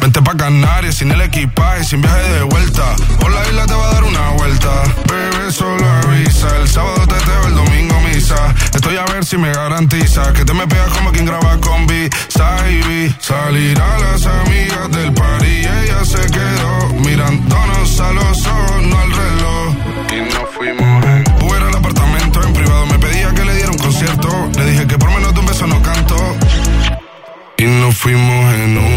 Vente pa' Canarias sin el equipaje, sin viaje de vuelta. Por la isla te va a dar una vuelta. Bebé, solo avisa. El sábado te teo, el domingo misa. Estoy a ver si me garantiza que te me pegas como quien graba con B. Saibi. Salir a las amigas del par ella se quedó mirándonos a los ojos, no al reloj. Y nos fuimos en fuera al apartamento en privado. Me pedía que le diera un concierto. Le dije que por menos de un beso no canto. Y nos fuimos en un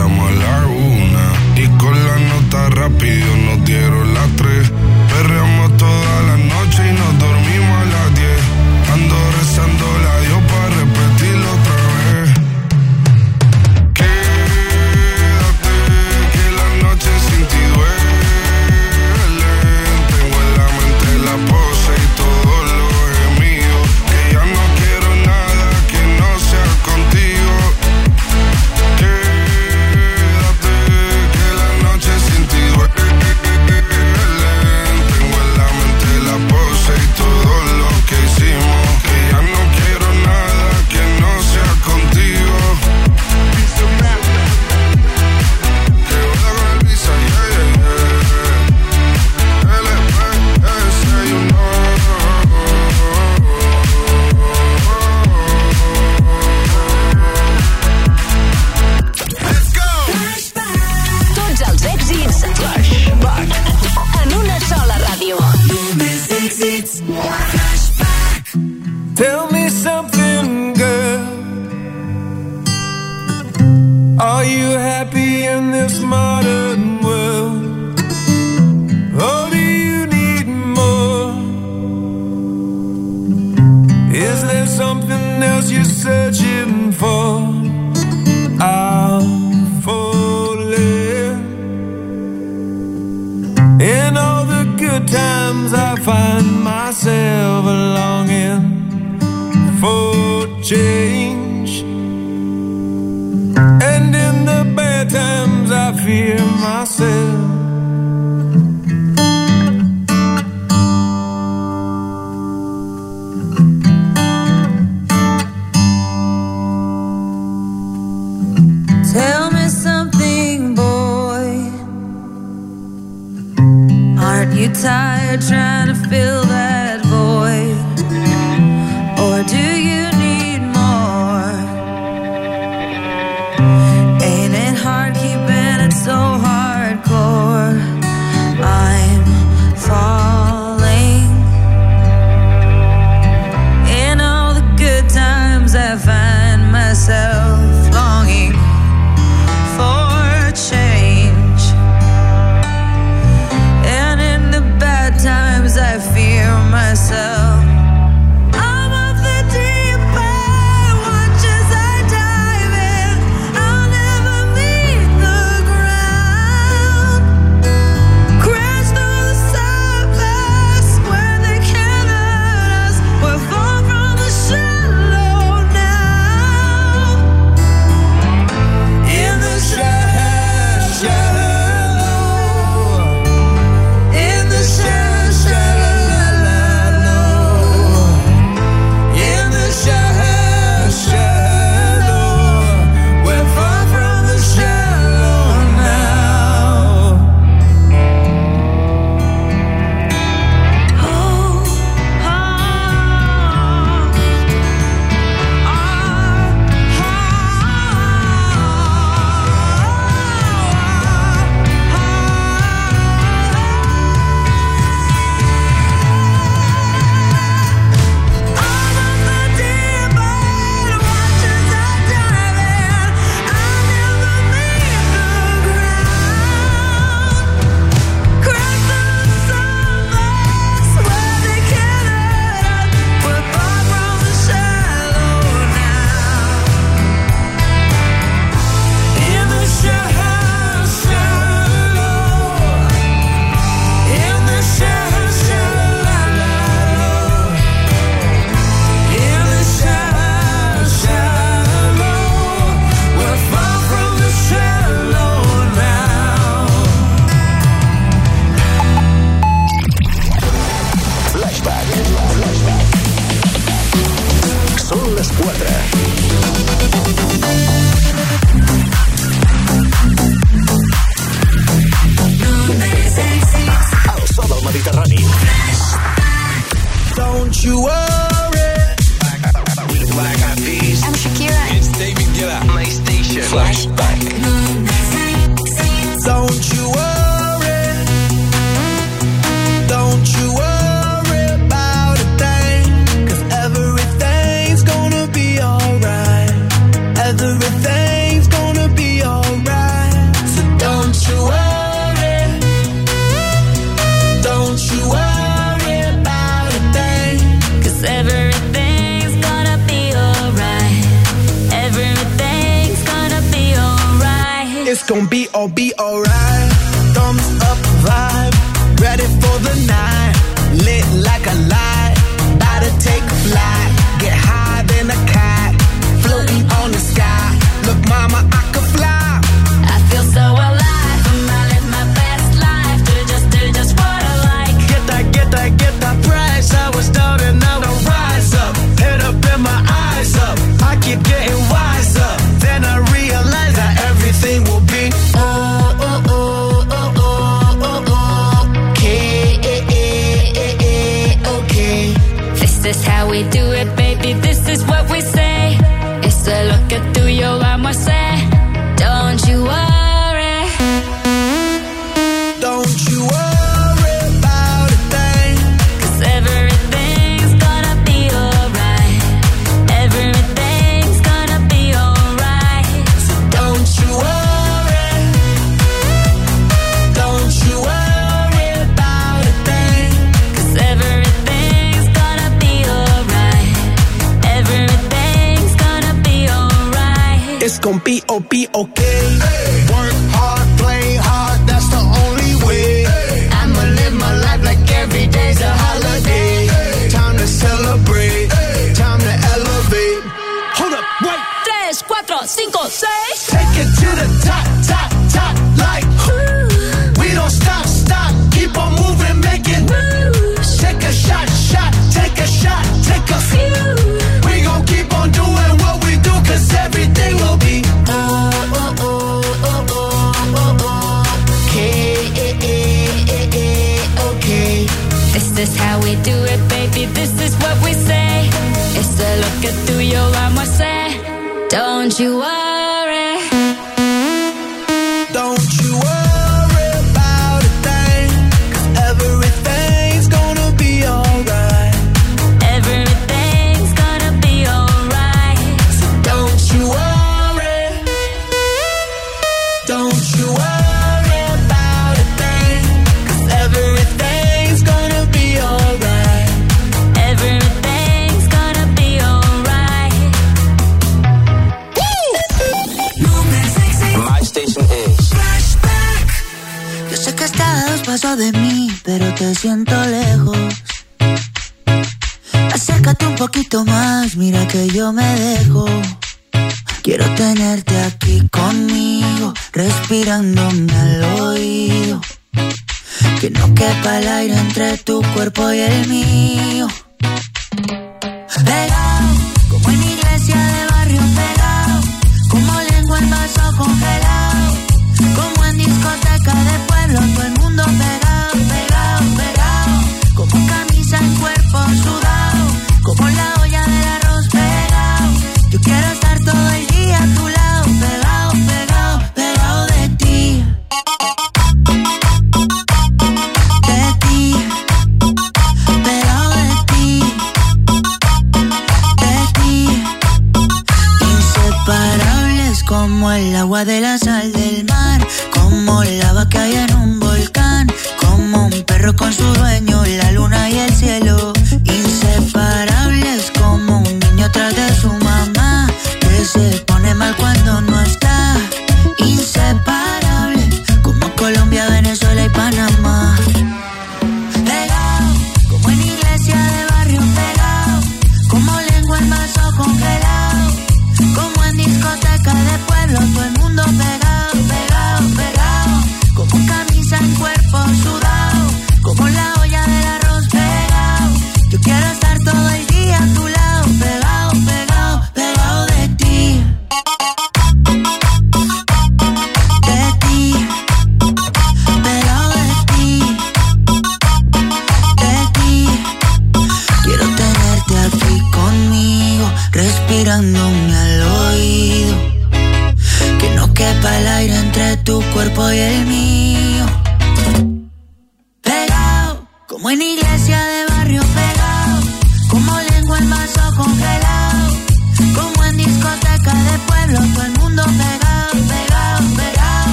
empezamos a la una. Y con la nota rápido no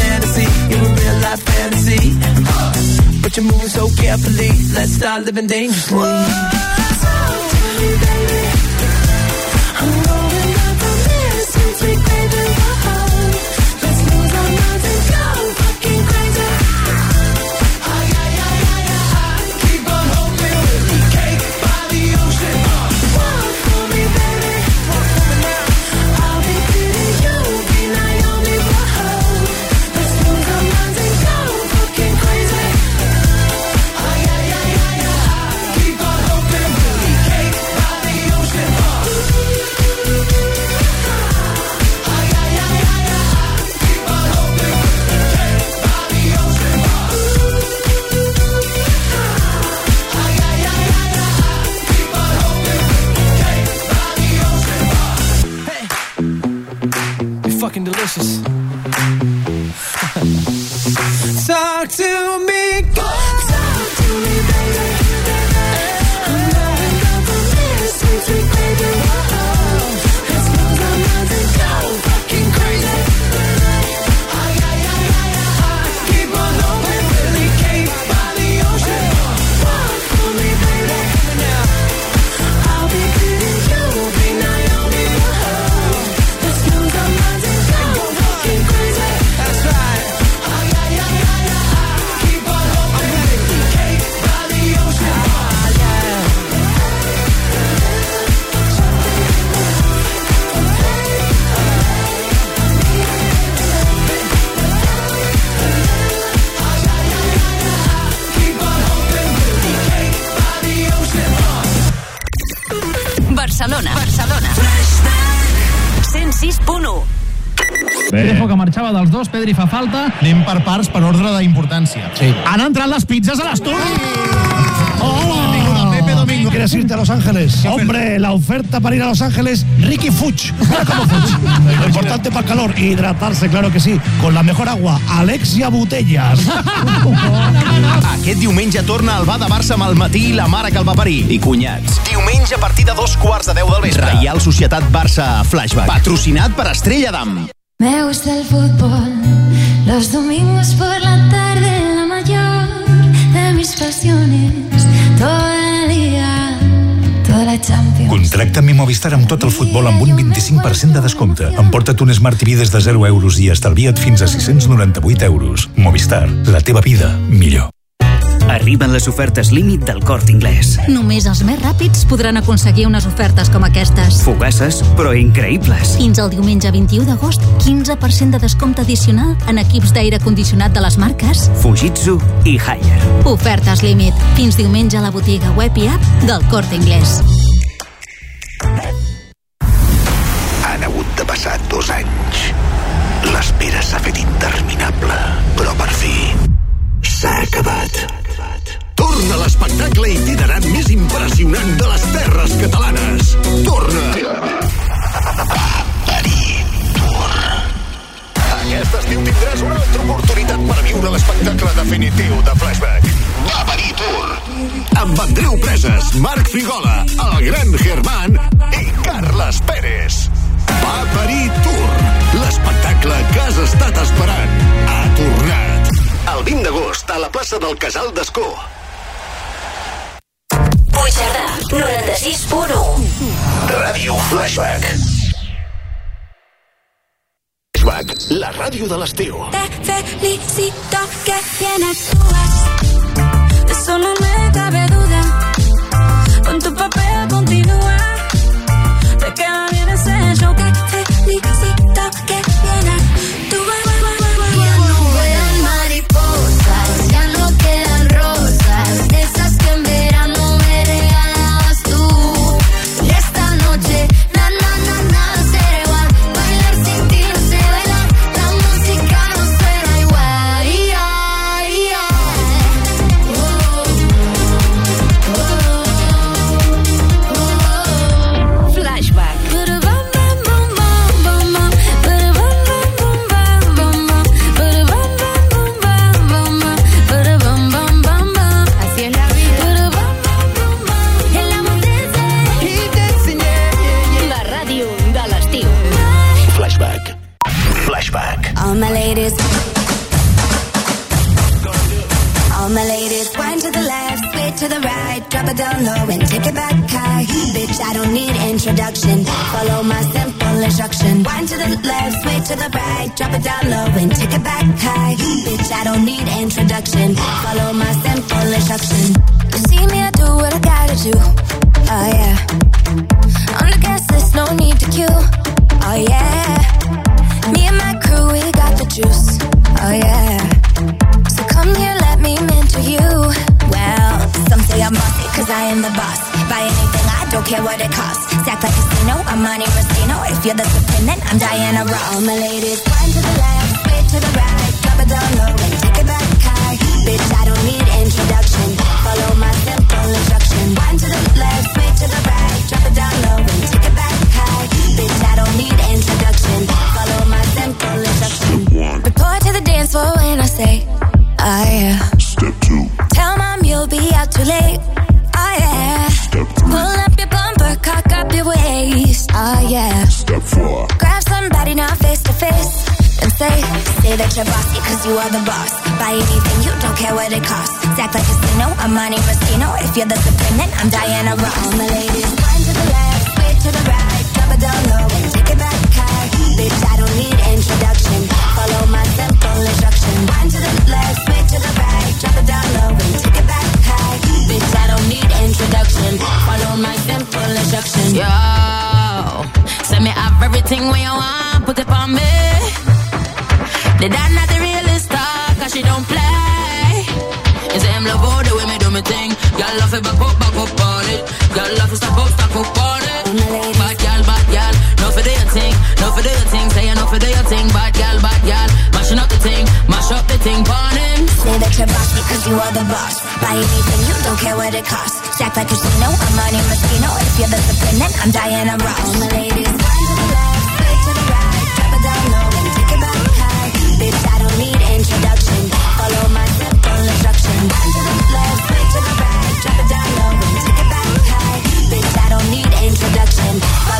fantasy. You a real life fantasy. But you're moving so carefully. Let's start living dangerously. Whoa, so baby. I'm rolling up the mirror since we Pedri fa falta. Anem per parts per ordre d'importància. Sí. Han entrat les pizzas a l'estudi! Hola! Pepe Domingo. ¿Quieres irte a Los Ángeles? Hombre, la oferta para ir a Los Ángeles, Ricky Fuch. Mira cómo Fuch. Lo *laughs* importante para el calor, hidratarse, claro que sí. Con la mejor agua, Alexia Botellas. *laughs* Aquest diumenge torna al bar de Barça amb el matí i la mare que el va parir. I cunyats. Diumenge a partir de dos quarts de deu del vespre. Reial Societat Barça Flashback. Patrocinat per Estrella d'Am. Me gusta el fútbol, los domingos por la tarde, la mayor de mis pasiones, todo el día, toda la Champions. Contracta mi Movistar amb tot el futbol amb un 25% de descompte. Emporta't un Smart TV des de 0 euros i estalvia't fins a 698 euros. Movistar, la teva vida, millor. Arriben les ofertes límit del Cort Inglés. Només els més ràpids podran aconseguir unes ofertes com aquestes. Fugaces, però increïbles. Fins al diumenge 21 d'agost, 15% de descompte addicional en equips d'aire condicionat de les marques Fujitsu i Haier. Ofertes límit. Fins diumenge a la botiga web i app del Corte Inglés. Frigola, el gran Germán i Carles Pérez. Va parir Tour. L'espectacle que has estat esperant ha tornat. El 20 d'agost a la plaça del Casal d'Escó. Puigcerdà, 96.1 Ràdio Flashback. Flashback, la ràdio de l'estiu. Te felicito que bien actúas, de eso no me cabe duda. Con tu papel low and take it back high. Bitch, I don't need introduction. Follow my simple instruction. Wind to the left, sway to the right. Drop it down low and take it back high. Bitch, I don't need introduction. Follow my simple instruction. You see me, I do what I gotta do. Oh yeah. On the gas list, no need to queue. Oh yeah. Me and my crew, we got the juice. Cause I am the boss. Buy anything, I don't care what it costs. Stack like a casino, I'm Monte Rustino. If you're the supreme, then I'm Diana Ross. All my ladies, wind to the left, sway to the right. Drop it down low and take it back high. Bitch, I don't need introduction. Follow my simple instruction. Wind to the left, sway to the right. Drop it down low and take it back high. Bitch, I don't need introduction. Follow my simple instruction. Report to the dance floor when I say, oh yeah. Step two. Tell mom you'll be out too late. Oh yeah. Pull up your bumper, cock up your waist. Oh yeah. Step four. Grab somebody now face to face. And say, say that you're bossy cause you are the boss. Buy anything, you don't care what it costs. Act like a casino, I'm Monte Rustino. If you're the supreme, then I'm Diana Ross. All my ladies, wind to the left, sway to the right. Drop it down low and take it back high. Bitch, I don't need introduction. Follow my simple instruction. Wind to the left, sway to the right. Drop it down low and take it. Bitch, I don't need introduction. Follow my simple instruction. Yo, send me have everything when you want, put it on me. The dad not the realest star, cause she don't play. It's him love all the way me do me thing. Girl love it back up, back up on it. Girl love it stop up, stop up on it. Bad girl, bad girl, no for your thing, no for your thing. Say no for your thing, bad girl, bad girl. Mashing up the thing, mash up the thing. Say that you're boss cause you are the boss. Buy anything, you don't care what it costs. Stack like casino, I'm Monte Rustino. If you're the supreme, then I'm Diana Ross. All my ladies, wind to the left, sway to the right. Drop it down low and take it back high. Bitch, I don't need introduction. Follow my simple instruction. Wind to the left, sway to the right. Drop it down low and take it back high. Bitch, I don't need introduction. Follow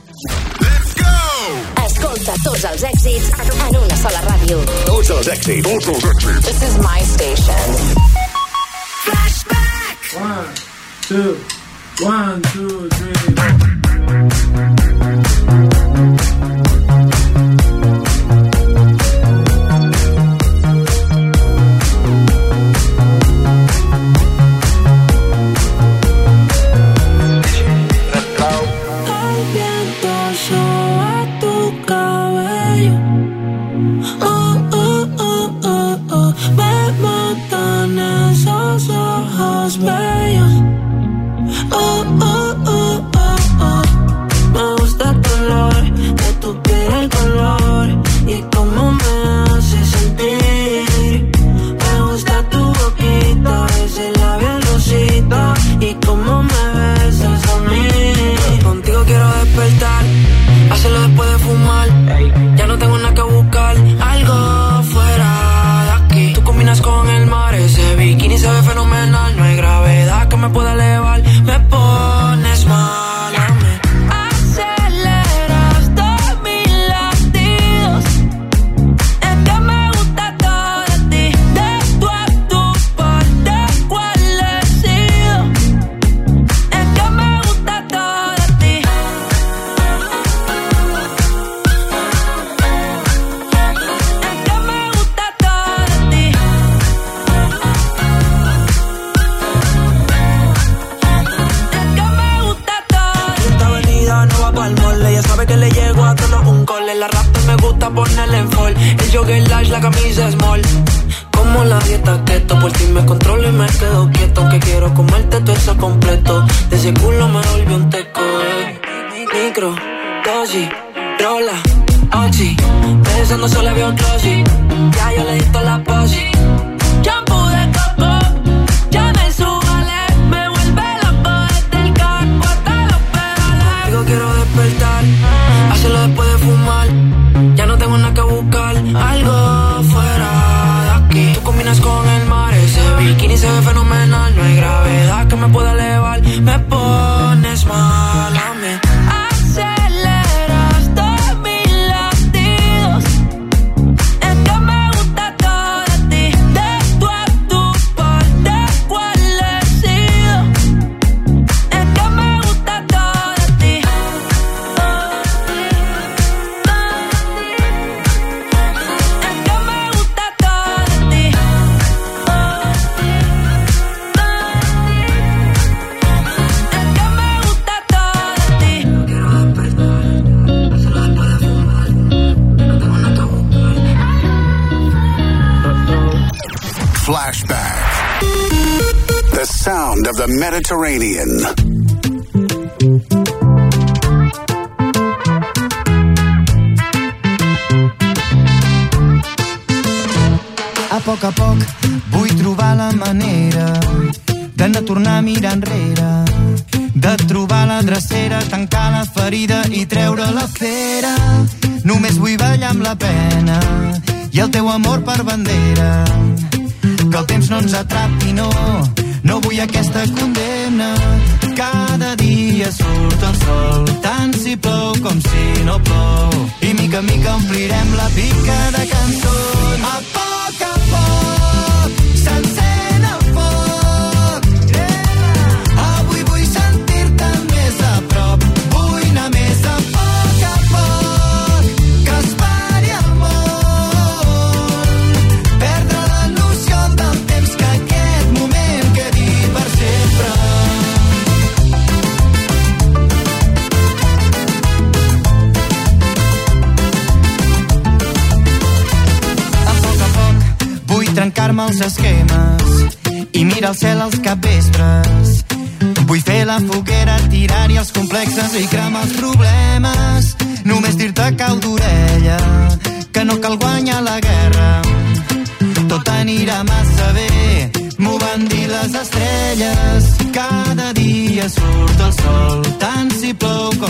Escolta tots els èxits en una sola ràdio. Tots els èxits. Tots els èxits. This is my station. One, two, one, two, three.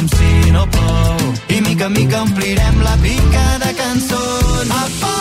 com si no plou i mica en mica omplirem la pica de cançons. Apa!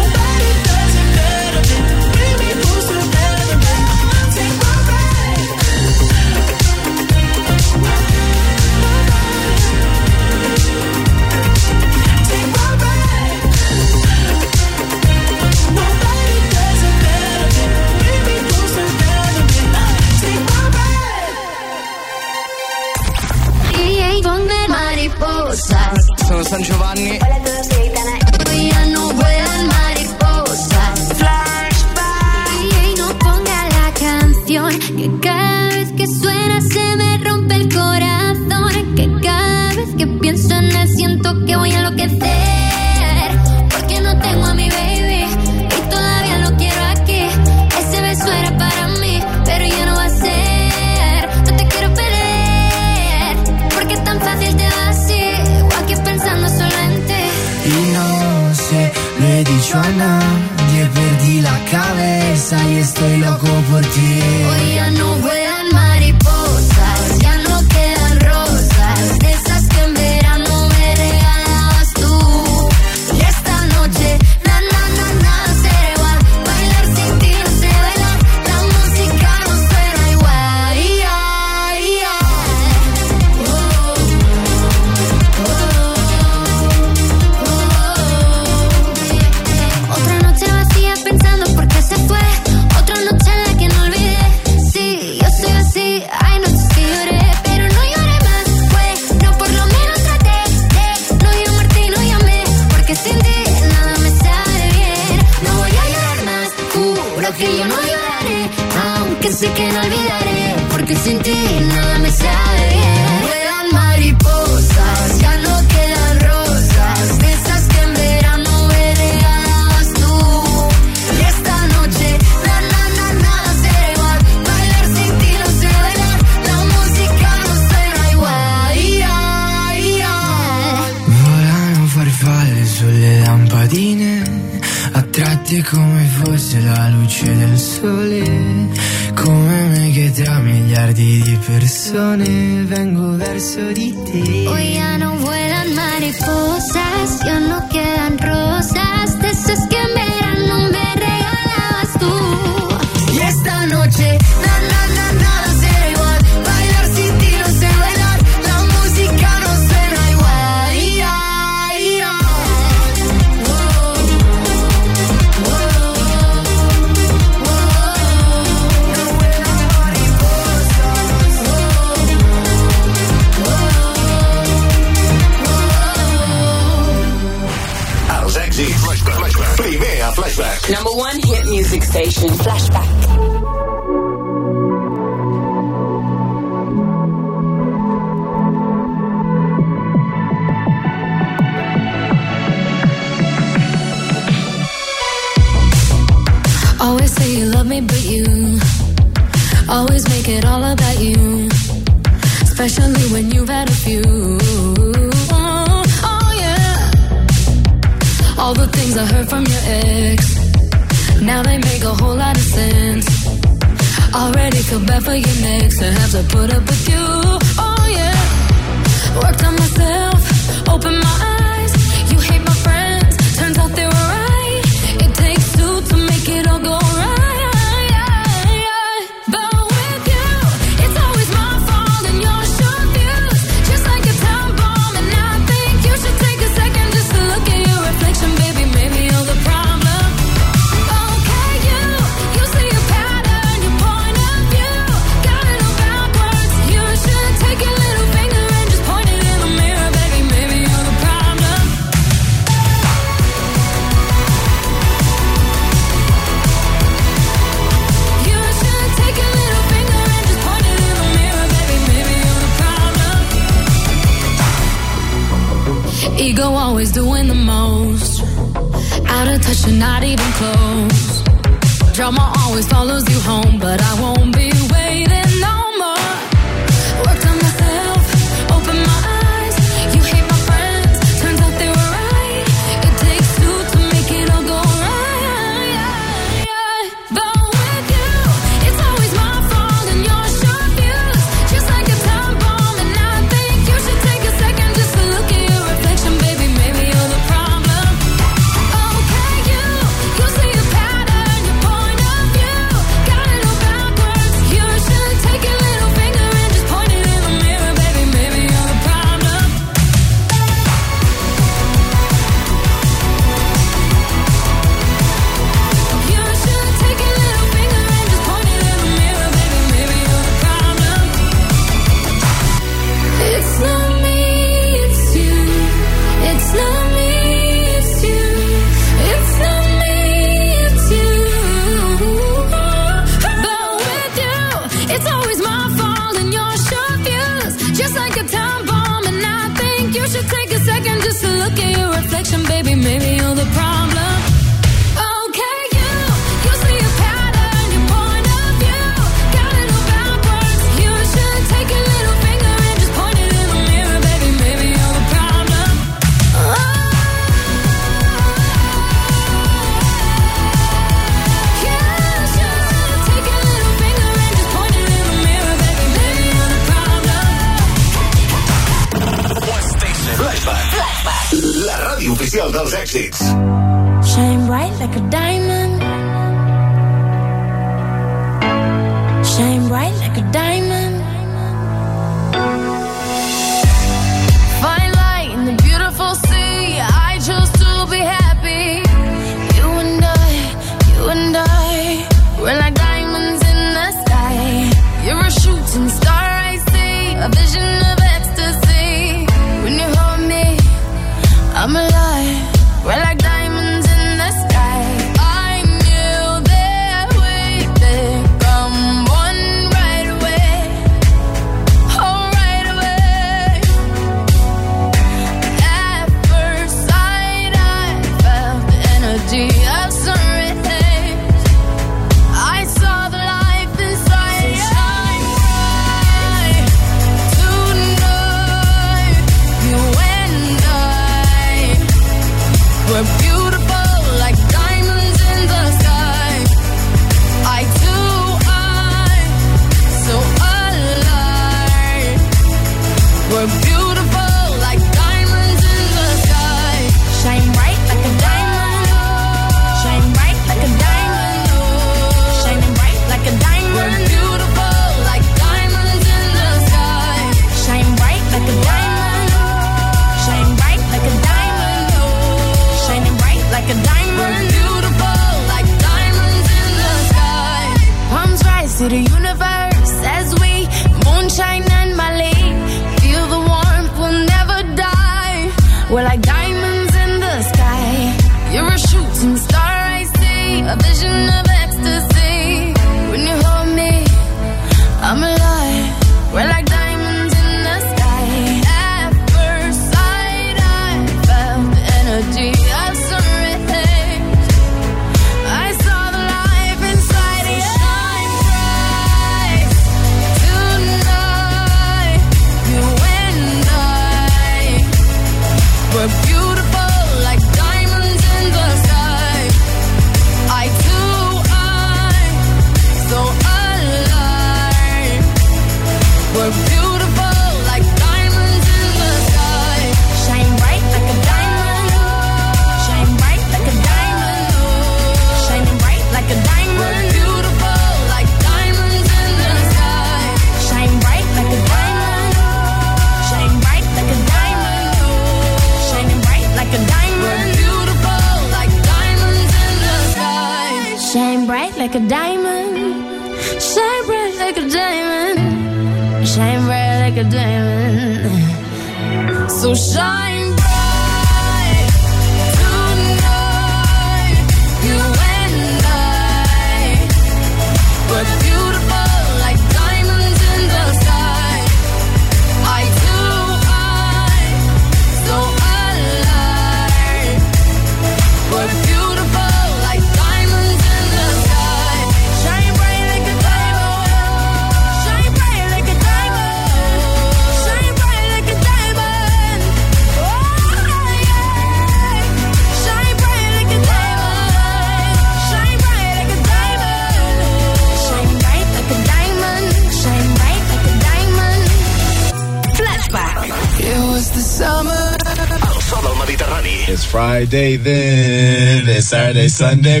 Saturday, then this Saturday, Sunday.